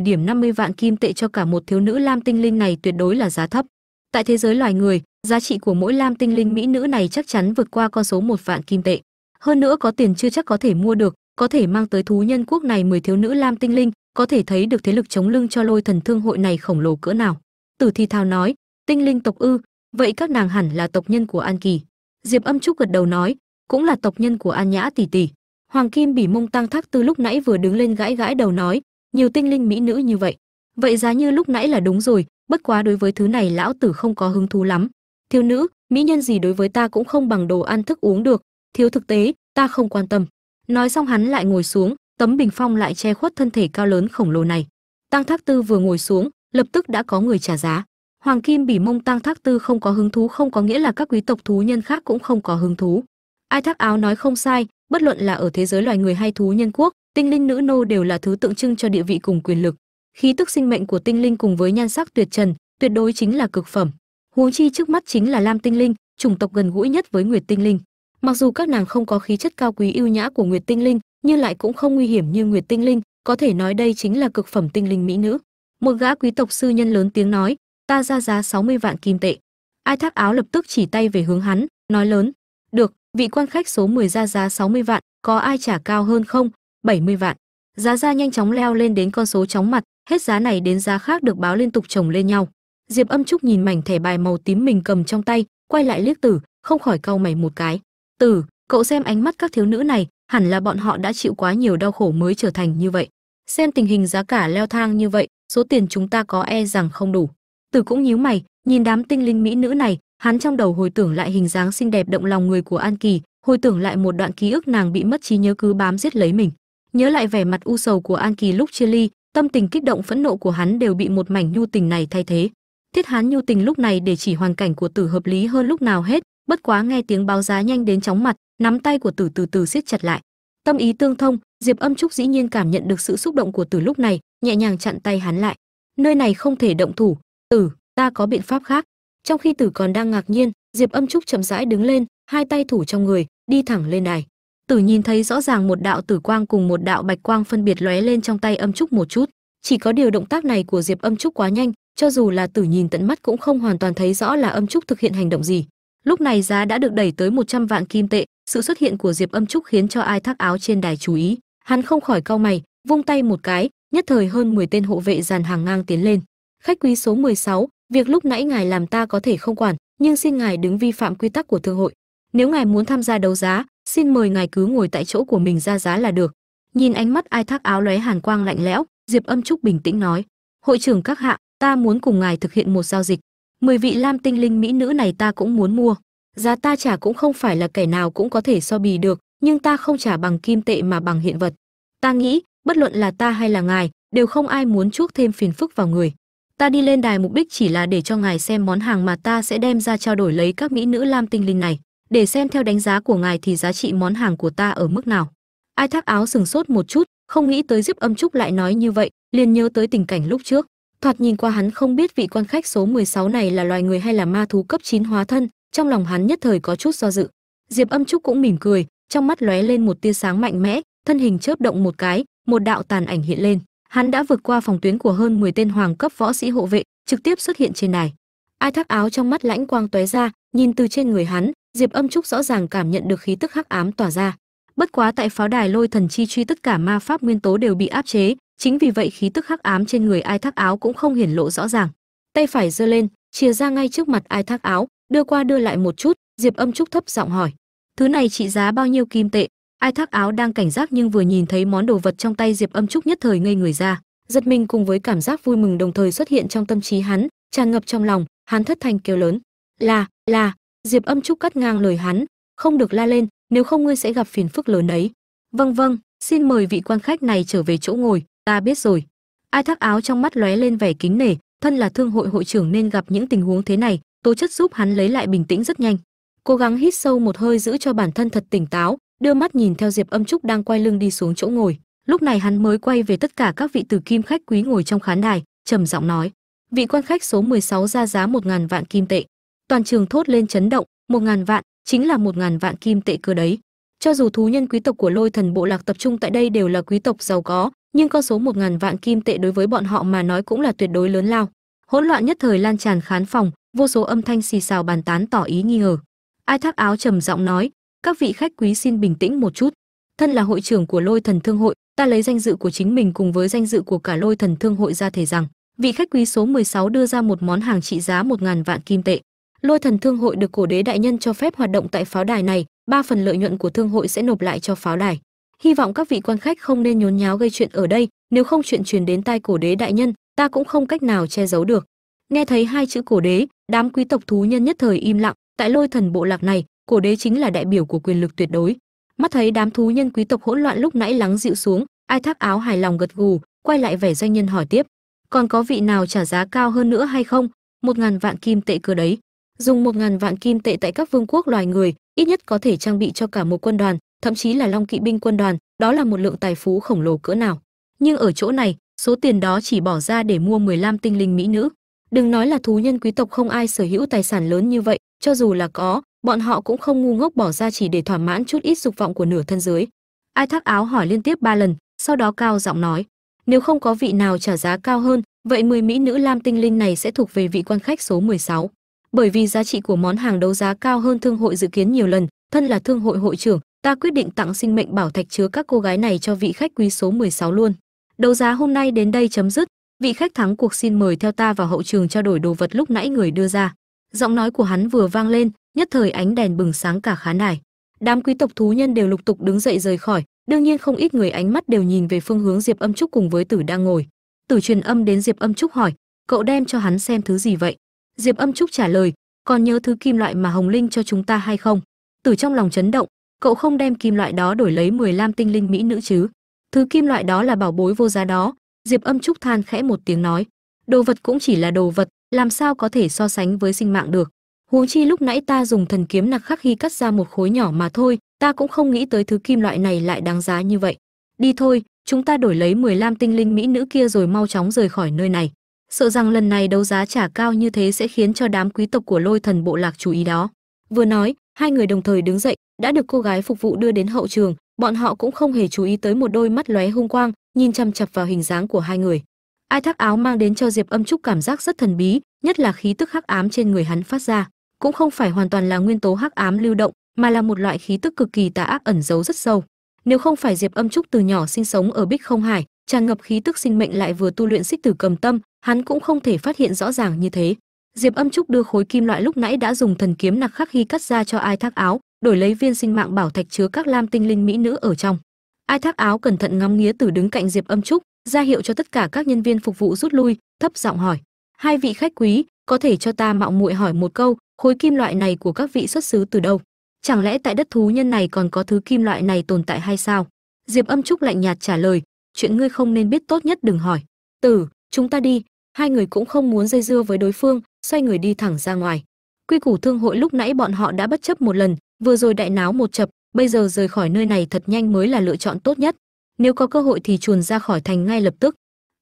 A: điểm 50 vạn kim tệ cho cả một thiếu nữ lam tinh linh này tuyệt đối là giá thấp. Tại thế giới loài người, giá trị của mỗi lam tinh linh mỹ nữ này chắc chắn vượt qua con số một vạn kim tệ. Hơn nữa có tiền chưa chắc có thể mua được, có thể mang tới thú nhân quốc này 10 thiếu nữ lam tinh linh, có thể thấy được thế lực chống lưng cho lôi thần thương hội này khổng lồ cỡ nào. Tử thi thao nói, tinh linh tộc ư, vậy các nàng hẳn là tộc nhân của an kỳ diệp âm trúc gật đầu nói, cũng là tộc nhân của an nhã tỷ tỷ. Hoàng kim bỉ mông tăng thác tư lúc nãy vừa đứng lên gãi gãi đầu nói, nhiều tinh linh mỹ nữ như vậy. Vậy giá như lúc nãy là đúng rồi, bất quá đối với thứ này lão tử không có hứng thú lắm. Thiếu nữ, mỹ nhân gì đối với ta cũng không bằng đồ ăn thức uống được. Thiếu thực tế, ta không quan tâm. Nói xong hắn lại ngồi xuống, tấm bình phong lại che khuất thân thể cao lớn khổng lồ này. Tăng thác tư vừa ngồi xuống, lập tức đã có người trả giá hoàng kim bỉ mông tăng thác tư không có hứng thú, không có nghĩa là các quý tộc thú nhân khác cũng không có hứng thú. Ai thác áo nói không sai, bất luận là ở thế giới loài người hay thú nhân quốc, tinh linh nữ nô đều là thứ tượng trưng cho địa vị cùng quyền lực. Khí tức sinh mệnh của tinh linh cùng với nhan sắc tuyệt trần, tuyệt đối chính là cực phẩm. Huống chi trước mắt chính là lam tinh linh, chủng tộc gần gũi nhất với nguyệt tinh linh. Mặc dù các nàng không có khí chất cao quý ưu nhã của nguyệt tinh linh, nhưng lại cũng không nguy hiểm như nguyệt tinh linh, có thể nói đây chính là cực phẩm tinh linh mỹ nữ. Một gã quý tộc sư nhân lớn tiếng nói ta ra giá 60 vạn kim tệ. Ai thác áo lập tức chỉ tay về hướng hắn, nói lớn, được, vị quan khách số 10 ra giá 60 vạn, có ai trả cao hơn không? 70 vạn. Giá ra nhanh chóng leo lên đến con số chóng mặt, hết giá này đến giá khác được báo liên tục chồng lên nhau. Diệp âm trúc nhìn mảnh thẻ bài màu tím mình cầm trong tay, quay lại liếc tử, không khỏi cau mày một cái. Tử, cậu xem ánh mắt các thiếu nữ này, hẳn là bọn họ đã chịu quá nhiều đau khổ mới trở thành như vậy. Xem tình hình giá cả leo thang như vậy, số tiền chúng ta có e rằng không đủ tử cũng nhíu mày, nhìn đám tinh linh mỹ nữ này, hắn trong đầu hồi tưởng lại hình dáng xinh đẹp động lòng người của an kỳ, hồi tưởng lại một đoạn ký ức nàng bị mất trí nhớ cứ bám giết lấy mình. Nhớ lại vẻ mặt u sầu của an kỳ lúc chia ly, tâm tình kích động phẫn nộ của hắn đều bị một mảnh nhu tình này thay thế. Thiết hắn nhu tình lúc này để chỉ hoàn cảnh của tử hợp lý hơn lúc nào hết, bất quá nghe tiếng báo giá nhanh đến chóng mặt, nắm tay của tử từ từ siết chặt lại. Tâm ý tương thông, diệp âm trúc dĩ nhiên cảm nhận được sự xúc động của tử lúc này, nhẹ nhàng chặn tay hắn lại. Nơi này không thể động thủ tử, ta có biện pháp khác. Trong khi tử còn đang ngạc nhiên, diệp âm trúc chậm rãi đứng lên, hai tay thủ trong người, đi thẳng lên đài tử nhìn thấy rõ ràng một đạo tử quang cùng một đạo bạch quang phân biệt lóe lên trong tay âm trúc một chút. Chỉ có điều động tác này của diệp âm trúc quá nhanh, cho dù là tử nhìn tận mắt cũng không hoàn toàn thấy rõ là âm trúc thực hiện hành động gì. Lúc này giá đã được đẩy tới 100 vạn kim tệ, sự xuất hiện của diệp âm trúc khiến cho ai thác áo trên đài chú ý. Hắn không khỏi cau mày, vung tay một cái, nhất thời hơn 10 tên hộ vệ dàn hàng ngang tiến lên khách quý số 16, việc lúc nãy ngài làm ta có thể không quản nhưng xin ngài đứng vi phạm quy tắc của thương hội. Nếu ngài muốn tham gia đấu giá xin mời ngài cứ ngồi tại chỗ của mình ra giá là được. Nhìn ánh mắt ai thác áo lóe hàn quang lạnh lẽo diệp âm trúc bình tĩnh nói hội trưởng các hạ ta muốn cùng ngài thực hiện một giao dịch. Mười vị lam tinh linh mỹ nữ này ta cũng muốn mua. Giá ta trả cũng không phải là kẻ nào cũng có thể so bì được nhưng ta không trả bằng kim tệ mà bằng hiện vật. Ta nghĩ bất luận là ta hay là ngài đều không ai muốn chuốc thêm phiền phức vào người ta đi lên đài mục đích chỉ là để cho ngài xem món hàng mà ta sẽ đem ra trao đổi lấy các mỹ nữ lam tinh linh này. Để xem theo đánh giá của ngài thì giá trị món hàng của ta ở mức nào. Ai thác áo sừng sốt một chút, không nghĩ tới diếp âm trúc lại nói như vậy, liền nhớ tới tình cảnh lúc trước. Thoạt nhìn qua hắn không biết vị quan khách số 16 này là loài người hay là ma thú cấp 9 hóa thân, trong lòng hắn nhất thời có chút do dự. Diệp âm trúc cũng mỉm cười, trong mắt lóe lên một tia sáng mạnh mẽ, thân hình chớp động một cái, một đạo tàn ảnh hiện lên hắn đã vượt qua phòng tuyến của hơn 10 tên hoàng cấp võ sĩ hộ vệ, trực tiếp xuất hiện trên đài. Ai thác áo trong mắt lãnh quang tóe ra, nhìn từ trên người hắn, diệp âm trúc rõ ràng cảm nhận được khí tức hắc ám tỏa ra. Bất quá tại pháo đài lôi thần chi truy tất cả ma pháp nguyên tố đều bị áp chế, chính vì vậy khí tức hắc ám trên người ai thác áo cũng không hiển lộ rõ ràng. Tay phải giơ lên, chìa ra ngay trước mặt ai thác áo, đưa qua đưa lại một chút, diệp âm trúc thấp giọng hỏi, thứ này trị giá bao nhiêu kim tệ? Ai thác áo đang cảnh giác nhưng vừa nhìn thấy món đồ vật trong tay diệp âm trúc nhất thời ngây người ra. Giật mình cùng với cảm giác vui mừng đồng thời xuất hiện trong tâm trí hắn, tràn ngập trong lòng, hắn thất thanh kêu lớn. Là là, diệp âm trúc cắt ngang lời hắn, không được la lên, nếu không ngươi sẽ gặp phiền phức lớn ấy. Vâng vâng xin mời vị quan khách này trở về chỗ ngồi, ta biết rồi. Ai thác áo trong mắt lóe lên vẻ kính nể, thân là thương hội hội trưởng nên gặp những tình huống thế này, tố chất giúp hắn lấy lại bình tĩnh rất nhanh. Cố gắng hít sâu một hơi giữ cho bản thân thật tỉnh táo đưa mắt nhìn theo diệp âm trúc đang quay lưng đi xuống chỗ ngồi. Lúc này hắn mới quay về tất cả các vị tử kim khách quý ngồi trong khán đài, trầm giọng nói, vị quan khách số 16 ra giá một ngàn vạn kim tệ. Toàn trường thốt lên chấn động, một ngàn vạn, chính là một ngàn vạn kim tệ cơ đấy. Cho dù thú nhân quý tộc của lôi thần bộ lạc tập trung tại đây đều là quý tộc giàu có, nhưng con số một ngàn vạn kim tệ đối với bọn họ mà nói cũng là tuyệt đối lớn lao. Hỗn loạn nhất thời lan tràn khán phòng, vô số âm thanh xì xào bàn tán tỏ ý nghi ngờ. Ai thác áo trầm giọng nói các vị khách quý xin bình tĩnh một chút. Thân là hội trưởng của lôi thần thương hội, ta lấy danh dự của chính mình cùng với danh dự của cả lôi thần thương hội ra thể rằng, vị khách quý số 16 đưa ra một món hàng trị giá một ngàn vạn kim tệ. Lôi thần thương hội được cổ đế đại nhân cho phép hoạt động tại pháo đài này, ba phần lợi nhuận của thương hội sẽ nộp lại cho pháo đài. Hy vọng các vị quan khách không nên nhốn nháo gây chuyện ở đây, nếu không chuyện truyền đến tai cổ đế đại nhân, ta cũng không cách nào che giấu được. Nghe thấy hai chữ cổ đế, đám quý tộc thú nhân nhất thời im lặng, tại lôi thần bộ lạc này cổ đế chính là đại biểu của quyền lực tuyệt đối. Mắt thấy đám thú nhân quý tộc hỗn loạn lúc nãy lắng dịu xuống, ai thác áo hài lòng gật gù, quay lại vẻ doanh nhân hỏi tiếp, còn có vị nào trả giá cao hơn nữa hay không? Một ngàn vạn kim tệ cơ đấy. Dùng một ngàn vạn kim tệ tại các vương quốc loài người, ít nhất có thể trang bị cho cả một quân đoàn, thậm chí là long kỵ binh quân đoàn, đó là một lượng tài phú khổng lồ cỡ nào. Nhưng ở chỗ này, số tiền đó chỉ bỏ ra để mua 15 tinh linh mỹ nữ. Đừng nói là thú nhân quý tộc không ai sở hữu tài sản lớn như vậy, cho dù là có bọn họ cũng không ngu ngốc bỏ ra chỉ để thỏa mãn chút ít dục vọng của nửa thân dưới ai thác áo hỏi liên tiếp ba lần, sau đó cao giọng nói, nếu không có vị nào trả giá cao hơn, vậy 10 mỹ nữ lam tinh linh này sẽ thuộc về vị quan khách số 16 bởi vì giá trị của món hàng đấu giá cao hơn thương hội dự kiến nhiều lần, thân là thương hội hội trưởng, ta quyết định tặng sinh mệnh bảo thạch chứa các cô gái này cho vị khách quý số 16 luôn. Đấu giá hôm nay đến đây chấm dứt. Vị khách thắng cuộc xin mời theo ta vào hậu trường trao đổi đồ vật lúc nãy người đưa ra. Giọng nói của hắn vừa vang lên nhất thời ánh đèn bừng sáng cả khán đài. Đám quý tộc thú nhân đều lục tục đứng dậy rời khỏi, đương nhiên không ít người ánh mắt đều nhìn về phương hướng diệp âm trúc cùng với tử đang ngồi. Tử truyền âm đến diệp âm trúc hỏi, cậu đem cho hắn xem thứ gì vậy? Diệp âm trúc trả lời, còn nhớ thứ kim loại mà hồng linh cho chúng ta hay không? Tử trong lòng chấn động, cậu không đem kim loại đó đổi lấy 15 tinh linh mỹ nữ chứ? Thứ kim loại đó là bảo bối vô giá đó. Diệp âm trúc than khẽ một tiếng nói, đồ vật cũng chỉ là đồ vật, làm sao có thể so sánh với sinh mạng được? Huống chi lúc nãy ta dùng thần kiếm nặc khắc khi cắt ra một khối nhỏ mà thôi, ta cũng không nghĩ tới thứ kim loại này lại đáng giá như vậy. Đi thôi, chúng ta đổi lấy 15 tinh linh mỹ nữ kia rồi mau chóng rời khỏi nơi này. Sợ rằng lần này đấu giá trả cao như thế sẽ khiến cho đám quý tộc của lôi thần bộ lạc chú ý đó. Vừa nói, hai người đồng thời đứng dậy, đã được cô gái phục vụ đưa đến hậu trường, bọn họ cũng không hề chú ý tới một đôi mắt lóe hung quang, nhìn chăm chập vào hình dáng của hai người. Ai thác áo mang đến cho diệp âm trúc cảm giác rất thần bí, nhất là khí tức hắc ám trên người hắn phát ra cũng không phải hoàn toàn là nguyên tố hắc ám lưu động, mà là một loại khí tức cực kỳ tà ác ẩn giấu rất sâu. Nếu không phải diệp âm trúc từ nhỏ sinh sống ở bích không hải, tràn ngập khí tức sinh mệnh lại vừa tu luyện xích tử cầm tâm, hắn cũng không thể phát hiện rõ ràng như thế. Diệp âm trúc đưa khối kim loại lúc nãy đã dùng thần kiếm nặc khắc ghi cắt ra cho ai thác áo, đổi lấy viên sinh mạng bảo thạch chứa các lam tinh linh mỹ nữ ở trong. Ai thác áo cẩn thận ngắm nghía từ đứng cạnh diệp âm trúc, ra hiệu cho tất cả các nhân viên phục vụ rút lui, thấp giọng hỏi, hai vị khách quý, có thể cho ta mạo muội hỏi một câu khối kim loại này của các vị xuất xứ từ đâu? Chẳng lẽ tại đất thú nhân này còn có thứ kim loại này tồn tại hay sao? Diệp âm trúc lạnh nhạt trả lời, chuyện ngươi không nên biết tốt nhất đừng hỏi. Tử chúng ta đi. Hai người cũng không muốn dây dưa với đối phương, xoay người đi thẳng ra ngoài. Quy củ thương hội lúc nãy bọn họ đã bất chấp một lần, vừa rồi đại náo một chập, bây giờ rời khỏi nơi này thật nhanh mới là lựa chọn tốt nhất. Nếu có cơ hội thì chuồn ra khỏi thành ngay lập tức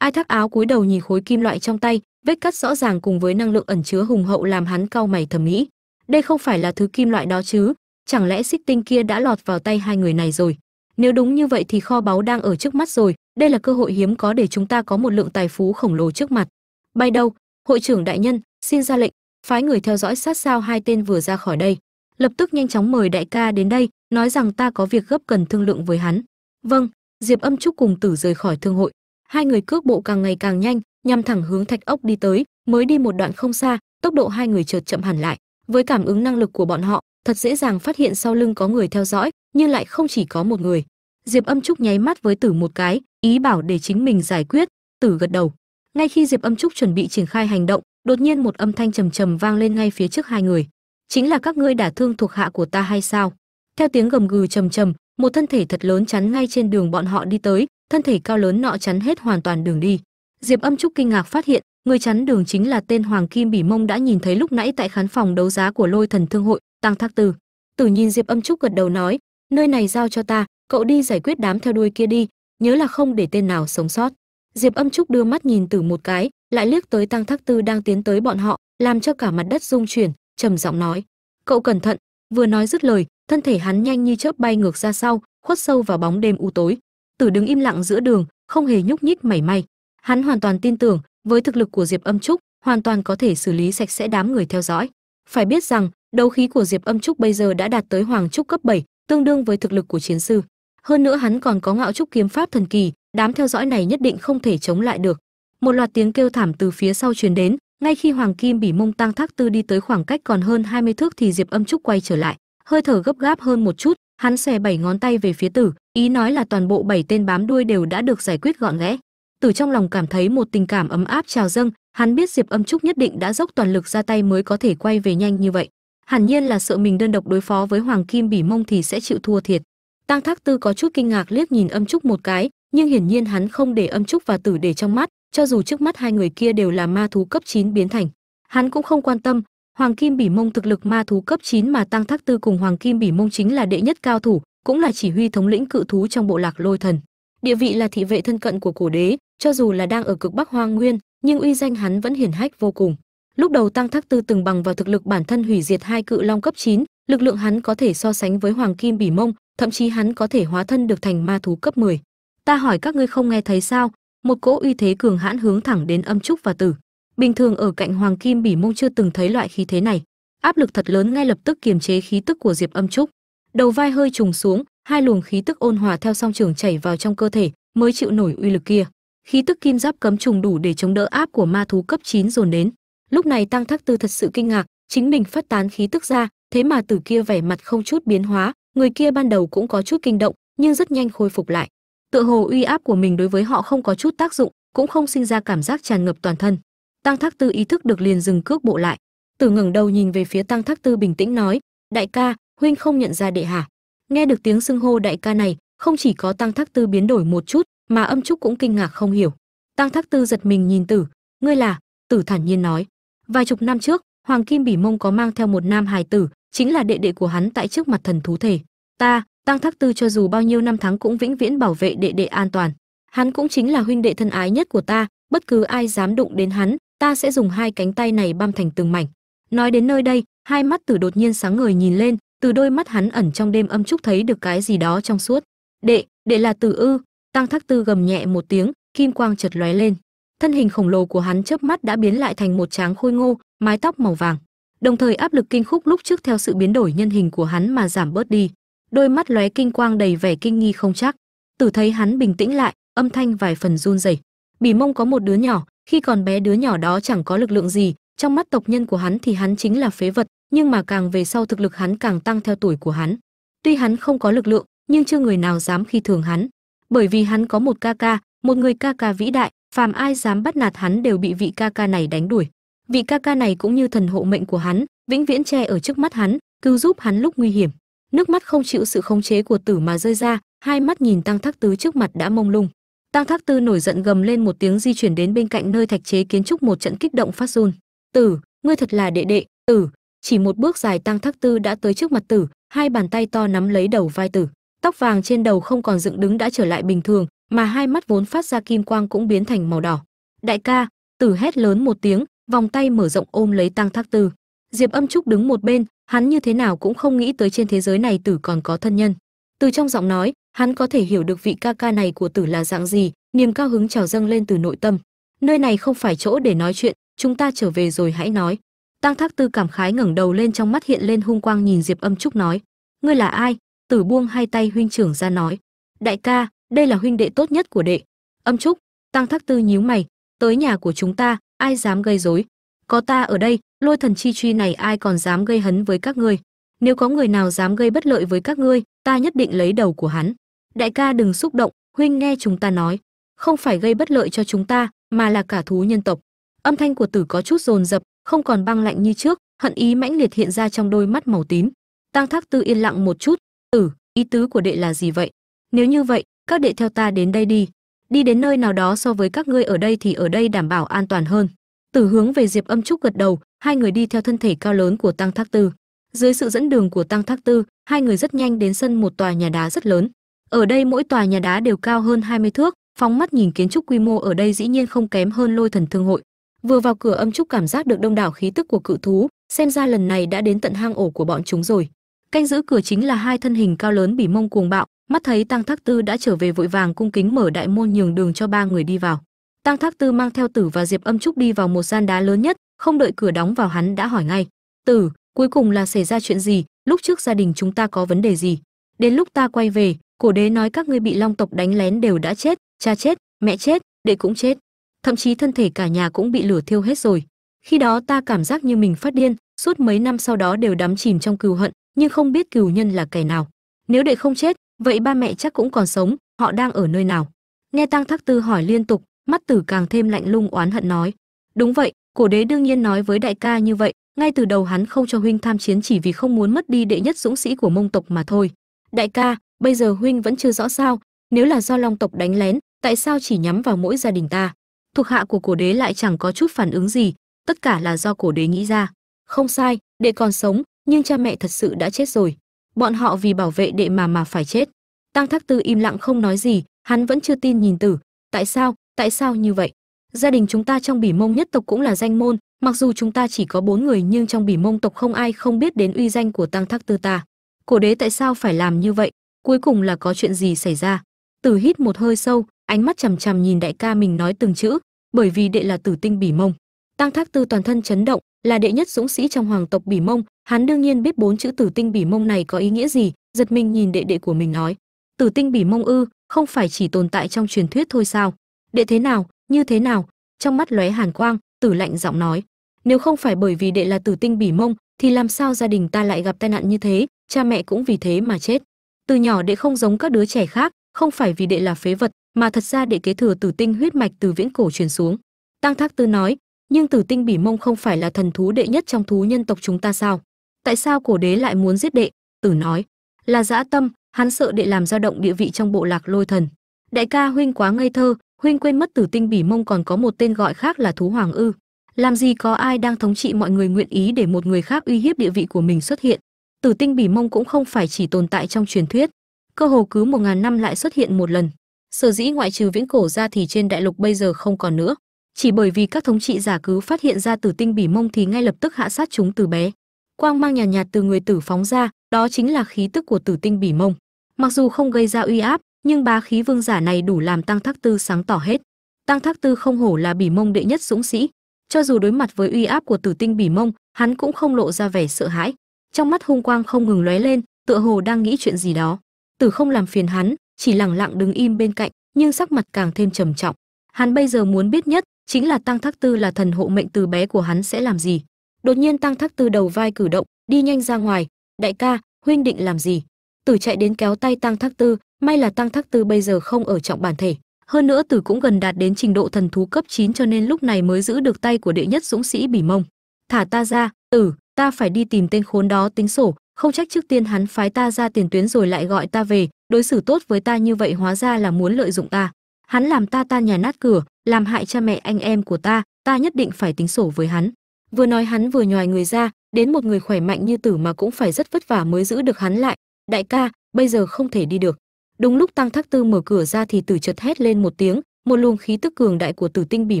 A: ai thác áo cúi đầu nhìn khối kim loại trong tay, vết cắt rõ ràng cùng với năng lượng ẩn chứa hùng hậu làm hắn cau mày thầm nghĩ. Đây không phải là thứ kim loại đó chứ, chẳng lẽ xích tinh kia đã lọt vào tay hai người này rồi? Nếu đúng như vậy thì kho báu đang ở trước mắt rồi, đây là cơ hội hiếm có để chúng ta có một lượng tài phú khổng lồ trước mặt. Bay đâu, hội trưởng đại nhân, xin ra lệnh, phái người theo dõi sát sao hai tên vừa ra khỏi đây. Lập tức nhanh chóng mời đại ca đến đây, nói rằng ta có việc gấp cần thương lượng với hắn. Vâng diệp âm trúc cùng tử rời khỏi thương hội hai người cước bộ càng ngày càng nhanh, nhằm thẳng hướng thạch ốc đi tới, mới đi một đoạn không xa, tốc độ hai người chợt chậm hẳn lại. Với cảm ứng năng lực của bọn họ, thật dễ dàng phát hiện sau lưng có người theo dõi, nhưng lại không chỉ có một người. Diệp âm trúc nháy mắt với tử một cái, ý bảo để chính mình giải quyết. Tử gật đầu. Ngay khi diệp âm trúc chuẩn bị triển khai hành động, đột nhiên một âm thanh trầm trầm vang lên ngay phía trước hai người. Chính là các ngươi đả thương thuộc hạ của ta hay sao? Theo tiếng gầm gừ trầm trầm, một thân thể thật lớn chắn ngay trên đường bọn họ đi tới thân thể cao lớn nọ chắn hết hoàn toàn đường đi. Diệp âm trúc kinh ngạc phát hiện, người chắn đường chính là tên hoàng kim bỉ mông đã nhìn thấy lúc nãy tại khán phòng đấu giá của lôi thần thương hội tăng thác tử tử nhìn diệp âm trúc gật đầu nói, nơi này giao cho ta, cậu đi giải quyết đám theo đuôi kia đi, nhớ là không để tên nào sống sót. Diệp âm trúc đưa mắt nhìn tử một cái, lại liếc tới tăng thác tư đang tiến tới bọn họ, làm cho cả mặt đất rung chuyển, trầm giọng nói, cậu cẩn thận, vừa nói dứt lời, thân thể hắn nhanh như chớp bay ngược ra sau, khuất sâu vào bóng đêm u tối tử đứng im lặng giữa đường không hề nhúc nhích mảy may. Hắn hoàn toàn tin tưởng với thực lực của diệp âm trúc hoàn toàn có thể xử lý sạch sẽ đám người theo dõi. Phải biết rằng đấu khí của diệp âm trúc bây giờ đã đạt tới hoàng trúc cấp 7, tương đương với thực lực của chiến sư. Hơn nữa hắn còn có ngạo trúc kiếm pháp thần kỳ đám theo dõi này nhất định không thể chống lại được. Một loạt tiếng kêu thảm từ phía sau truyền đến ngay khi hoàng kim bỉ mông tăng thác tư đi tới khoảng cách còn hơn 20 thước thì diệp âm trúc quay trở lại hơi thở gấp gáp hơn một chút hắn xòe bảy ngón tay về phía tử ý nói là toàn bộ bảy tên bám đuôi đều đã được giải quyết gọn gẽ tử trong lòng cảm thấy một tình cảm ấm áp trào dâng, hắn biết diệp âm trúc nhất định đã dốc toàn lực ra tay mới có thể quay về nhanh như vậy. Hẳn nhiên là sợ mình đơn độc đối phó với hoàng kim bỉ mông thì sẽ chịu thua thiệt. Tăng thác tư có chút kinh ngạc liếc nhìn âm trúc một cái, nhưng hiển nhiên hắn không để âm trúc và tử để trong mắt, cho dù trước mắt hai người kia đều là ma thú cấp 9 biến thành. Hắn cũng không quan tâm, hoàng kim bỉ mông thực lực ma thú cấp 9 mà tăng thác tư cùng hoàng kim bỉ mông chính là đệ nhất cao thủ cũng là chỉ huy thống lĩnh cự thú trong bộ lạc lôi thần. Địa vị là thị vệ thân cận của cổ đế cho dù là đang ở cực bắc hoang nguyên nhưng uy danh hắn vẫn hiển hách vô cùng. Lúc đầu tăng thác tư từng bằng vào thực lực bản thân hủy diệt hai cự long cấp 9, lực lượng hắn có thể so sánh với hoàng kim bỉ mông thậm chí hắn có thể hóa thân được thành ma thú cấp 10. ta hỏi các ngươi không nghe thấy sao? Một cỗ uy thế cường hãn hướng thẳng đến âm trúc và tử. Bình thường ở cạnh hoàng kim bỉ mông chưa từng thấy loại khí thế này. Áp lực thật lớn ngay lập tức kiềm chế khí tức của diệp âm trúc đầu vai hơi trùng xuống, hai luồng khí tức ôn hòa theo song trường chảy vào trong cơ thể, mới chịu nổi uy lực kia. Khí tức kim giáp cấm trùng đủ để chống đỡ áp của ma thú cấp 9 dồn đến. Lúc này tăng thác tư thật sự kinh ngạc, chính mình phát tán khí tức ra, thế mà từ kia vẻ mặt không chút biến hóa, người kia ban đầu cũng có chút kinh động, nhưng rất nhanh khôi phục lại. Tựa hồ uy áp của mình đối với họ không có chút tác dụng, cũng không sinh ra cảm giác tràn ngập toàn thân. Tăng thác tư ý thức được liền dừng cước bộ lại. Tử ngẩng đầu nhìn về phía tăng thác tư bình tĩnh nói, đại ca huynh không nhận ra đệ hả nghe được tiếng xưng hô đại ca này, không chỉ có tăng thác tư biến đổi một chút, mà âm trúc cũng kinh ngạc không hiểu. Tăng thác tư giật mình nhìn tử, ngươi là? Tử thản nhiên nói. Vài chục năm trước, hoàng kim bỉ mông có mang theo một nam hài tử, chính là đệ đệ của hắn tại trước mặt thần thú thể. Ta, tăng thác tư cho dù bao nhiêu năm tháng cũng vĩnh viễn bảo vệ đệ đệ an toàn. Hắn cũng chính là huynh đệ thân ái nhất của ta, bất cứ ai dám đụng đến hắn, ta sẽ dùng hai cánh tay này băm thành từng mảnh. Nói đến nơi đây, hai mắt tử đột nhiên sáng ngời nhìn lên từ đôi mắt hắn ẩn trong đêm âm trúc thấy được cái gì đó trong suốt. Đệ đệ là tử ư. Tăng thác tư gầm nhẹ một tiếng, kim quang chợt lóe lên. Thân hình khổng lồ của hắn chớp mắt đã biến lại thành một tráng khôi ngô, mái tóc màu vàng. Đồng thời áp lực kinh khúc lúc trước theo sự biến đổi nhân hình của hắn mà giảm bớt đi. Đôi mắt lóe kinh quang đầy vẻ kinh nghi không chắc. Tử thấy hắn bình tĩnh lại, âm thanh vài phần run rẩy. Bỉ mông có một đứa nhỏ, khi còn bé đứa nhỏ đó chẳng có lực lượng gì, trong mắt tộc nhân của hắn thì hắn chính là phế vật nhưng mà càng về sau thực lực hắn càng tăng theo tuổi của hắn. Tuy hắn không có lực lượng, nhưng chưa người nào dám khi thường hắn. Bởi vì hắn có một ca ca, một người ca ca vĩ đại, phàm ai dám bắt nạt hắn đều bị vị ca ca này đánh đuổi. Vị ca ca này cũng như thần hộ mệnh của hắn, vĩnh viễn che ở trước mắt hắn, cứu giúp hắn lúc nguy hiểm. Nước mắt không chịu sự khống chế của tử mà rơi ra, hai mắt nhìn tăng thác tứ trước mặt đã mông lung. Tăng thác tư nổi giận gầm lên một tiếng di chuyển đến bên cạnh nơi thạch chế kiến trúc một trận kích động phát run. Tử, ngươi thật là đệ đệ, tử chỉ một bước dài tăng thác tư đã tới trước mặt tử, hai bàn tay to nắm lấy đầu vai tử. Tóc vàng trên đầu không còn dựng đứng đã trở lại bình thường, mà hai mắt vốn phát ra kim quang cũng biến thành màu đỏ. Đại ca, tử hét lớn một tiếng, vòng tay mở rộng ôm lấy tăng thác tư. Diệp âm trúc đứng một bên, hắn như thế nào cũng không nghĩ tới trên thế giới này tử còn có thân nhân. Từ trong giọng nói, hắn có thể hiểu được vị ca ca này của tử là dạng gì, niềm cao hứng trào dâng lên từ nội tâm. Nơi này không phải chỗ để nói chuyện, chúng ta trở về rồi hãy nói tăng thác tư cảm khái ngẩng đầu lên trong mắt hiện lên hung quang nhìn diệp âm trúc nói, ngươi là ai? Tử buông hai tay huynh trưởng ra nói, đại ca, đây là huynh đệ tốt nhất của đệ. Âm trúc, tăng thác tư nhíu mày, tới nhà của chúng ta, ai dám gây rối? Có ta ở đây, lôi thần chi truy này ai còn dám gây hấn với các ngươi? Nếu có người nào dám gây bất lợi với các ngươi, ta nhất định lấy đầu của hắn. Đại ca đừng xúc động, huynh nghe chúng ta nói, không phải gây bất lợi cho chúng ta, mà là cả thú nhân tộc. Âm thanh của tử có chút dồn dập không còn băng lạnh như trước, hận ý mãnh liệt hiện ra trong đôi mắt màu tím. Tăng thác tư yên lặng một chút tử ý tứ của đệ là gì vậy? Nếu như vậy, các đệ theo ta đến đây đi. Đi đến nơi nào đó so với các ngươi ở đây thì ở đây đảm bảo an toàn hơn. Tử hướng về diệp âm trúc gật đầu, hai người đi theo thân thể cao lớn của tăng thác tư. Dưới sự dẫn đường của tăng thác tư, hai người rất nhanh đến sân một tòa nhà đá rất lớn. Ở đây mỗi tòa nhà đá đều cao hơn 20 thước, phóng mắt nhìn kiến trúc quy mô ở đây dĩ nhiên không kém hơn lôi thần thương hội vừa vào cửa âm trúc cảm giác được đông đảo khí tức của cự thú, xem ra lần này đã đến tận hang ổ của bọn chúng rồi. Canh giữ cửa chính là hai thân hình cao lớn bỉ mông cuồng bạo, mắt thấy tăng thác tư đã trở về vội vàng cung kính mở đại môn nhường đường cho ba người đi vào. Tăng thác tư mang theo tử và diệp âm trúc đi vào một gian đá lớn nhất, không đợi cửa đóng vào hắn đã hỏi ngay, tử, cuối cùng là xảy ra chuyện gì? Lúc trước gia đình chúng ta có vấn đề gì? Đến lúc ta quay về, cổ đế nói các ngươi bị long tộc đánh lén đều đã chết, cha chết, mẹ chết, đệ cũng chết thậm chí thân thể cả nhà cũng bị lửa thiêu hết rồi. Khi đó ta cảm giác như mình phát điên, suốt mấy năm sau đó đều đắm chìm trong cừu hận, nhưng không biết cừu nhân là kẻ nào. Nếu đệ không chết, vậy ba mẹ chắc cũng còn sống, họ đang ở nơi nào? Nghe tăng thắc tư hỏi liên tục, mắt tử càng thêm lạnh lùng oán hận nói. Đúng vậy, cổ đế đương nhiên nói với đại ca như vậy, ngay từ đầu hắn không cho huynh tham chiến chỉ vì không muốn mất đi đệ nhất dũng sĩ của mông tộc mà thôi. Đại ca, bây giờ huynh vẫn chưa rõ sao, nếu là do long tộc đánh lén, tại sao chỉ nhắm vào mỗi gia đình ta? Thuộc hạ của cổ đế lại chẳng có chút phản ứng gì, tất cả là do cổ đế nghĩ ra. Không sai đệ còn sống, nhưng cha mẹ thật sự đã chết rồi. Bọn họ vì bảo vệ đệ mà mà phải chết. Tăng thác tư im lặng không nói gì, hắn vẫn chưa tin nhìn tử. Tại sao tại sao như vậy? Gia đình chúng ta trong bỉ mông nhất tộc cũng là danh môn, mặc dù chúng ta chỉ có bốn người nhưng trong bỉ mông tộc không ai không biết đến uy danh của tăng thác tư ta. Cổ đế tại sao phải làm như vậy? Cuối cùng là có chuyện gì xảy ra? Tử hít một hơi sâu ánh mắt chằm chằm nhìn đại ca mình nói từng chữ, bởi vì đệ là tử tinh bỉ mông. Tăng thác tư toàn thân chấn động, là đệ nhất dũng sĩ trong hoàng tộc bỉ mông, hắn đương nhiên biết bốn chữ tử tinh bỉ mông này có ý nghĩa gì, giật mình nhìn đệ đệ của mình nói. Tử tinh bỉ mông ư, không phải chỉ tồn tại trong truyền thuyết thôi sao? Đệ thế nào, như thế nào? Trong mắt lóe hàn quang, tử lạnh giọng nói. Nếu không phải bởi vì đệ là tử tinh bỉ mông, thì làm sao gia đình ta lại gặp tai nạn như thế? Cha mẹ cũng vì thế mà chết. Từ nhỏ đệ không giống các đứa trẻ khác, không phải vì đệ là phế vật mà thật ra để kế thừa tử tinh huyết mạch từ viễn cổ truyền xuống. Tăng thác tư nói, nhưng tử tinh bỉ mông không phải là thần thú đệ nhất trong thú nhân tộc chúng ta sao? Tại sao cổ đế lại muốn giết đệ? Tử nói, là dã tâm, hắn sợ đệ làm dao động địa vị trong bộ lạc lôi thần. Đại ca huynh quá ngây thơ, huynh quên mất tử tinh bỉ mông còn có một tên gọi khác là thú hoàng ư. Làm gì có ai đang thống trị mọi người nguyện ý để một người khác uy hiếp địa vị của mình xuất hiện? Tử tinh bỉ mông cũng không phải chỉ tồn tại trong truyền thuyết. Cơ hồ cứ một ngàn năm lại xuất hiện một lần sở dĩ ngoại trừ viễn cổ ra thì trên đại lục bây giờ không còn nữa. Chỉ bởi vì các thống trị giả cứ phát hiện ra tử tinh bỉ mông thì ngay lập tức hạ sát chúng từ bé. Quang mang nhàn nhạt, nhạt từ người tử phóng ra đó chính là khí tức của tử tinh bỉ mông. Mặc dù không gây ra uy áp nhưng bá khí vương giả này đủ làm tăng thác tư sáng tỏ hết. Tăng thác tư không hổ là bỉ mông đệ nhất dũng sĩ. Cho dù đối mặt với uy áp của tử tinh bỉ mông hắn cũng không lộ ra vẻ sợ hãi. Trong mắt hung quang không ngừng lóe lên tựa hồ đang nghĩ chuyện gì đó. Tử không làm phiền hắn chỉ lẳng lặng đứng im bên cạnh, nhưng sắc mặt càng thêm trầm trọng. Hắn bây giờ muốn biết nhất chính là tăng thác tư là thần hộ mệnh từ bé của hắn sẽ làm gì. Đột nhiên tăng thác tư đầu vai cử động, đi nhanh ra ngoài. Đại ca, huynh định làm gì? Tử chạy đến kéo tay tăng thác tư, may là tăng thác tư bây giờ không ở trọng bản thể. Hơn nữa tử cũng gần đạt đến trình độ thần thú cấp 9 cho nên lúc này mới giữ được tay của đệ nhất dũng sĩ bỉ mông. Thả ta ra tử ta phải đi tìm tên khốn đó tính sổ, không trách trước tiên hắn phái ta ra tiền tuyến rồi lại gọi ta về đối xử tốt với ta như vậy hóa ra là muốn lợi dụng ta. Hắn làm ta tan nhà nát cửa, làm hại cha mẹ anh em của ta ta nhất định phải tính sổ với hắn. Vừa nói hắn vừa nhòi người ra, đến một người khỏe mạnh như tử mà cũng phải rất vất vả mới giữ được hắn lại. Đại ca, bây giờ không thể đi được. Đúng lúc tăng thác tư mở cửa ra thì tử chợt hét lên một tiếng, một luồng khí tức cường đại của tử tinh bỉ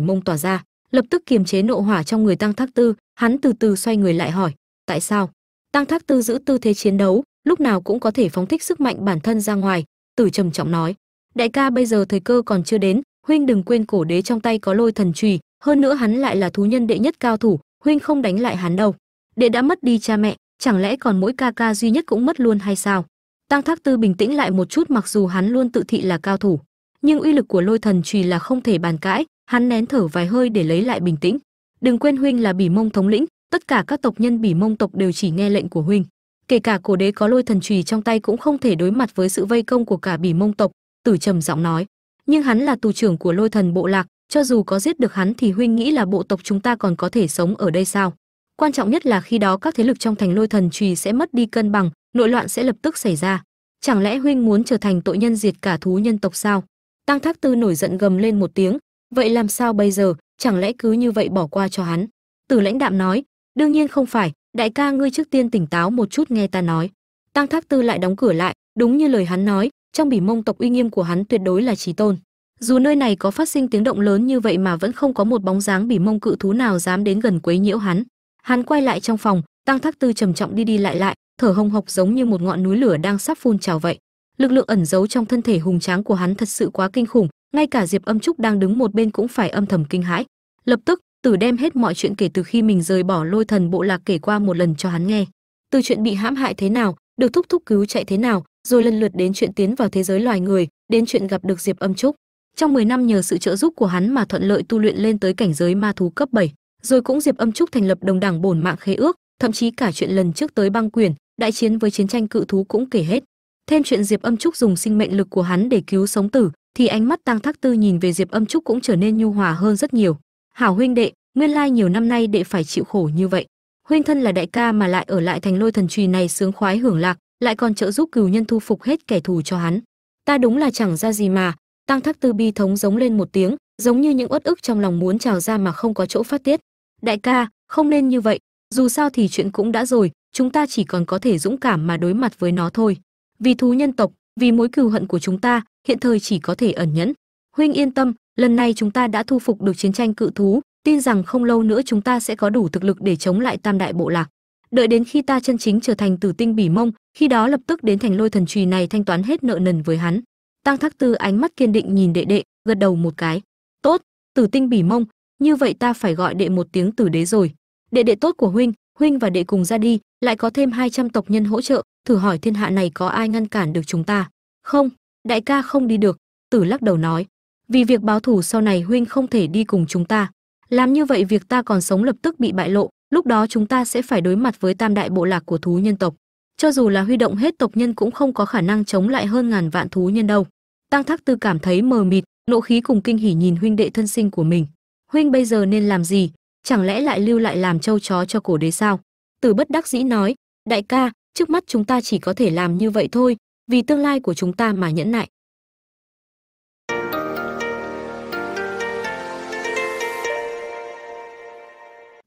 A: mông tỏa ra. Lập tức kiềm chế nộ hỏa trong người tăng thác tư, hắn từ từ xoay người lại hỏi, tại sao? Tăng thác tư giữ tư thế chiến đấu lúc nào cũng có thể phóng thích sức mạnh bản thân ra ngoài, tử trầm trọng nói. Đại ca bây giờ thời cơ còn chưa đến, huynh đừng quên cổ đế trong tay có lôi thần trùy, hơn nữa hắn lại là thú nhân đệ nhất cao thủ, huynh không đánh lại hắn đâu. Đệ đã mất đi cha mẹ, chẳng lẽ còn mỗi ca ca duy nhất cũng mất luôn hay sao? Tăng thác tư bình tĩnh lại một chút mặc dù hắn luôn tự thị là cao thủ, nhưng uy lực của lôi thần trùy là không thể bàn cãi, hắn nén thở vài hơi để lấy lại bình tĩnh. Đừng quên huynh là bỉ mông thống lĩnh, tất cả các tộc nhân bỉ mông tộc đều chỉ nghe lệnh của huynh kể cả cổ đế có lôi thần chùy trong tay cũng không thể đối mặt với sự vây công của cả bỉ mông tộc, tử trầm giọng nói. Nhưng hắn là tù trưởng của lôi thần bộ lạc, cho dù có giết được hắn thì huynh nghĩ là bộ tộc chúng ta còn có thể sống ở đây sao? Quan trọng nhất là khi đó các thế lực trong thành lôi thần trùy sẽ mất đi cân bằng, nội loạn sẽ lập tức xảy ra. Chẳng lẽ huynh muốn trở thành tội nhân diệt cả thú nhân tộc sao? Tăng thác tư nổi giận gầm lên một tiếng. Vậy làm sao bây giờ? Chẳng lẽ cứ như vậy bỏ qua cho hắn? Tử lãnh đạm nói. Đương nhiên không phải đại ca ngươi trước tiên tỉnh táo một chút nghe ta nói. Tăng thác tư lại đóng cửa lại, đúng như lời hắn nói, trong bỉ mông tộc uy nghiêm của hắn tuyệt đối là trí tôn. Dù nơi này có phát sinh tiếng động lớn như vậy mà vẫn không có một bóng dáng bỉ mông cự thú nào dám đến gần quấy nhiễu hắn. Hắn quay lại trong phòng, tăng thác tư trầm trọng đi đi lại lại, thở hồng hộc giống như một ngọn núi lửa đang sắp phun trào vậy. Lực lượng ẩn giấu trong thân thể hùng tráng của hắn thật sự quá kinh khủng, ngay cả diệp âm trúc đang đứng một bên cũng phải âm thầm kinh hãi. Lập tức tử đem hết mọi chuyện kể từ khi mình rời bỏ lôi thần bộ lạc kể qua một lần cho hắn nghe. Từ chuyện bị hãm hại thế nào được thúc thúc cứu chạy thế nào rồi lần lượt đến chuyện tiến vào thế giới loài người đến chuyện gặp được diệp âm trúc. Trong 10 năm nhờ sự trợ giúp của hắn mà thuận lợi tu luyện lên tới cảnh giới ma thú cấp 7, rồi cũng diệp âm trúc thành lập đồng đảng bổn mạng khế ước thậm chí cả chuyện lần trước tới băng quyền đại chiến với chiến tranh cự thú cũng kể hết. Thêm chuyện diệp âm trúc dùng sinh mệnh lực của hắn để cứu sống tử thì ánh mắt tăng thác tư nhìn về diệp âm trúc cũng trở nên nhu hòa hơn rất nhiều hảo huynh đệ, nguyên lai nhiều năm nay đệ phải chịu khổ như vậy. Huynh thân là đại ca mà lại ở lại thành lôi thần trùy này sướng khoái hưởng lạc, lại còn trợ giúp cừu nhân thu phục hết kẻ thù cho hắn. Ta đúng là chẳng ra gì mà. Tăng thác tư bi thống giống lên một tiếng, giống như những uất ức trong lòng muốn trào ra mà không có chỗ phát tiết. Đại ca, không nên như vậy. Dù sao thì chuyện cũng đã rồi, chúng ta chỉ còn có thể dũng cảm mà đối mặt với nó thôi. Vì thú nhân tộc, vì mối cừu hận của chúng ta, hiện thời chỉ có thể ẩn nhẫn. Huynh yên tâm lần này chúng ta đã thu phục được chiến tranh cự thú, tin rằng không lâu nữa chúng ta sẽ có đủ thực lực để chống lại tam đại bộ lạc. Đợi đến khi ta chân chính trở thành tử tinh bỉ mông, khi đó lập tức đến thành lôi thần trùy này thanh toán hết nợ nần với hắn. Tăng thác tư ánh mắt kiên định nhìn đệ đệ, gật đầu một cái. Tốt, tử tinh bỉ mông, như vậy ta phải gọi đệ một tiếng tử đế rồi. Đệ đệ tốt của huynh huynh và đệ cùng ra đi, lại có thêm 200 tộc nhân hỗ trợ, thử hỏi thiên hạ này có ai ngăn cản được chúng ta? Không, đại ca không đi được, tử lắc đầu nói vì việc báo thù sau này huynh không thể đi cùng chúng ta. Làm như vậy việc ta còn sống lập tức bị bại lộ, lúc đó chúng ta sẽ phải đối mặt với tam đại bộ lạc của thú nhân tộc. Cho dù là huy động hết tộc nhân cũng không có khả năng chống lại hơn ngàn vạn thú nhân đâu. Tăng thác tư cảm thấy mờ mịt, nộ khí cùng kinh hỉ nhìn huynh đệ thân sinh của mình. Huynh bây giờ nên làm gì? Chẳng lẽ lại lưu lại làm trâu chó cho cổ đế sao? Tử bất đắc dĩ nói, đại ca, trước mắt chúng ta chỉ có thể làm như vậy thôi, vì tương lai của chúng ta mà nhẫn nại.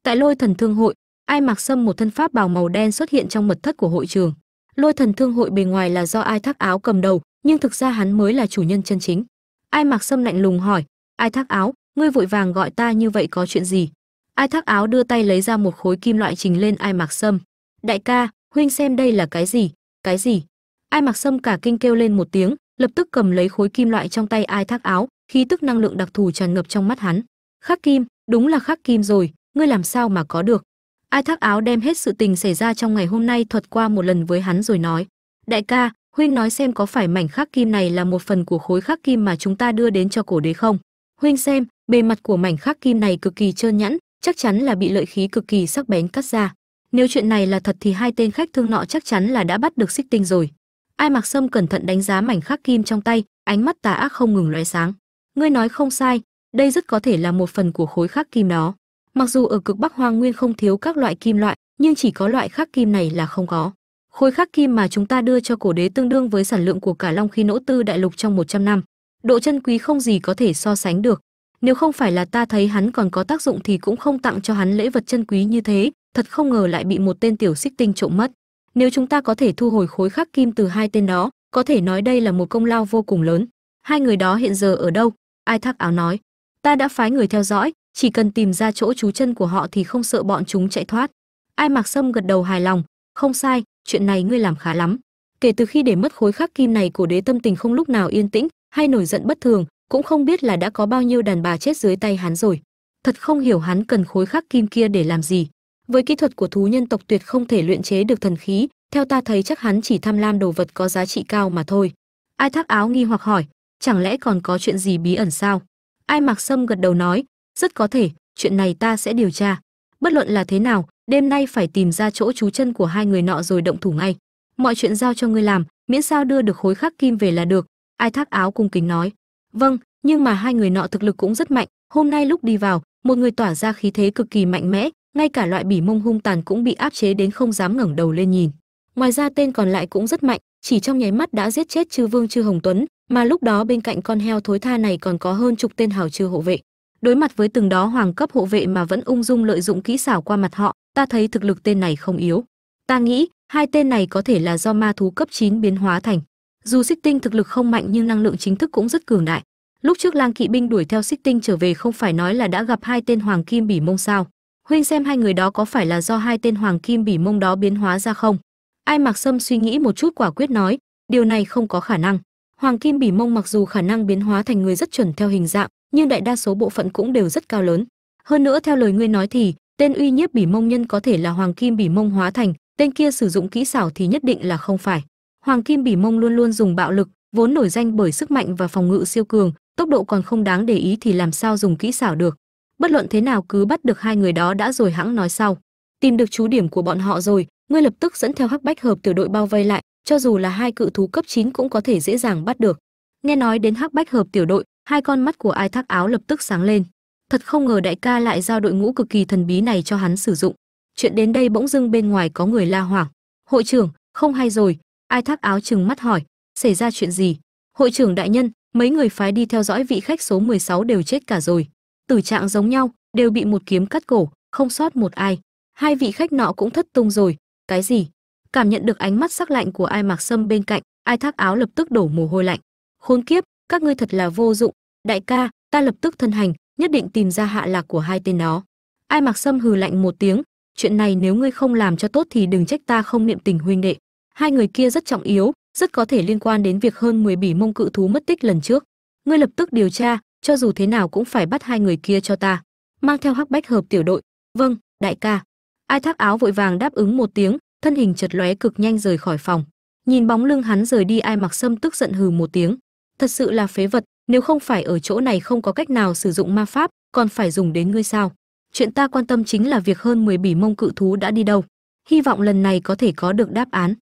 A: Tại lôi thần thương hội, ai mặc sâm một thân pháp bào màu đen xuất hiện trong mật thất của hội trường. Lôi thần thương hội bề ngoài là do ai thác áo cầm đầu, nhưng thực ra hắn mới là chủ nhân chân chính. Ai mặc sâm lạnh lùng hỏi, ai thác áo, ngươi vội vàng gọi ta như vậy có chuyện gì? Ai thác áo đưa tay lấy ra một khối kim loại trình lên ai mặc sâm. Đại ca, huynh xem đây là cái gì? Cái gì? Ai mặc sâm cả kinh kêu lên một tiếng, lập tức cầm lấy khối kim loại trong tay ai thác áo, khí tức năng lượng đặc thù tràn ngập trong mắt hắn. Khắc kim, đúng là khắc kim rồi ngươi làm sao mà có được? Ai thác áo đem hết sự tình xảy ra trong ngày hôm nay thuật qua một lần với hắn rồi nói, đại ca, huynh nói xem có phải mảnh khắc kim này là một phần của khối khắc kim mà chúng ta đưa đến cho cổ đế không? Huynh xem, bề mặt của mảnh khắc kim này cực kỳ trơn nhẵn, chắc chắn là bị lợi khí cực kỳ sắc bén cắt ra. Nếu chuyện này là thật thì hai tên khách thương nọ chắc chắn là đã bắt được xích tinh rồi. Ai mặc sâm cẩn thận đánh giá mảnh khắc kim trong tay, ánh mắt tà ác không ngừng lóe sáng. Ngươi nói không sai, đây rất có thể là một phần của khối khắc kim đó mặc dù ở cực bắc hoang nguyên không thiếu các loại kim loại, nhưng chỉ có loại khắc kim này là không có. Khối khắc kim mà chúng ta đưa cho cổ đế tương đương với sản lượng của cả long khí nỗ tư đại lục trong 100 năm. Độ chân quý không gì có thể so sánh được. Nếu không phải là ta thấy hắn còn có tác dụng thì cũng không tặng cho hắn lễ vật chân quý như thế, thật không ngờ lại bị một tên tiểu xích tinh trộm mất. Nếu chúng ta có thể thu hồi khối khắc kim từ hai tên đó, có thể nói đây là một công lao vô cùng lớn. Hai người đó hiện giờ ở đâu? Ai thác áo nói. Ta đã phái người theo dõi chỉ cần tìm ra chỗ trú chân của họ thì không sợ bọn chúng chạy thoát. Ai mặc sâm gật đầu hài lòng, không sai, chuyện này ngươi làm khá lắm. Kể từ khi để mất khối khắc kim này cổ đế tâm tình không lúc nào yên tĩnh, hay nổi giận bất thường, cũng không biết là đã có bao nhiêu đàn bà chết dưới tay hắn rồi. Thật không hiểu hắn cần khối khắc kim kia để làm gì. Với kỹ thuật của thú nhân tộc tuyệt không thể luyện chế được thần khí, theo ta thấy chắc hắn chỉ tham lam đồ vật có giá trị cao mà thôi. Ai thác áo nghi hoặc hỏi, chẳng lẽ còn có chuyện gì bí ẩn sao? Ai mặc sâm gật đầu nói rất có thể, chuyện này ta sẽ điều tra. Bất luận là thế nào, đêm nay phải tìm ra chỗ trú chân của hai người nọ rồi động thủ ngay. Mọi chuyện giao cho ngươi làm, miễn sao đưa được khối khắc kim về là được, ai thác áo cung kính nói. Vâng nhưng mà hai người nọ thực lực cũng rất mạnh, hôm nay lúc đi vào, một người tỏa ra khí thế cực kỳ mạnh mẽ, ngay cả loại bỉ mông hung tàn cũng bị áp chế đến không dám ngẩng đầu lên nhìn. Ngoài ra tên còn lại cũng rất mạnh, chỉ trong nháy mắt đã giết chết chư vương chư hồng tuấn, mà lúc đó bên cạnh con heo thối tha này còn có hơn chục tên hào chư hộ vệ đối mặt với từng đó hoàng cấp hộ vệ mà vẫn ung dung lợi dụng kỹ xảo qua mặt họ, ta thấy thực lực tên này không yếu. Ta nghĩ, hai tên này có thể là do ma thú cấp 9 biến hóa thành. Dù xích tinh thực lực không mạnh nhưng năng lượng chính thức cũng rất cường đại. Lúc trước lang kỵ binh đuổi theo xích tinh trở về không phải nói là đã gặp hai tên hoàng kim bỉ mông sao? Huynh xem hai người đó có phải là do hai tên hoàng kim bỉ mông đó biến hóa ra không? Ai mặc sâm suy nghĩ một chút quả quyết nói, điều này không có khả năng. Hoàng kim bỉ mông mặc dù khả năng biến hóa thành người rất chuẩn theo hình dạng nhưng đại đa số bộ phận cũng đều rất cao lớn. Hơn nữa, theo lời ngươi nói thì, tên uy nhiếp bỉ mông nhân có thể là hoàng kim bỉ mông hóa thành, tên kia sử dụng kỹ xảo thì nhất định là không phải. Hoàng kim bỉ mông luôn luôn dùng bạo lực, vốn nổi danh bởi sức mạnh và phòng ngự siêu cường, tốc độ còn không đáng để ý thì làm sao dùng kỹ xảo được. Bất luận thế nào cứ bắt được hai người đó đã rồi hãng nói sau. Tìm được chú điểm của bọn họ rồi, ngươi lập tức dẫn theo hắc bách hợp tiểu đội bao vây lại, cho dù là hai cự thú cấp 9 cũng có thể dễ dàng bắt được. Nghe nói đến hắc bách hợp tiểu đội hai con mắt của ai thác áo lập tức sáng lên. Thật không ngờ đại ca lại giao đội ngũ cực kỳ thần bí này cho hắn sử dụng. Chuyện đến đây bỗng dưng bên ngoài có người la hoảng. Hội trưởng, không hay rồi. Ai thác áo chừng mắt hỏi, xảy ra chuyện gì? Hội trưởng đại nhân, mấy người phái đi theo dõi vị khách số 16 đều chết cả rồi. Tử trạng giống nhau, đều bị một kiếm cắt cổ, không sót một ai. Hai vị khách nọ cũng thất tung rồi. Cái gì? Cảm nhận được ánh mắt sắc lạnh của ai mặc sâm bên cạnh ai thác áo lập tức đổ mồ hôi lạnh. Khốn kiếp các ngươi thật là vô dụng. Đại ca, ta lập tức thân hành, nhất định tìm ra hạ lạc của hai tên đó ai mặc sâm hừ lạnh một tiếng, chuyện này nếu ngươi không làm cho tốt thì đừng trách ta không niệm tình huynh đệ. Hai người kia rất trọng yếu, rất có thể liên quan đến việc hơn 10 bỉ mông cự thú mất tích lần trước. Ngươi lập tức điều tra, cho dù thế nào cũng phải bắt hai người kia cho ta. Mang theo hắc bách hợp tiểu đội. Vâng đại ca. Ai thác áo vội vàng đáp ứng một tiếng, thân hình chật lóe cực nhanh rời khỏi phòng. Nhìn bóng lưng hắn rời đi, ai mặc sâm tức giận hừ một tiếng thật sự là phế vật, nếu không phải ở chỗ này không có cách nào sử dụng ma pháp, còn phải dùng đến ngươi sao? Chuyện ta quan tâm chính là việc hơn 10 bỉ mông cự thú đã đi đâu. Hy vọng lần này có thể có được đáp án.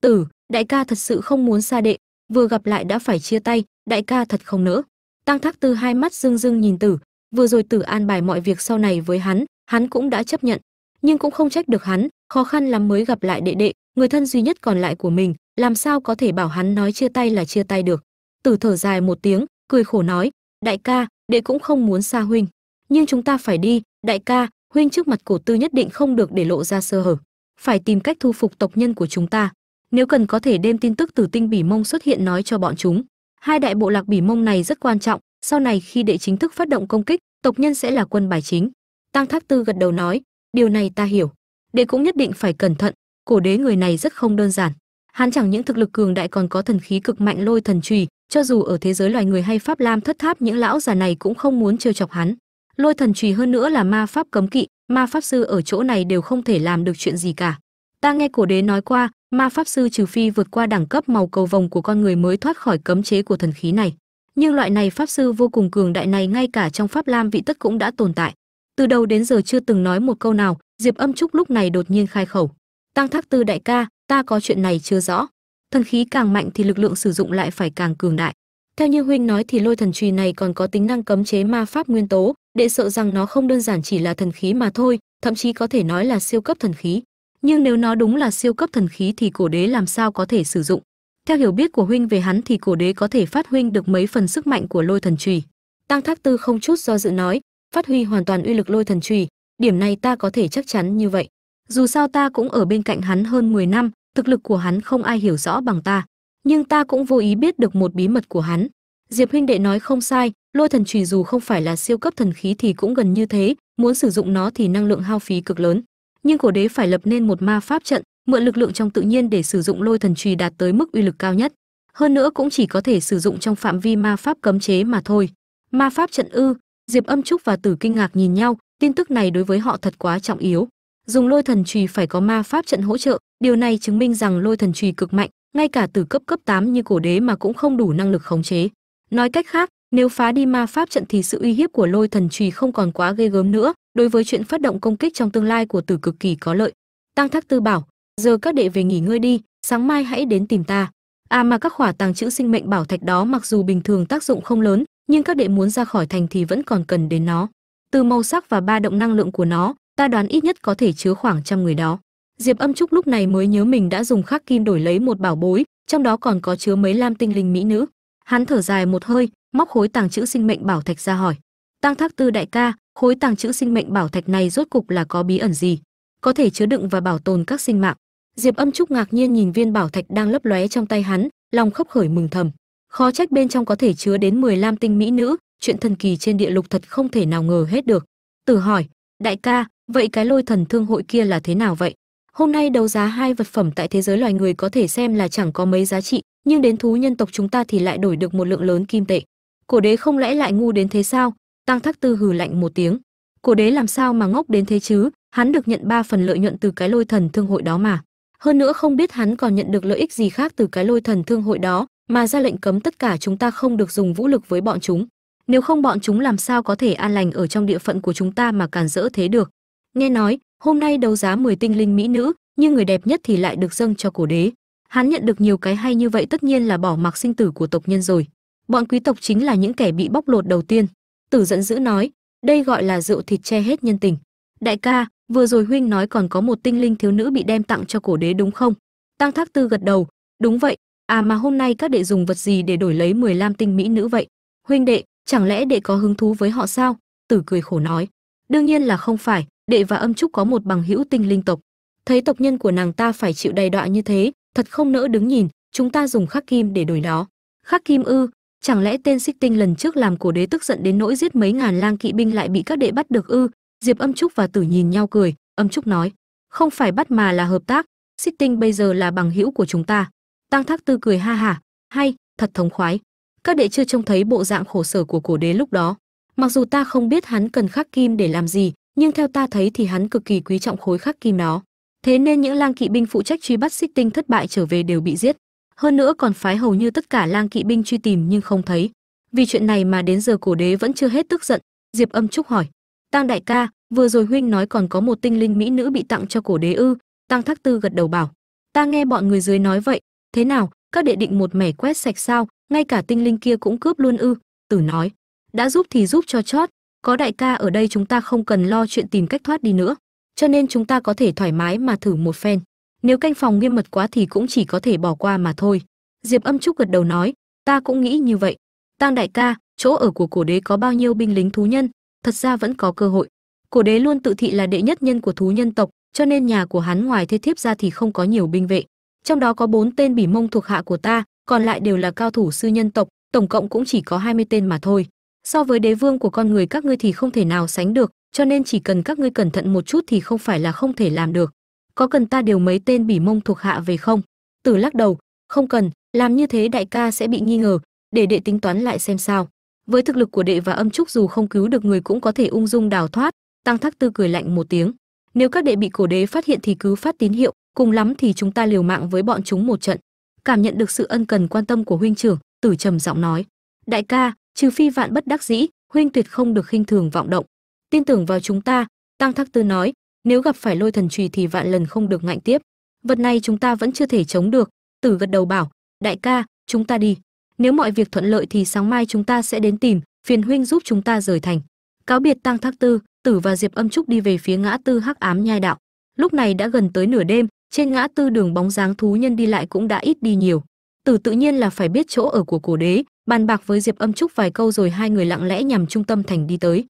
A: Tử đại ca thật sự không muốn xa đệ, vừa gặp lại đã phải chia tay, đại ca thật không nỡ. Tăng thác tư hai mắt rưng rưng nhìn tử, vừa rồi tử an bài mọi việc sau này với hắn hắn cũng đã chấp nhận nhưng cũng không trách được hắn, khó khăn lắm mới gặp lại đệ đệ, người thân duy nhất còn lại của mình, làm sao có thể bảo hắn nói chia tay là chia tay được. Tử thở dài một tiếng, cười khổ nói, đại ca, đệ cũng không muốn xa huynh, nhưng chúng ta phải đi, đại ca, huynh trước mặt cổ tư nhất định không được để lộ ra sơ hở, phải tìm cách thu phục tộc nhân của chúng ta. Nếu cần có thể đem tin tức từ tinh bỉ mông xuất hiện nói cho bọn chúng. Hai đại bộ lạc bỉ mông này rất quan trọng, sau này khi đệ chính thức phát động công kích, tộc nhân sẽ là quân bài chính. Tăng thác tư gật đầu nói điều này ta hiểu. Đệ cũng nhất định phải cẩn thận. Cổ đế người này rất không đơn giản. Hắn chẳng những thực lực cường đại còn có thần khí cực mạnh lôi thần trùy, cho dù ở thế giới loài người hay pháp lam thất tháp, những lão già này cũng không muốn trêu chọc hắn. Lôi thần trùy hơn nữa là ma pháp cấm kỵ, ma pháp sư ở chỗ này đều không thể làm được chuyện gì cả. Ta nghe cổ đế nói qua, ma pháp sư trừ phi vượt qua đẳng cấp màu cầu vồng của con người mới thoát khỏi cấm chế của thần khí này. Nhưng loại này pháp sư vô cùng cường đại này ngay cả trong pháp lam vị tất cũng đã tồn tại từ đầu đến giờ chưa từng nói một câu nào, diệp âm trúc lúc này đột nhiên khai khẩu. Tăng thác tư đại ca, ta có chuyện này chưa rõ. Thần khí càng mạnh thì lực lượng sử dụng lại phải càng cường đại. Theo như huynh nói thì lôi thần trùy này còn có tính năng cấm chế ma pháp nguyên tố, đệ sợ rằng nó không đơn giản chỉ là thần khí mà thôi, thậm chí có thể nói là siêu cấp thần khí. Nhưng nếu nó đúng là siêu cấp thần khí thì cổ đế làm sao có thể sử dụng? Theo hiểu biết của huynh về hắn thì cổ đế có thể phát huynh được mấy phần sức mạnh của lôi thần trùy. Tăng thác tư không chút do dự nói phát huy hoàn toàn uy lực lôi thần trùy, điểm này ta có thể chắc chắn như vậy. Dù sao ta cũng ở bên cạnh hắn hơn 10 năm, thực lực của hắn không ai hiểu rõ bằng ta, nhưng ta cũng vô ý biết được một bí mật của hắn. Diệp huynh đệ nói không sai, lôi thần trùy dù không phải là siêu cấp thần khí thì cũng gần như thế, muốn sử dụng nó thì năng lượng hao phí cực lớn. Nhưng cổ đế phải lập nên một ma pháp trận, mượn lực lượng trong tự nhiên để sử dụng lôi thần trùy đạt tới mức uy lực cao nhất. Hơn nữa cũng chỉ có thể sử dụng trong phạm vi ma pháp cấm chế mà thôi. Ma pháp trận ư diệp âm trúc và tử kinh ngạc nhìn nhau, tin tức này đối với họ thật quá trọng yếu. Dùng lôi thần trùy phải có ma pháp trận hỗ trợ, điều này chứng minh rằng lôi thần trùy cực mạnh, ngay cả từ cấp cấp 8 như cổ đế mà cũng không đủ năng lực khống chế. Nói cách khác, nếu phá đi ma pháp trận thì sự uy hiếp của lôi thần trùy không còn quá ghê gớm nữa, đối với chuyện phát động công kích trong tương lai của tử cực kỳ có lợi. Tăng thác tư bảo, giờ các đệ về nghỉ ngơi đi, sáng mai hãy đến tìm ta. À mà các khỏa tàng trữ sinh mệnh bảo thạch đó mặc dù bình thường tác dụng không lớn nhưng các đệ muốn ra khỏi thành thì vẫn còn cần đến nó. Từ màu sắc và ba động năng lượng của nó, ta đoán ít nhất có thể chứa khoảng trăm người đó. Diệp âm trúc lúc này mới nhớ mình đã dùng khắc kim đổi lấy một bảo bối, trong đó còn có chứa mấy lam tinh linh mỹ nữ. Hắn thở dài một hơi, móc khối tàng chữ sinh mệnh bảo thạch ra hỏi. Tăng thác tư đại ca, khối tàng chữ sinh mệnh bảo thạch này rốt cục là có bí ẩn gì? Có thể chứa đựng và bảo tồn các sinh mạng. Diệp âm trúc ngạc nhiên nhìn viên bảo thạch đang lấp lóe trong tay hắn, lòng khấp khởi mừng thầm khó trách bên trong có thể chứa đến 15 tinh mỹ nữ, chuyện thần kỳ trên địa lục thật không thể nào ngờ hết được. Tử hỏi, đại ca, vậy cái lôi thần thương hội kia là thế nào vậy? Hôm nay đấu giá hai vật phẩm tại thế giới loài người có thể xem là chẳng có mấy giá trị, nhưng đến thú nhân tộc chúng ta thì lại đổi được một lượng lớn kim tệ. Cổ đế không lẽ lại ngu đến thế sao? Tăng thác tư hừ lạnh một tiếng. Cổ đế làm sao mà ngốc đến thế chứ? Hắn được nhận ba phần lợi nhuận từ cái lôi thần thương hội đó mà. Hơn nữa không biết hắn còn nhận được lợi ích gì khác từ cái lôi thần thương hội đó mà ra lệnh cấm tất cả chúng ta không được dùng vũ lực với bọn chúng. Nếu không bọn chúng làm sao có thể an lành ở trong địa phận của chúng ta mà cản rỡ thế được? Nghe nói, hôm nay đấu giá 10 tinh linh mỹ nữ, nhưng người đẹp nhất thì lại được dâng cho cổ đế. Hắn nhận được nhiều cái hay như vậy tất nhiên là bỏ mặc sinh tử của tộc nhân rồi. Bọn quý tộc chính là những kẻ bị bóc lột đầu tiên. Tử giận dữ nói, đây gọi là rượu thịt che hết nhân tình. Đại ca, vừa rồi huynh nói còn có một tinh linh thiếu nữ bị đem tặng cho cổ đế đúng không? Tăng thác tư gật đầu, đúng vậy à mà hôm nay các đệ dùng vật gì để đổi lấy 10 lam tinh mỹ nữ vậy? Huynh đệ, chẳng lẽ đệ có hứng thú với họ sao? Tử cười khổ nói. Đương nhiên là không phải, đệ và âm trúc có một bằng hữu tinh linh tộc. Thấy tộc nhân của nàng ta phải chịu đầy đọa như thế, thật không nỡ đứng nhìn, chúng ta dùng khắc kim để đổi đó khắc kim ư? Chẳng lẽ tên xích tinh lần trước làm cổ đế tức giận đến nỗi giết mấy ngàn lang kỵ binh lại bị các đệ bắt được ư? Diệp âm trúc và tử nhìn nhau cười, âm trúc nói. Không phải bắt mà là hợp tác, xích tinh bây giờ là bằng hữu của chúng ta tăng thác tư cười ha hả hay, thật thống khoái. Các đệ chưa trông thấy bộ dạng khổ sở của cổ đế lúc đó. Mặc dù ta không biết hắn cần khắc kim để làm gì, nhưng theo ta thấy thì hắn cực kỳ quý trọng khối khắc kim đó. Thế nên những lang kỵ binh phụ trách truy bắt xích tinh thất bại trở về đều bị giết. Hơn nữa còn phái hầu như tất cả lang kỵ binh truy tìm nhưng không thấy. Vì chuyện này mà đến giờ cổ đế vẫn chưa hết tức giận. Diệp âm trúc hỏi. Tăng đại ca, vừa rồi huynh nói còn có một tinh linh mỹ nữ bị tặng cho cổ đế ư? Tăng thác tư gật đầu bảo. Ta nghe bọn người dưới nói vậy thế nào, các đệ định một mẻ quét sạch sao, ngay cả tinh linh kia cũng cướp luôn ư? Tử nói, đã giúp thì giúp cho chót, có đại ca ở đây chúng ta không cần lo chuyện tìm cách thoát đi nữa, cho nên chúng ta có thể thoải mái mà thử một phen. Nếu canh phòng nghiêm mật quá thì cũng chỉ có thể bỏ qua mà thôi. Diệp âm trúc gật đầu nói, ta cũng nghĩ như vậy. Tang đại ca, chỗ ở của cổ đế có bao nhiêu binh lính thú nhân? Thật ra vẫn có cơ hội. Cổ đế luôn tự thị là đệ nhất nhân của thú nhân tộc, cho nên nhà của hắn ngoài thế thiếp ra thì không có nhiều binh vệ trong đó có bốn tên bỉ mông thuộc hạ của ta, còn lại đều là cao thủ sư nhân tộc, tổng cộng cũng chỉ có 20 tên mà thôi. So với đế vương của con người các ngươi thì không thể nào sánh được, cho nên chỉ cần các ngươi cẩn thận một chút thì không phải là không thể làm được. Có cần ta điều mấy tên bỉ mông thuộc hạ về không? Tử lắc đầu, không cần, làm như thế đại ca sẽ bị nghi ngờ, để đệ tính toán lại xem sao. Với thực lực của đệ và âm trúc dù không cứu được người cũng có thể ung dung đào thoát, tăng thắc tư cười lạnh một tiếng. Nếu các đệ bị cổ đế phát hiện thì cứ phát tín hiệu cùng lắm thì chúng ta liều mạng với bọn chúng một trận. Cảm nhận được sự ân cần quan tâm của huynh trưởng, tử trầm giọng nói. Đại ca, trừ phi vạn bất đắc dĩ, huynh tuyệt không được khinh thường vọng động. Tin tưởng vào chúng ta, tăng thắc tư nói, nếu gặp phải lôi thần trùy thì vạn lần không được ngạnh tiếp. Vật này chúng ta vẫn chưa thể chống được. Tử gật đầu bảo, đại ca, chúng ta đi. Nếu mọi việc thuận lợi thì sáng mai chúng ta sẽ đến tìm, phiền huynh giúp chúng ta rời thành. Cáo biệt tăng thác tư, tử và diệp âm trúc đi về phía ngã tư hắc ám nhai đạo. Lúc này đã gần tới nửa đêm trên ngã tư đường bóng dáng thú nhân đi lại cũng đã ít đi nhiều. Tử tự nhiên là phải biết chỗ ở của cổ đế, bàn bạc với diệp âm trúc vài câu rồi hai người lặng lẽ nhằm trung tâm thành đi tới.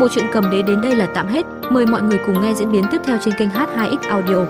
A: Bộ truyện cầm đế đến đây là tạm hết. Mời mọi người cùng nghe diễn biến tiếp theo trên kênh h2x audio.